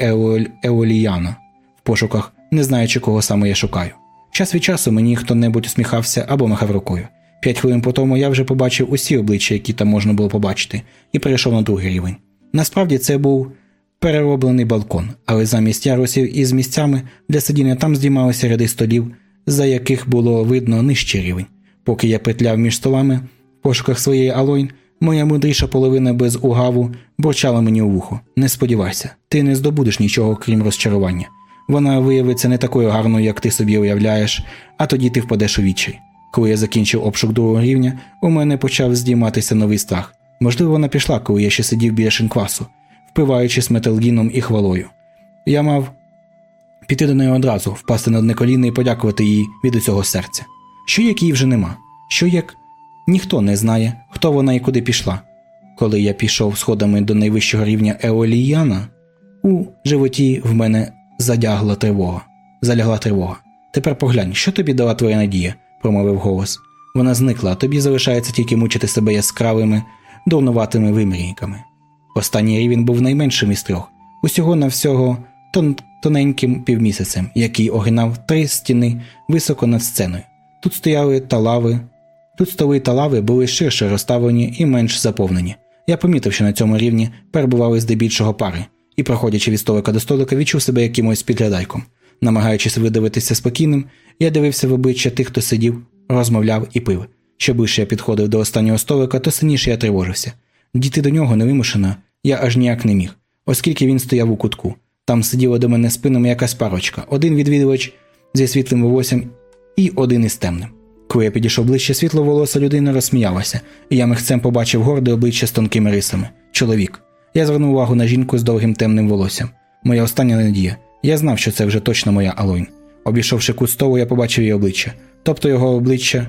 Еоліяна в пошуках, не знаючи, кого саме я шукаю. Час від часу мені хто небудь усміхався або махав рукою. П'ять хвилин по тому я вже побачив усі обличчя, які там можна було побачити, і перейшов на другий рівень. Насправді це був перероблений балкон, але замість ярусів із місцями для сидіння там здіймалися ряди столів, за яких було видно нижчий рівень. Поки я петляв між столами в пошуках своєї Алойн, Моя мудріша половина без угаву борчала мені у вухо. Не сподівайся, ти не здобудеш нічого, крім розчарування. Вона виявиться не такою гарною, як ти собі уявляєш, а тоді ти впадеш у відчай. Коли я закінчив обшук другого рівня, у мене почав здійматися новий страх. Можливо, вона пішла, коли я ще сидів біля шинквасу, впиваючись металгіном і хвалою. Я мав піти до неї одразу, впасти на одне коліно і подякувати їй від усього серця. Що як її вже нема? Що як ніхто не знає, хто вона і куди пішла. Коли я пішов сходами до найвищого рівня Еоліяна, у животі в мене задягла тривога. Залягла тривога. Тепер поглянь, що тобі дала твоя надія, промовив голос. Вона зникла, а тобі залишається тільки мучити себе яскравими, дурнуватими вимірійками. Останній рівень був найменшим із трьох, усього на всього тон тоненьким півмісяцем, який огинав три стіни високо над сценою. Тут стояли талави, тут столи та лави були ширше розставлені і менш заповнені. Я помітив, що на цьому рівні перебували здебільшого пари, і, проходячи від столика до столика, відчув себе якимось підглядайком. Намагаючись видивитися спокійним, я дивився в обличчя тих, хто сидів, розмовляв і пив. Що ближче я підходив до останнього столика, то сильніше я тривожився. Дійти до нього невимушено я аж ніяк не міг, оскільки він стояв у кутку. Там сиділа до мене спином якась парочка, один відвідувач зі світлим волоссям і один із темним. Коли я підійшов ближче, світло волоса людини розсміялося, і я михцем побачив горде обличчя з тонкими рисами. Чоловік. Я звернув увагу на жінку з довгим темним волоссям. Моя остання надія. Я знав, що це вже точно моя Алойн. Обійшовши кут столу, я побачив її обличчя. Тобто його обличчя.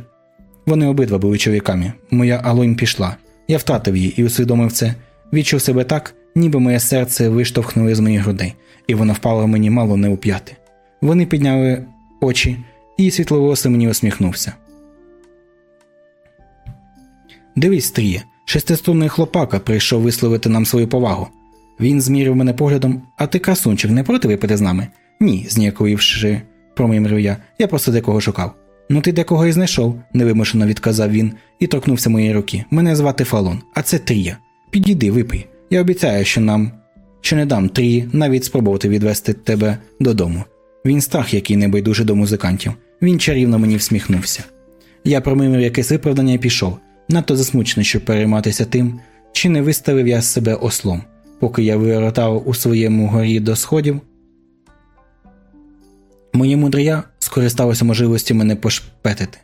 Вони обидва були чоловіками. Моя Алойн пішла. Я втратив її і усвідомив це. Відчув себе так, ніби моє серце виштовхнули з моїх грудей, і воно впало мені мало не у п'яти. Вони підняли очі, і світловолосий мені усміхнувся. Дивись, стріє, шестиструнний хлопака прийшов висловити нам свою повагу. Він змірив мене поглядом, а ти, красунчик, не проти випити з нами? Ні, зніяковівши, промимрив я, я просто декого шукав. Ну ти декого і знайшов, невимушено відказав він і торкнувся моєї руки. Мене звати Фалон, а це Трія. Підійди, випий. Я обіцяю, що нам що не дам Трії навіть спробувати відвести тебе додому. Він страх, який не байдуже до музикантів. Він чарівно мені всміхнувся. Я промимив якесь виправдання і пішов, надто засмучений, щоб перейматися тим, чи не виставив я себе ослом. Поки я виротав у своєму горі до сходів, моє мудрія скористалося можливості мене пошпетити.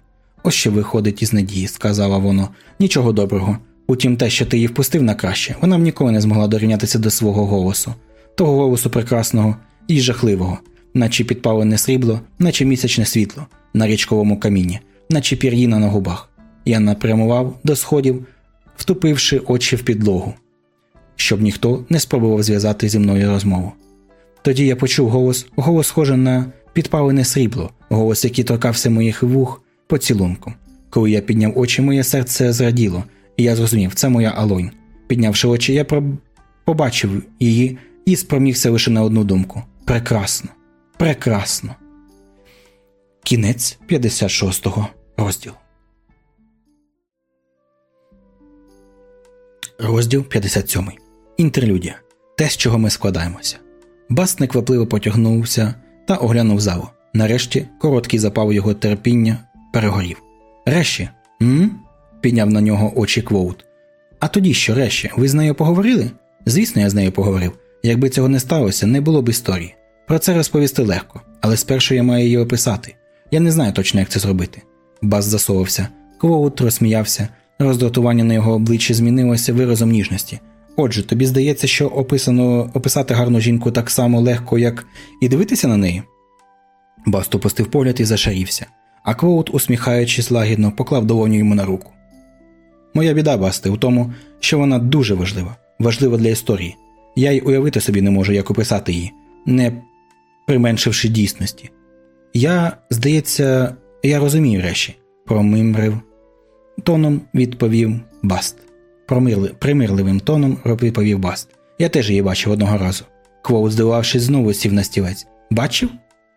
Ось що виходить із надії, сказала воно. Нічого доброго. Утім, те, що ти її впустив на краще, вона б ніколи не змогла дорівнятися до свого голосу, того голосу прекрасного і жахливого, наче підпалене срібло, наче місячне світло на річковому камінні, наче пір'їна на губах. Я напрямував до сходів, втупивши очі в підлогу, щоб ніхто не спробував зв'язати зі мною розмову. Тоді я почув голос, голос схожий на підпалене срібло, голос, який торкався моїх вух поцілунком. Коли я підняв очі, моє серце зраділо, і я зрозумів, це моя Алонь. Піднявши очі, я побачив її і спромігся лише на одну думку: прекрасно, прекрасно. Кінець 56-го розділу. Розділ 57. Інтерлюдія. Те, з чого ми складаємося. Баст неквапливо потягнувся та оглянув залу. Нарешті короткий запал його терпіння перегорів. Реші, м? підняв на нього очі Квоут. А тоді що реші? Ви з нею поговорили? Звісно, я з нею поговорив. Якби цього не сталося, не було б історії. Про це розповісти легко, але спершу я маю її описати. Я не знаю точно, як це зробити. Бас засовався. Квоут розсміявся, роздратування на його обличчі змінилося виразом ніжності. Отже, тобі здається, що описано описати гарну жінку так само легко, як і дивитися на неї? Баст опустив погляд і зашарівся, а Квоут, усміхаючись лагідно, поклав долоню йому на руку. Моя біда, Басте, у тому, що вона дуже важлива, важлива для історії. Я й уявити собі не можу, як описати її, не применшивши дійсності. Я, здається, я розумію речі, промимрив. Тоном відповів Баст. Промирли, примирливим тоном відповів Баст. Я теж її бачив одного разу. Квоут, здивавшись, знову сів на стілець. Бачив?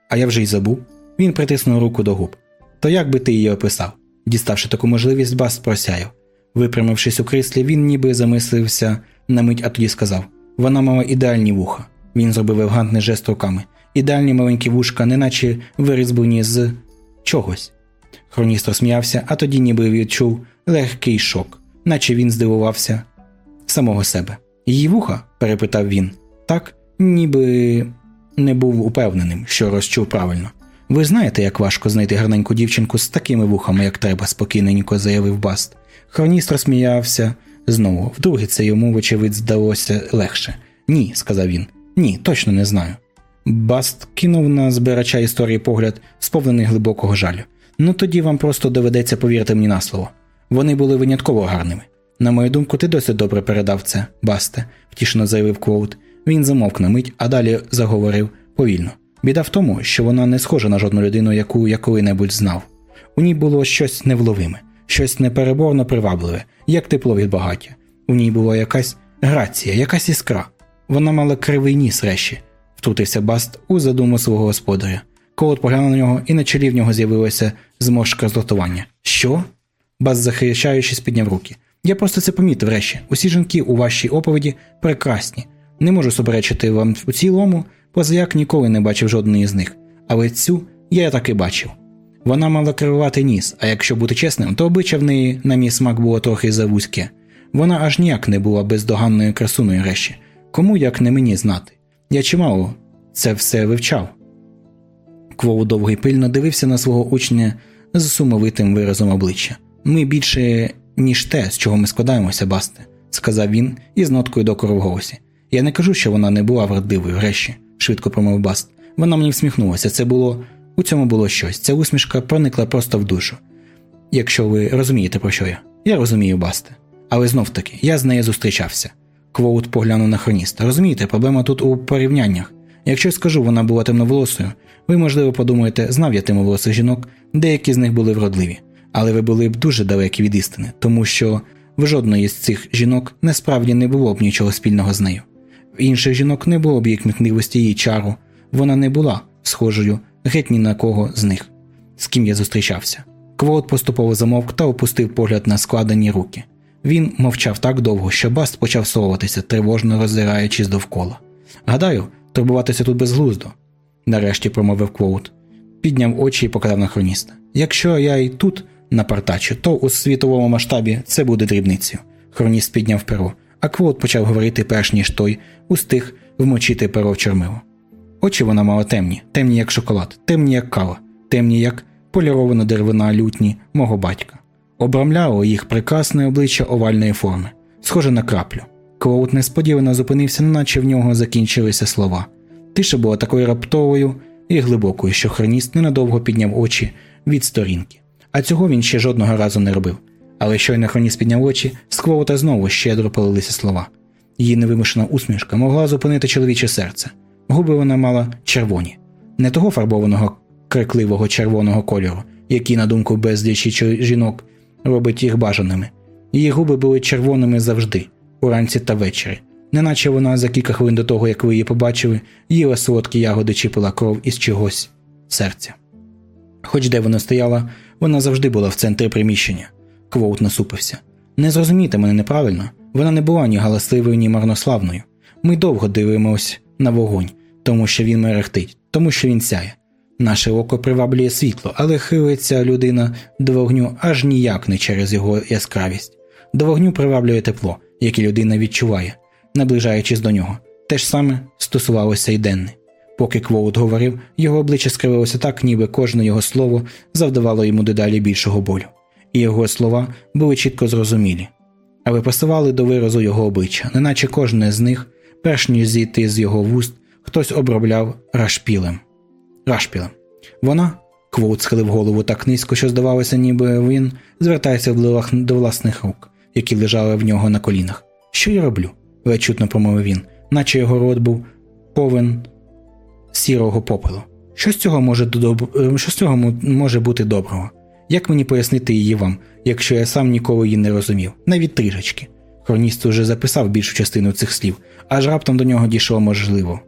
А я вже й забув. Він притиснув руку до губ. То як би ти її описав? Діставши таку можливість, Баст просяяв. Випрямившись у кріслі, він ніби замислився на мить, а тоді сказав: вона мала ідеальні вуха. Він зробив елегантний жест руками. Ідеальні маленькі вушка, неначе вирізблені з чогось. Хроніст розсміявся, а тоді ніби відчув легкий шок. наче він здивувався самого себе. Її вуха? перепитав він. Так, ніби не був упевненим, що розчув правильно. Ви знаєте, як важко знайти гарненьку дівчинку з такими вухами, як треба, спокійненько заявив Баст. Хроніст розсміявся знову. Вдруге це йому, вочевидь, здалося легше. Ні, сказав він. Ні, точно не знаю. Баст кинув на збирача історії погляд, сповнений глибокого жалю. Ну тоді вам просто доведеться повірити мені на слово. Вони були винятково гарними. На мою думку, ти досить добре передав це, Басте, втішено заявив Квоут. Він замовк на мить, а далі заговорив повільно. Біда в тому, що вона не схожа на жодну людину, яку я коли-небудь знав. У ній було щось невловиме, щось непереборно привабливе, як тепло від багаття. У ній була якась грація, якась іскра. Вона мала кривий ніс реші, втрутився Баст у задуму свого господаря. Коут поглянув на нього, і на чолі в нього з'явилася зморшка злотування. Що? Бас, захищаючись, підняв руки. Я просто це помітив речі. Усі жінки у вашій оповіді прекрасні. Не можу суперечити вам у цілому, поза як ніколи не бачив жодної з них. Але цю я таки бачив. Вона мала кривувати ніс, а якщо бути чесним, то обличчя в неї, на мій смак, було трохи завузьке. Вона аж ніяк не була бездоганною красуною речі. Кому як не мені знати? Я чимало це все вивчав. Квоу довгий пильно дивився на свого учня з сумовитим виразом обличчя. Ми більше, ніж те, з чого ми складаємося, басте, сказав він із ноткою докору в голосі. Я не кажу, що вона не була вродливою, речі, швидко промовив Баст. Вона мені всміхнулася. Це було у цьому було щось. Ця усмішка проникла просто в душу. Якщо ви розумієте, про що я. Я розумію, Басте. Але знов таки, я з нею зустрічався. Квоут поглянув на хроніста. Розумієте, проблема тут у порівняннях. Якщо скажу, вона була темноволосою, ви, можливо, подумаєте, знав я темноволосих жінок, деякі з них були вродливі, але ви були б дуже далекі від істини, тому що в жодної з цих жінок насправді не було б нічого спільного з нею. В інших жінок не було б їх кмітливості її чару, вона не була схожою геть ні на кого з них, з ким я зустрічався. Квот поступово замовк та опустив погляд на складені руки. Він мовчав так довго, що Баст почав совуватися, тривожно роззираючись довкола. Гадаю, турбуватися тут безглуздо, нарешті промовив Квоут. Підняв очі і показав на хроніста. Якщо я і тут напартачу, то у світовому масштабі це буде дрібницею. Хроніст підняв перо, а Квоут почав говорити перш ніж той устиг вмочити перо в чормило. Очі вона мала темні, темні, як шоколад, темні, як кава, темні, як полірована деревина лютні мого батька. Обрамляло їх прекрасне обличчя овальної форми, схоже на краплю. Кроут несподівано зупинився, наче в нього закінчилися слова. Тиша була такою раптовою і глибокою, що хроніст ненадовго підняв очі від сторінки. А цього він ще жодного разу не робив. Але щойно хроніст підняв очі, з Кроута знову щедро полилися слова. Її невимушена усмішка могла зупинити чоловіче серце. Губи вона мала червоні, не того фарбованого крикливого червоного кольору, який, на думку безлічі жінок, робить їх бажаними. Її губи були червоними завжди, уранці та ввечері, неначе вона за кілька хвилин до того, як ви її побачили, їла солодкі ягоди чи пила кров із чогось серця. Хоч де вона стояла, вона завжди була в центрі приміщення. Квоут насупився. Не зрозумійте мене неправильно, вона не була ні галасливою, ні марнославною. Ми довго дивимося на вогонь, тому що він мерехтить, тому що він сяє. Наше око приваблює світло, але хилиться людина до вогню аж ніяк не через його яскравість. До вогню приваблює тепло, яке людина відчуває, наближаючись до нього. Те ж саме стосувалося й денне. Поки Квоут говорив, його обличчя скривилося так, ніби кожне його слово завдавало йому дедалі більшого болю, і його слова були чітко зрозумілі, але пасували до виразу його обличчя, неначе кожне з них, перш ніж зійти з його вуст, хтось обробляв рашпілем. Рашпілем. Вона, Квоут схилив голову так низько, що здавалося, ніби він звертається до власних рук, які лежали в нього на колінах. Що я роблю? ледь чутно промовив він, наче його рот був повен сірого попелу. Що з цього може доб... Е, що з цього може бути доброго? Як мені пояснити її вам, якщо я сам ніколи її не розумів, навіть трішечки. Хроніст уже записав більшу частину цих слів, аж раптом до нього дійшло можливо.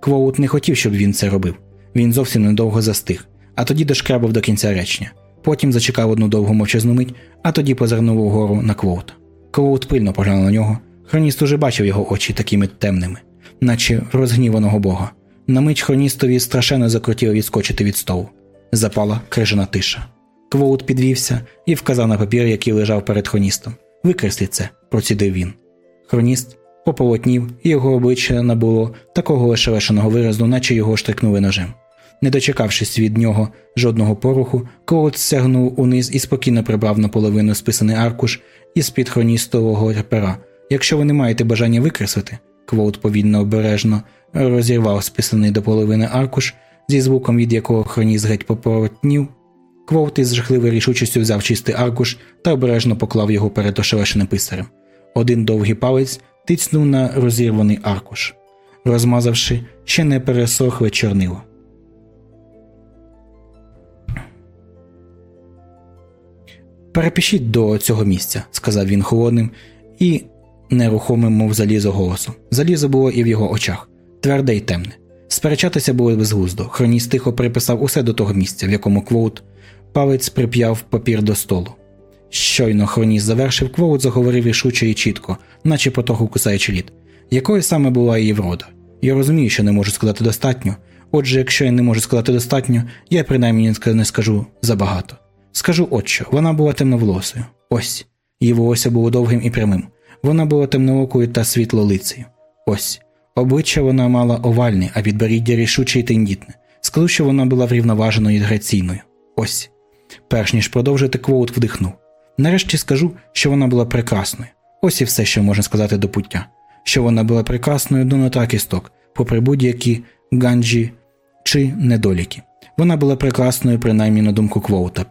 Квоут не хотів, щоб він це робив. Він зовсім недовго застиг, а тоді дошкрабав до кінця речення. Потім зачекав одну довгу мовчазну мить, а тоді позирнув угору на Квоута. Квоут пильно поглянув на нього. Хроніст уже бачив його очі такими темними, наче розгніваного бога. На мить хроністові страшенно закрутіло відскочити від столу. Запала крижана тиша. Квоут підвівся і вказав на папір, який лежав перед хроністом. Викресліть це, процідив він. Хроніст пополотнів, і його обличчя набуло такого ошелешеного виразу, наче його штрикнули ножем. Не дочекавшись від нього жодного поруху, Коут сягнув униз і спокійно прибрав наполовину списаний аркуш із під хроністового пера. Якщо ви не маєте бажання викреслити, Квоут повільно обережно розірвав списаний до половини аркуш, зі звуком, від якого хроніст геть попоротнів. Квоут із жахливою рішучістю взяв чистий аркуш та обережно поклав його перед ошелешеним писарем. Один довгий палець тицнув на розірваний аркуш, розмазавши ще не пересохле чорнило. Перепишіть до цього місця, сказав він холодним і нерухомим, мов залізо голосом. Залізо було і в його очах, тверде й темне. Сперечатися було безглуздо. Хроніст тихо приписав усе до того місця, в якому Квоут палець прип'яв папір до столу. Щойно хроніст завершив, Квоут заговорив рішуче і чітко, наче потроху кусаючи лід. Якою саме була її врода? Я розумію, що не можу сказати достатньо. Отже, якщо я не можу сказати достатньо, я принаймні не скажу забагато. Скажу от що, вона була темноволосою. Ось. Її волосся було довгим і прямим. Вона була темноокою та світлолицею. Ось. Обличчя вона мала овальне, а підборіддя рішуче й тендітне. Скажу, що вона була врівноваженою і граційною. Ось. Перш ніж продовжити, Квоут вдихнув. Нарешті скажу, що вона була прекрасною. Ось і все, що можна сказати до пуття. Що вона була прекрасною до нота кісток, попри будь-які ганджі чи недоліки. Вона була прекрасною, принаймні на думку Квоута.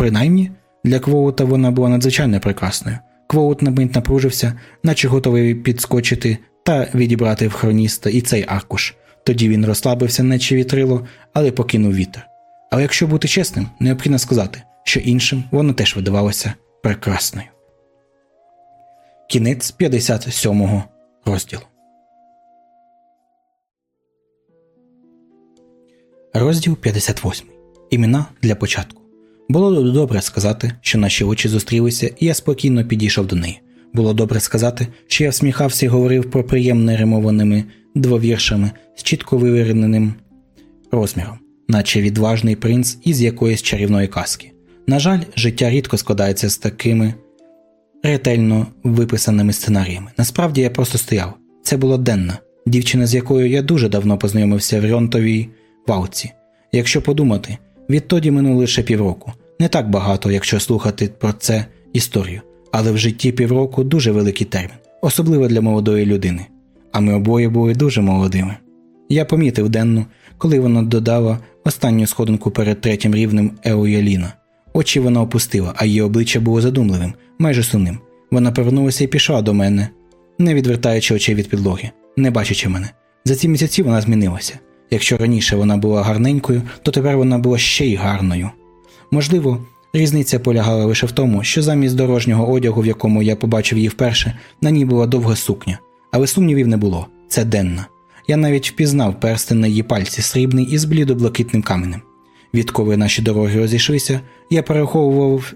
Принаймні, для Квоута вона була надзвичайно прекрасною. Квоут на мить напружився, наче готовий підскочити та відібрати в хроніста і цей аркуш. Тоді він розслабився, наче вітрило, але покинув вітер. Але якщо бути чесним, необхідно сказати, що іншим вона теж видавалася прекрасною. Кінець 57-го розділу. Розділ 58. Імена для початку. Було добре сказати, що наші очі зустрілися, і я спокійно підійшов до неї. Було добре сказати, що я всміхався і говорив про приємне римованими двовіршами з чітко вивіреним розміром, наче відважний принц із якоїсь чарівної казки. На жаль, життя рідко складається з такими ретельно виписаними сценаріями. Насправді я просто стояв. Це була Денна, дівчина, з якою я дуже давно познайомився в Рьонтовій валці. Якщо подумати, відтоді минуло лише півроку. Не так багато, якщо слухати про це історію, але в житті півроку дуже великий термін, особливо для молодої людини. А ми обоє були дуже молодими. Я помітив Денну, коли вона додала останню сходинку перед третім рівнем Еуяліна. Очі вона опустила, а її обличчя було задумливим, майже сумним. Вона повернулася і пішла до мене, не відвертаючи очей від підлоги, не бачачи мене. За ці місяці вона змінилася. Якщо раніше вона була гарненькою, то тепер вона була ще й гарною. Можливо, різниця полягала лише в тому, що замість дорожнього одягу, в якому я побачив її вперше, на ній була довга сукня, але сумнівів не було це денна. Я навіть впізнав перстень на її пальці срібний із блідо-блакитним каменем. Відколи наші дороги розійшлися, я переховував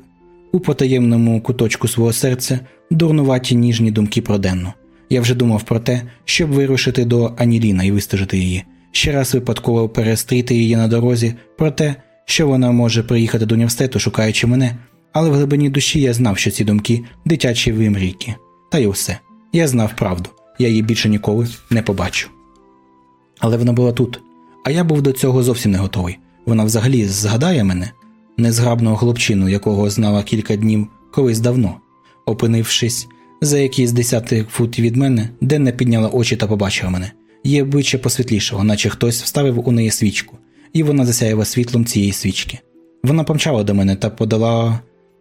у потаємному куточку свого серця дурнуваті ніжні думки про денну. Я вже думав про те, щоб вирушити до Аніліна і вистежити її, ще раз випадково перестріти її на дорозі, про те, що вона може приїхати до університету, шукаючи мене, але в глибині душі я знав, що ці думки дитячі вимрійки. Та й усе. Я знав правду, я її більше ніколи не побачу. Але вона була тут, а я був до цього зовсім не готовий. Вона взагалі згадає мене, незграбного хлопчину, якого знала кілька днів колись давно. Опинившись за якісь десятих футів від мене, Денна підняла очі та побачила мене. Її обличчя посвітлішало, наче хтось вставив у неї свічку, і вона засяяла світлом цієї свічки. Вона помчала до мене та подала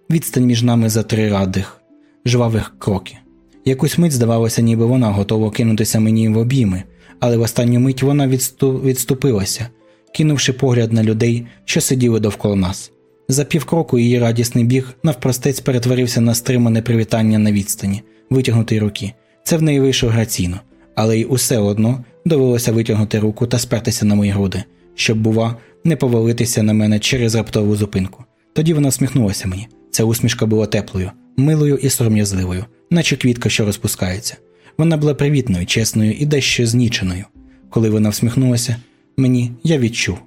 відстань між нами за три радих, жвавих кроки. Якусь мить здавалося, ніби вона готова кинутися мені в обійми, але в останню мить вона відступилася, кинувши погляд на людей, що сиділи довкола нас. За півкроку її радісний біг навпростець перетворився на стримане привітання на відстані, витягнутої руки. Це в неї вийшло граційно, але й усе одно довелося витягнути руку та спертися на мої груди, щоб, бува, не повалитися на мене через раптову зупинку. Тоді вона всміхнулася мені. Ця усмішка була теплою, милою і сором'язливою, наче квітка, що розпускається. Вона була привітною, чесною і дещо зніченою. Коли вона всміхнулася, мені я відчув.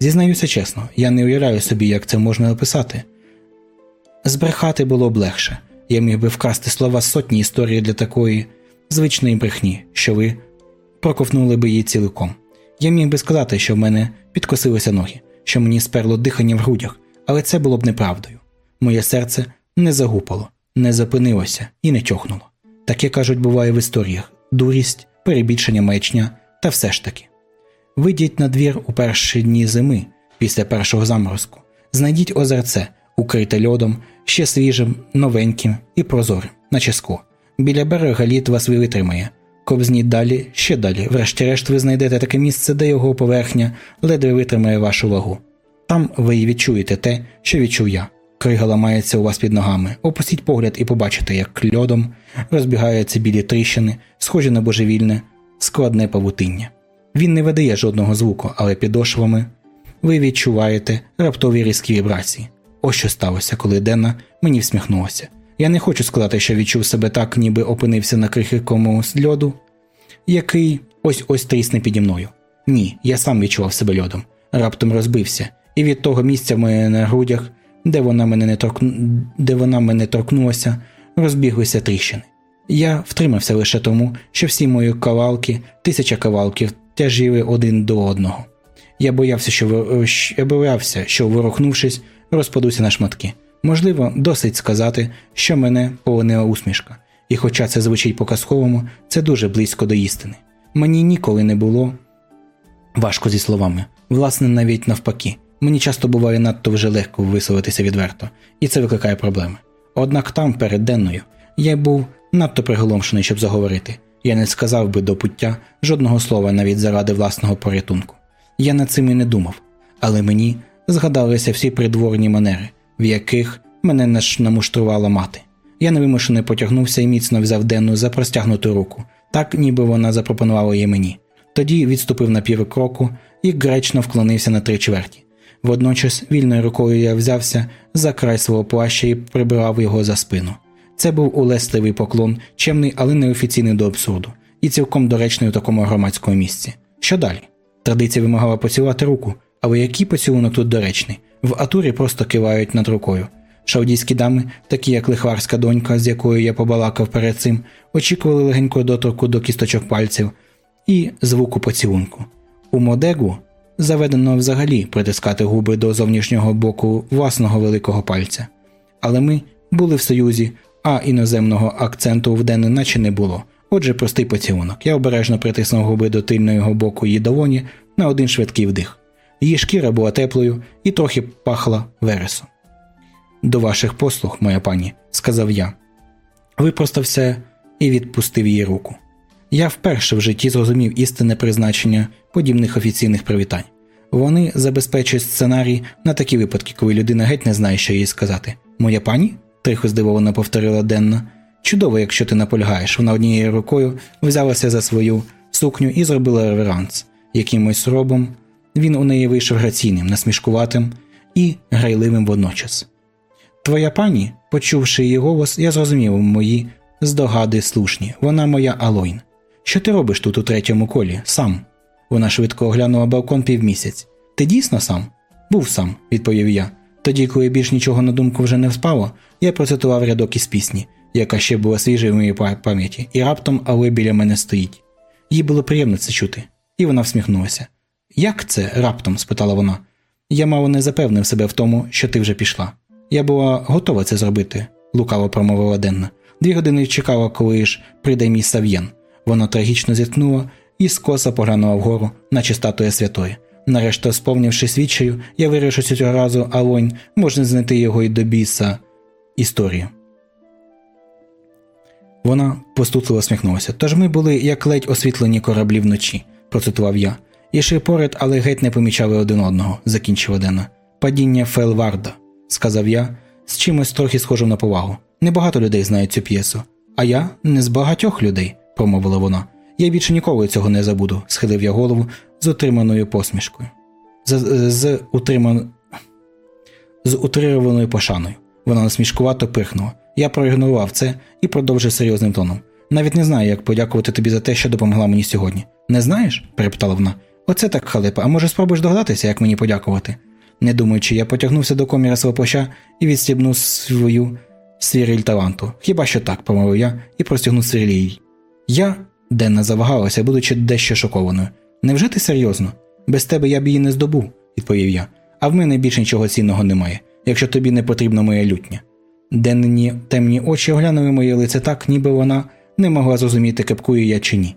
Зізнаюся чесно, я не уявляю собі, як це можна описати. Збрехати було б легше. Я міг би вкрасти слова сотні історій для такої звичної брехні, що ви проковнули би її цілком. Я міг би сказати, що в мене підкосилися ноги, що мені сперло дихання в грудях, але це було б неправдою. Моє серце не загупало, не зупинилося і не чохнуло. Таке кажуть, буває в історіях дурість, перебільшення маячня та все ж таки. Вийдіть на двір у перші дні зими, після першого заморозку, знайдіть озерце, укрите льодом, ще свіжим, новеньким і прозорим, наче скло. Біля берега лід вас витримає. Ковзніть далі, ще далі. Врешті-решт, ви знайдете таке місце, де його поверхня ледве витримає вашу вагу. Там ви і відчуєте те, що відчув я. Крига ламається у вас під ногами. Опустіть погляд і побачите, як льодом розбігаються білі тріщини, схожі на божевільне, складне павутиння. Він не видає жодного звуку, але підошвами ви відчуваєте раптові різкі вібрації. Ось що сталося, коли Денна мені всміхнулася. Я не хочу сказати, що відчув себе так, ніби опинився на крихкому льоду, який ось ось трісне піді мною. Ні, я сам відчував себе льодом, раптом розбився, і від того місця в мене на грудях, де вона мене не торкну... де вона мене торкнулася, розбіглися тріщини. Я втримався лише тому, що всі мої кавалки, тисяча кавалків, тяжіли один до одного. Я боявся, що я боявся, що ворухнувшись, розпадуся на шматки. Можливо, досить сказати, що мене полонила усмішка, і хоча це звучить по казковому, це дуже близько до істини. Мені ніколи не було важко зі словами, власне, навіть навпаки. Мені часто буває надто вже легко висловитися відверто, і це викликає проблеми. Однак там, перед денною, я був надто приголомшений, щоб заговорити. Я не сказав би до пуття жодного слова навіть заради власного порятунку. Я над цим і не думав, але мені згадалися всі придворні манери, в яких мене намуштрувала мати. Я невимушено потягнувся і міцно взяв денну за простягнуту руку, так ніби вона запропонувала її мені. Тоді відступив на півкроку і гречно вклонився на три чверті. Водночас вільною рукою я взявся за край свого плаща і прибирав його за спину. Це був улесливий поклон, чемний, але неофіційний до абсурду, і цілком доречний у такому громадському місці. Що далі? Традиція вимагала поцілувати руку, але який поцілунок тут доречний? В атурі просто кивають над рукою. Шаудійські дами, такі як лихварська донька, з якою я побалакав перед цим, очікували легенького доторку до кісточок пальців і звуку поцілунку. У модегу заведено взагалі притискати губи до зовнішнього боку власного великого пальця. Але ми були в союзі, а іноземного акценту в день наче не було. Отже, простий поцілунок. Я обережно притиснув губи до тильного боку її долоні на один швидкий вдих. Її шкіра була теплою і трохи пахла вересом. До ваших послуг, моя пані, сказав я. Випростався і відпустив її руку. Я вперше в житті зрозумів істинне призначення подібних офіційних привітань. Вони забезпечують сценарій на такі випадки, коли людина геть не знає, що їй сказати. Моя пані? тихо здивовано повторила Денна. Чудово, якщо ти наполягаєш. Вона однією рукою взялася за свою сукню і зробила реверанс. Якимось робом він у неї вийшов граційним, насмішкуватим і грайливим водночас. Твоя пані, почувши її голос, я зрозумів мої здогади слушні. Вона моя Алойн. Що ти робиш тут у третьому колі? Сам. Вона швидко оглянула балкон півмісяць. Ти дійсно сам? Був сам, відповів я. Тоді, коли більш нічого на думку вже не спало, я процитував рядок із пісні, яка ще була свіжа в моїй пам'яті, і раптом але біля мене стоїть. Їй було приємно це чути, і вона всміхнулася. Як це раптом? спитала вона. Я мало не запевнив себе в тому, що ти вже пішла. Я була готова це зробити, лукаво промовила Денна. Дві години чекала, коли ж прийде мій Сав'єн. Вона трагічно зіткнула і скоса поглянула вгору, наче статуя святої. Нарешті, сповнивши відчаю, я вирішив цього разу Алонь можна знайти його й до біса історію. Вона постутливо сміхнулася. Тож ми були як ледь освітлені кораблі вночі, процитував я. Ішли поряд, але геть не помічали один одного, закінчила Дена. Падіння Фелварда, сказав я, з чимось трохи схожим на повагу. Небагато людей знають цю п'єсу. А я не з багатьох людей, промовила вона. Я більше ніколи цього не забуду, схилив я голову з утриманою посмішкою. З, з, утриман... з утриманою пошаною. Вона насмішкувато пихнула. Я проігнорував це і продовжив серйозним тоном. Навіть не знаю, як подякувати тобі за те, що допомогла мені сьогодні. Не знаєш? перепитала вона. Оце так халепа, а може спробуєш догадатися, як мені подякувати? Не думаючи, я потягнувся до коміра свого плаща і відстібнув свою Свіріль таланту. Хіба що так, промовив я і простягнув свіріль їй. Я денна завагалася, будучи дещо шокованою. Невже ти серйозно? Без тебе я б її не здобув, відповів я. А в мене більше нічого цінного немає, якщо тобі не потрібна моя лютня. Денні темні очі оглянули моє лице так, ніби вона не могла зрозуміти, кепкую я чи ні.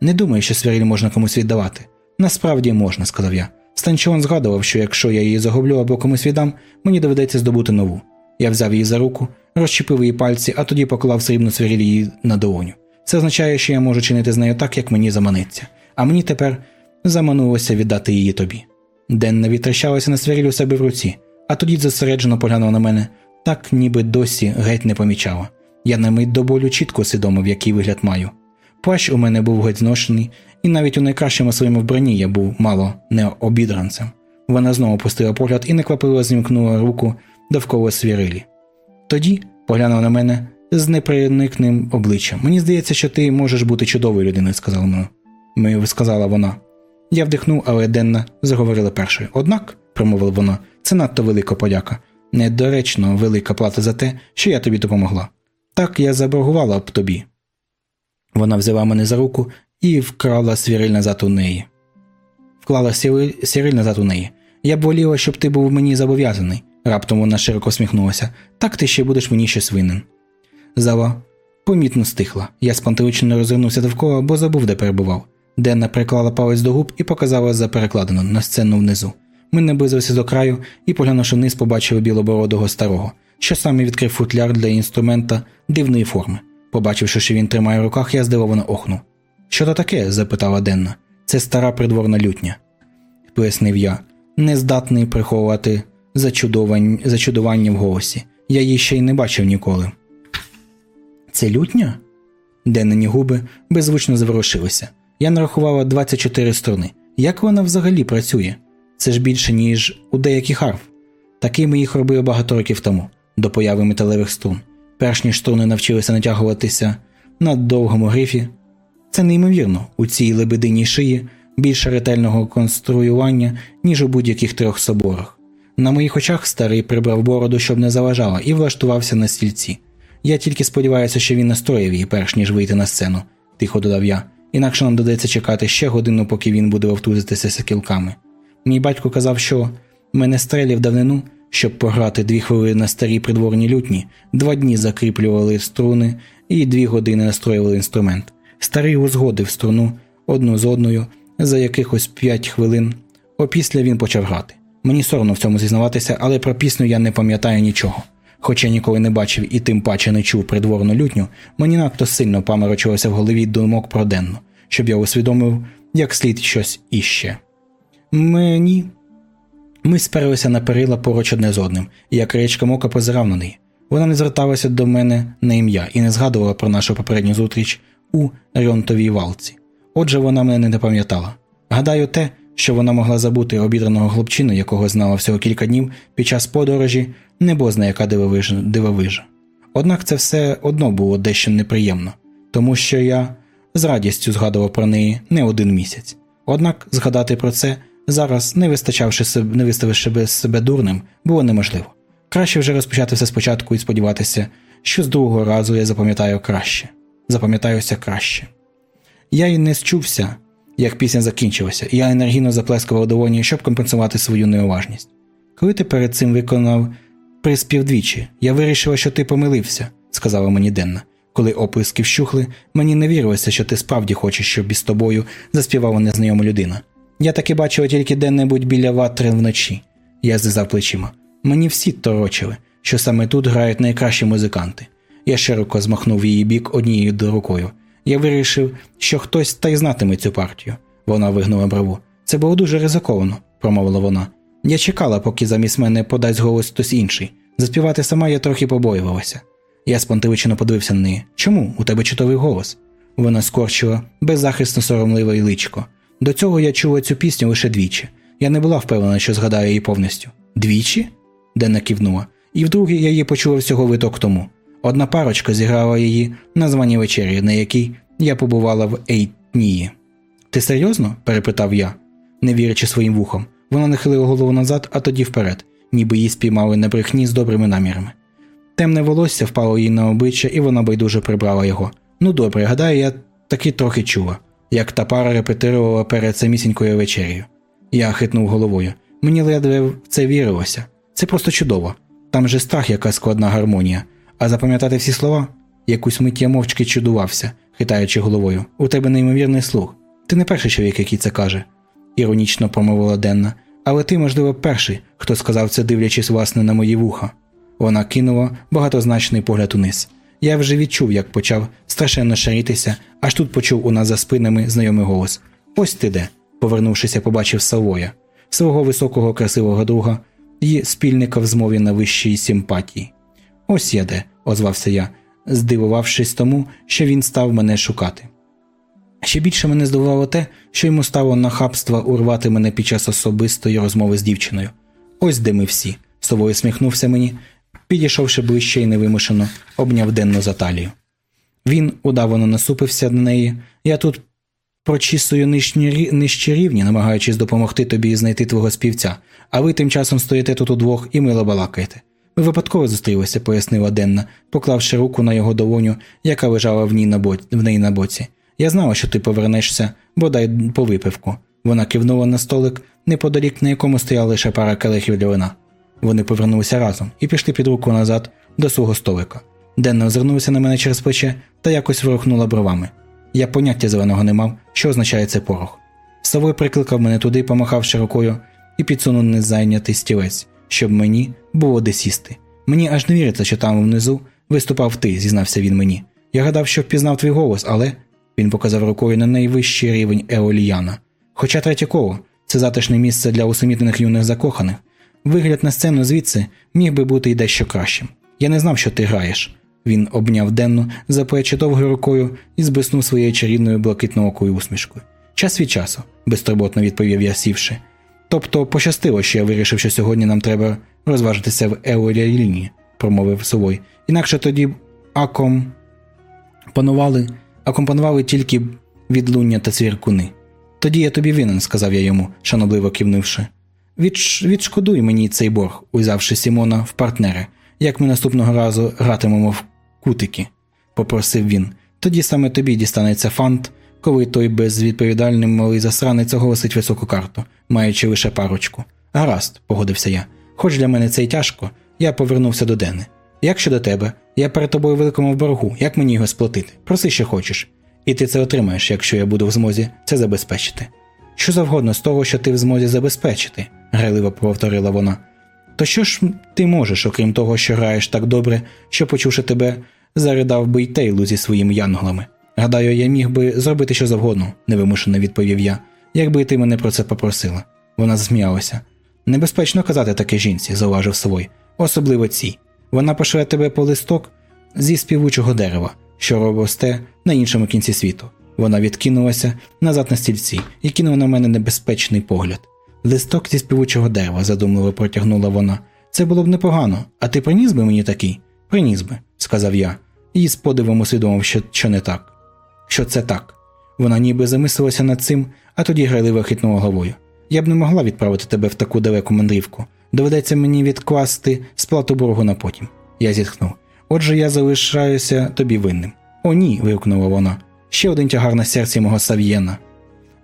Не думаю, що свіріль можна комусь віддавати. Насправді можна, сказав я. Станчон згадував, що якщо я її загублю або комусь віддам, мені доведеться здобути нову. Я взяв її за руку, розчепив її пальці, а тоді поклав срібну свіріль її на долоню. Це означає, що я можу чинити з нею так, як мені заманеться, а мені тепер заманулося віддати її тобі. Денна відтрещалася на свіріль у себе в руці, а тоді зосереджено поглянула на мене, так ніби досі геть не помічала. Я на мить до болю чітко усвідомив, який вигляд маю. Плащ у мене був геть зношений, і навіть у найкращому своєму вбранні я був мало не обідранцем. Вона знову пустила погляд і неквапливо зімкнула руку довкола свірилі. Тоді поглянула на мене з непроникним обличчям. Мені здається, що ти можеш бути чудовою людиною, сказала вона. сказала вона. Я вдихнув, але Денна заговорила першою. Однак, промовила вона, це надто велика подяка. Недоречно велика плата за те, що я тобі допомогла. Так я заборгувала б тобі. Вона взяла мене за руку і вкрала свіриль назад у неї. Вклала свіриль назад у неї. Я б воліла, щоб ти був мені зобов'язаний. Раптом вона широко сміхнулася. Так ти ще будеш мені щось винен. Зала помітно стихла. Я спантеличено розвернувся довкола, бо забув, де перебував. Денна приклала палець до губ і показала за перекладину на сцену внизу. Ми наблизилися до краю і, поглянувши вниз, побачили білобородого старого, що саме відкрив футляр для інструмента дивної форми. Побачивши, що він тримає в руках, я здивовано охнув. Що то таке? запитала Денна. Це стара придворна лютня, пояснив я, нездатний приховувати зачудування в голосі. Я її ще й не бачив ніколи. Це лютня? Деннені губи беззвучно заворушилися. Я нарахувала 24 струни. Як вона взагалі працює? Це ж більше, ніж у деяких арф. Такими їх робили багато років тому, до появи металевих струн. Перш ніж струни навчилися натягуватися на довгому грифі. Це неймовірно, у цій лебединій шиї більше ретельного конструювання, ніж у будь-яких трьох соборах. На моїх очах старий прибрав бороду, щоб не заважала, і влаштувався на стільці. Я тільки сподіваюся, що він настроїв її, перш ніж вийти на сцену, тихо додав я, інакше нам доведеться чекати ще годину, поки він буде вовтузитися сакілками. Мій батько казав, що мене стрелів давнину, щоб пограти дві хвилини на старій придворній лютні, два дні закріплювали струни і дві години настроювали інструмент. Старий узгодив струну одну з одною за якихось п'ять хвилин. Опісля він почав грати. Мені соромно в цьому зізнаватися, але про пісню я не пам'ятаю нічого. Хоча ніколи не бачив і тим паче не чув придворну лютню, мені надто сильно паморочилося в голові думок про денну, щоб я усвідомив, як слід щось іще. Мені. Ми сперлися на перила поруч одне з одним, як речка мока позирав на неї. Вона не зверталася до мене на ім'я і не згадувала про нашу попередню зустріч у Рьонтовій валці. Отже, вона мене не пам'ятала. Гадаю, те, що вона могла забути обідраного хлопчину, якого знала всього кілька днів під час подорожі, не бозна яка дивовижа. дивовижа. Однак це все одно було дещо неприємно, тому що я з радістю згадував про неї не один місяць. Однак згадати про це зараз, не вистачавши себе, не виставивши себе дурним, було неможливо. Краще вже розпочати все спочатку і сподіватися, що з другого разу я запам'ятаю краще, запам'ятаюся краще. Я й не счувся, як пісня закінчилася, і я енергійно заплескував долоні, щоб компенсувати свою неуважність. Коли ти перед цим виконав приспів двічі, я вирішила, що ти помилився, сказала мені Денна. Коли оплески вщухли, мені не вірилося, що ти справді хочеш, щоб із тобою заспівала незнайома людина. Я таки бачила тільки де-небудь біля ватри вночі. Я злизав плечима. Мені всі торочили, що саме тут грають найкращі музиканти. Я широко змахнув її бік однією рукою. Я вирішив, що хтось та й знатиме цю партію. Вона вигнула брову. Це було дуже ризиковано, промовила вона. Я чекала, поки замість мене подасть голос хтось інший. Заспівати сама я трохи побоювалася. Я спонтивичено подивився на неї. Чому? У тебе чутовий голос? Вона скорчила беззахисно соромливе личко. До цього я чула цю пісню лише двічі. Я не була впевнена, що згадаю її повністю. Двічі? Денна кивнула. І вдруге я її почула всього виток тому. Одна парочка зіграла її на званій вечері, на якій я побувала в Ейтнії. Ти серйозно? перепитав я, не вірячи своїм вухам. Вона нахилила голову назад, а тоді вперед, ніби її спіймали на брехні з добрими намірами. Темне волосся впало їй на обличчя, і вона байдуже прибрала його. Ну добре, гадаю, я таки трохи чула, як та пара репетирувала перед самісінькою вечерею. Я хитнув головою. Мені ледве в це вірилося. Це просто чудово. Там же страх, яка складна гармонія. А запам'ятати всі слова? Якусь мить мовчки чудувався, хитаючи головою. У тебе неймовірний слух. Ти не перший чоловік, який це каже, іронічно промовила Денна. Але ти, можливо, перший, хто сказав це, дивлячись власне на мої вуха. Вона кинула багатозначний погляд униз. Я вже відчув, як почав страшенно шарітися, аж тут почув у нас за спинами знайомий голос. Ось ти де, повернувшися, побачив Савоя, свого високого красивого друга і спільника в змові на вищій симпатії. Ось я де, озвався я, здивувавшись тому, що він став мене шукати. Ще більше мене здивувало те, що йому стало нахабства урвати мене під час особистої розмови з дівчиною. Ось де ми всі. Совою сміхнувся мені, підійшовши ближче і невимушено, обняв денну за талію. Він удавано насупився до неї. Я тут прочісую нижчі рівні, намагаючись допомогти тобі знайти твого співця, а ви тим часом стоїте тут удвох і мило балакаєте. Ми випадково зустрілися, пояснила Денна, поклавши руку на його долоню, яка лежала в ній на боці, в неї на боці. Я знала, що ти повернешся, бодай по випивку. Вона кивнула на столик, неподалік на якому стояла лише пара келихів для вина. Вони повернулися разом і пішли під руку назад до свого столика. Денна озирнулася на мене через плече та якось ворухнула бровами. Я поняття зеленого не мав, що означає це порох. Савой прикликав мене туди, помахавши рукою, і підсунув незайнятий стілець, щоб мені було де сісти. Мені аж не віриться, що там внизу виступав ти, зізнався він мені. Я гадав, що впізнав твій голос, але він показав рукою на найвищий рівень Еоліяна. Хоча третє коло це затишне місце для усамітнених юних закоханих. Вигляд на сцену звідси міг би бути й дещо кращим. Я не знав, що ти граєш. Він обняв денну за плечі довгою рукою і збиснув своєю чарівною блакитноокою усмішкою. Час від часу, безтурботно відповів я сівши. Тобто пощастило, що я вирішив, що сьогодні нам треба розважитися в Еоліаліні, промовив Совой. Інакше тоді аком панували, акомпанували тільки відлуння та цвіркуни. Тоді я тобі винен, сказав я йому, шанобливо кивнувши. Відш... Відшкодуй мені цей борг, узявши Сімона в партнери, як ми наступного разу гратимемо в кутики, попросив він. Тоді саме тобі дістанеться фант, коли той безвідповідальний малий засранець оголосить високу карту, маючи лише парочку. Гаразд, погодився я. Хоч для мене це й тяжко, я повернувся до Дени. Як щодо тебе, я перед тобою великому боргу, як мені його сплатити? Проси, що хочеш. І ти це отримаєш, якщо я буду в змозі це забезпечити. Що завгодно з того, що ти в змозі забезпечити, грайливо повторила вона. То що ж ти можеш, окрім того, що граєш так добре, що, почувши тебе, заридав би й Тейлу зі своїми янголами? Гадаю, я міг би зробити що завгодно, невимушено відповів я, якби ти мене про це попросила. Вона засміялася. Небезпечно казати таке жінці, зауважив Свой, особливо цій. Вона пошле тебе по листок зі співучого дерева, що росте на іншому кінці світу. Вона відкинулася назад на стільці і кинула на мене небезпечний погляд. Листок зі співучого дерева, задумливо протягнула вона. Це було б непогано, а ти приніс би мені такий? Приніс би, сказав я, і з подивом усвідомив, що, що не так. Що це так. Вона ніби замислилася над цим, а тоді грайливо хитнула головою. Я б не могла відправити тебе в таку далеку мандрівку. Доведеться мені відкласти сплату боргу на потім. Я зітхнув. Отже, я залишаюся тобі винним. О, ні. вигукнула вона. Ще один тягар на серці мого Сав'єна.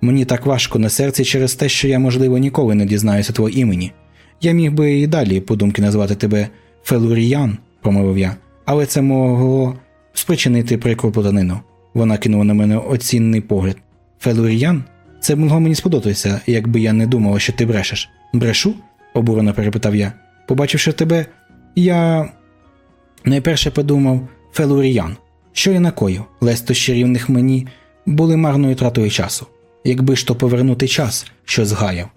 Мені так важко на серці через те, що я, можливо, ніколи не дізнаюся твого імені. Я міг би і далі, подумки, назвати тебе Фелуріян, промовив я, але це могло спричинити прикру плутанину. Вона кинула на мене оцінний погляд. Фелуріян? Це могло мені сподобатися, якби я не думала, що ти брешеш. Брешу? обурено перепитав я. Побачивши тебе, я найперше подумав Фелуріян. Що я накоїв? Лестощі рівних мені були марною тратою часу. Якби ж то повернути час, що згаяв.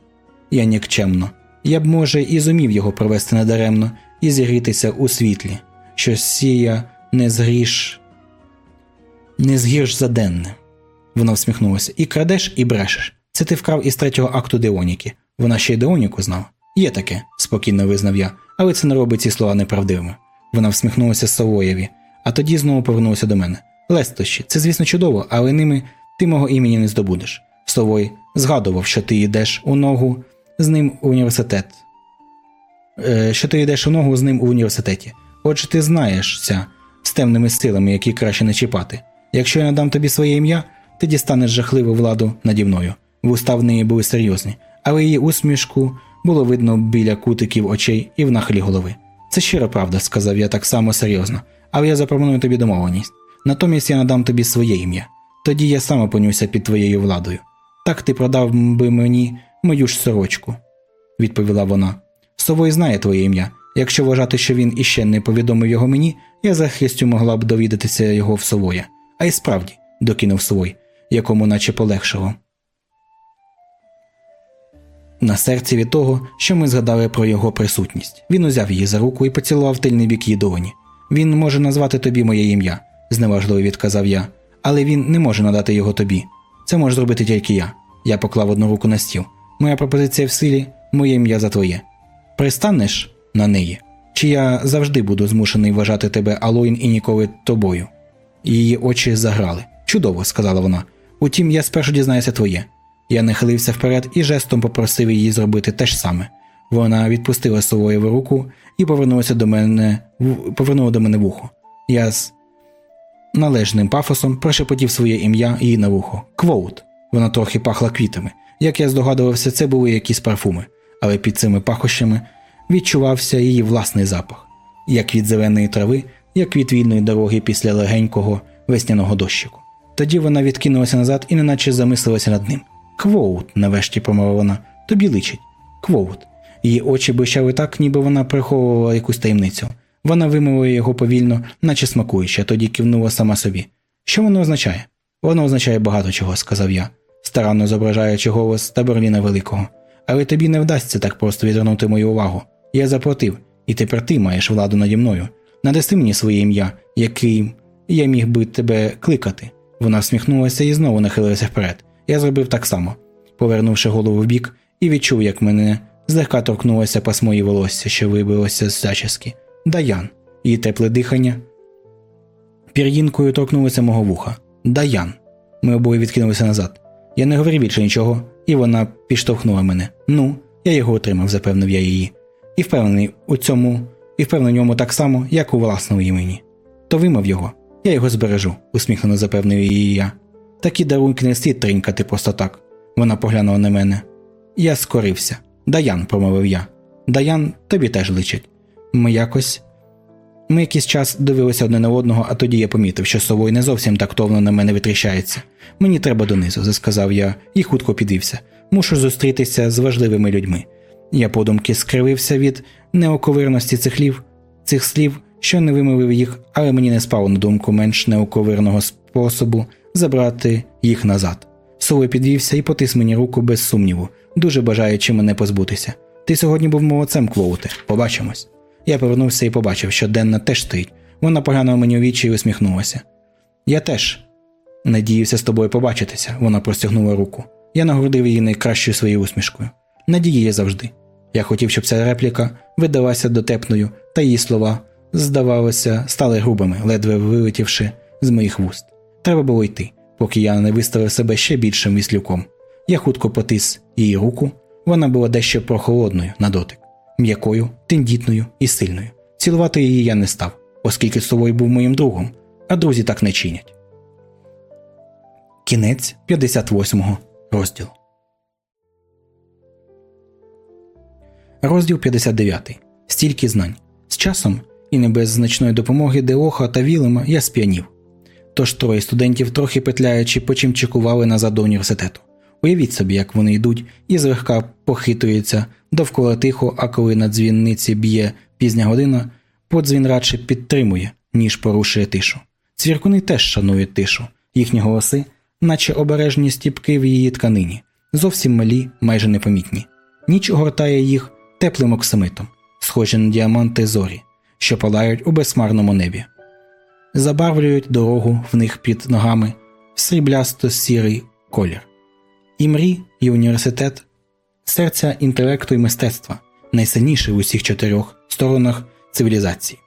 Я нікчемно. Я б, може, і зумів його провести надаремно і зігрітися у світлі, що сія не згріш, не згірш за денне. Вона всміхнулася. І крадеш, і брешеш. Це ти вкрав із третього акту Деоніки. Вона ще й Деоніку знала. Є таке, спокійно визнав я, але це не робить ці слова неправдивими. Вона всміхнулася Савоєві, а тоді знову повернулася до мене. Лестощі, це, звісно, чудово, але ними ти мого імені не здобудеш. Совой згадував, що ти йдеш у ногу з ним у університет. Е, що ти йдеш у ногу з ним у університеті. Отже, ти знаєшся з темними силами, які краще не чіпати. Якщо я надам тобі своє ім'я, ти дістанеш жахливу владу наді мною. Вуста в неї були серйозні, але її усмішку було видно біля кутиків очей і в нахилі голови. Це щира правда, сказав я так само серйозно, але я запропоную тобі домовленість. Натомість я надам тобі своє ім'я. Тоді я сам опинюся під твоєю владою. Так ти продав би мені мою ж сорочку, відповіла вона. Совой знає твоє ім'я. Якщо вважати, що він іще не повідомив його мені, я за хистю могла б довідатися його в Совоя. А й справді, докинув Совой, якому наче полегшало. На серці від того, що ми згадали про його присутність. Він узяв її за руку і поцілував тильний бік її долоні. Він може назвати тобі моє ім'я, зневажливо відказав я, але він не може надати його тобі. Це може зробити тільки я. Я поклав одну руку на стіл. Моя пропозиція в силі, моє ім'я за твоє. Пристанеш на неї? Чи я завжди буду змушений вважати тебе Алоїн і ніколи тобою? Її очі заграли. Чудово, сказала вона. Утім, я спершу дізнаюся твоє. Я нахилився вперед і жестом попросив її зробити те ж саме. Вона відпустила совоєву руку і повернулася до мене повернула до мене вухо. Я з належним пафосом прошепотів своє ім'я їй на вухо. Квоут. Вона трохи пахла квітами. Як я здогадувався, це були якісь парфуми, але під цими пахощами відчувався її власний запах, як від зеленої трави, як від вільної дороги після легенького весняного дощику. Тоді вона відкинулася назад і неначе замислилася над ним. Квоут, нарешті промовила вона, тобі личить. Квоут. Її очі блищали так, ніби вона приховувала якусь таємницю. Вона вимовила його повільно, наче смакуючи, а тоді кивнула сама собі. Що воно означає? Воно означає багато чого, сказав я, старанно зображаючи голос та Берліна Великого. Але тобі не вдасться так просто відвернути мою увагу. Я заплатив, і тепер ти маєш владу наді мною. Надаси мені своє ім'я, яким я міг би тебе кликати. Вона всміхнулася і знову нахилилася вперед. Я зробив так само, повернувши голову вбік, і відчув, як мене злегка торкнулося пасмо її волосся, що вибилося з зачіски. Даян, її тепле дихання. Пір'їнкою торкнулося мого вуха. Даян. Ми обоє відкинулися назад. Я не говорив більше нічого, і вона підштовхнула мене. Ну, я його отримав, запевнив я її. І впевнений у цьому, і впевнений в ньому так само, як у власному імені. То вимав його, я його збережу, усміхнено запевнив її я. Такі дарунки не слід тринькати просто так. Вона поглянула на мене. Я скорився. Даян, промовив я. Даян тобі теж личить. Ми якось. Ми якийсь час дивилися одне на одного, а тоді я помітив, що совой не зовсім тактовно на мене витріщається. Мені треба донизу, засказав я і хутко підвівся. Мушу зустрітися з важливими людьми. Я подумки скривився від неоковирності цих слів, цих слів, що не вимовив їх, але мені не спало на думку менш неоковирного способу забрати їх назад. Совой підвівся і потис мені руку без сумніву, дуже бажаючи мене позбутися. Ти сьогодні був молодцем, Клоуте. Побачимось. Я повернувся і побачив, що Денна теж стоїть. Вона поглянула мені у вічі і усміхнулася. Я теж надіявся з тобою побачитися, вона простягнула руку. Я нагордив її найкращою своєю усмішкою. Надії є завжди. Я хотів, щоб ця репліка видалася дотепною, та її слова, здавалося, стали грубими, ледве вилетівши з моїх вуст. Треба було йти, поки я не виставив себе ще більшим віслюком. Я хутко потис її руку, вона була дещо прохолодною на дотик, м'якою, тендітною і сильною. Цілувати її я не став, оскільки Совой був моїм другом, а друзі так не чинять. Кінець 58 розділу. Розділ 59. Стільки знань. З часом і не без значної допомоги Деоха та Вілема я сп'янів. Тож троє студентів, трохи петляючи, почимчикували назад до університету. Уявіть собі, як вони йдуть і злегка похитуються довкола тихо, а коли на дзвінниці б'є пізня година, подзвін радше підтримує, ніж порушує тишу. Цвіркуни теж шанують тишу, їхні голоси, наче обережні стіпки в її тканині, зовсім малі, майже непомітні. Ніч огортає їх теплим оксамитом, схожі на діаманти зорі, що палають у безсмарному небі забарвлюють дорогу в них під ногами в сріблясто сірий колір. І мрій і університет серця інтелекту і мистецтва найсильніший в усіх чотирьох сторонах цивілізації.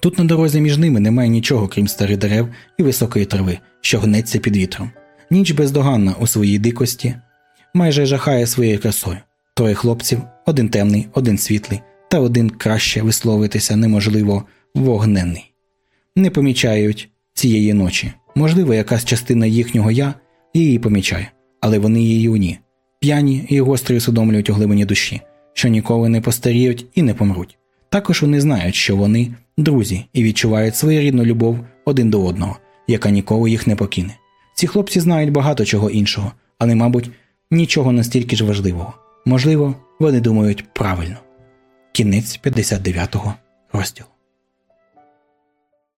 Тут на дорозі між ними немає нічого, крім старих дерев і високої трави, що гнеться під вітром. Ніч бездоганна у своїй дикості, майже жахає своєю красою. Троє хлопців, один темний, один світлий, та один краще висловитися неможливо вогненний. Не помічають цієї ночі. Можливо, якась частина їхнього я її помічає, але вони її уні. П'яні і гострі усвідомлюють у глибині душі, що ніколи не постаріють і не помруть. Також вони знають, що вони друзі і відчувають своєрідну любов один до одного, яка ніколи їх не покине. Ці хлопці знають багато чого іншого, але, мабуть, нічого настільки ж важливого. Можливо, вони думають правильно. Кінець 59 розділу.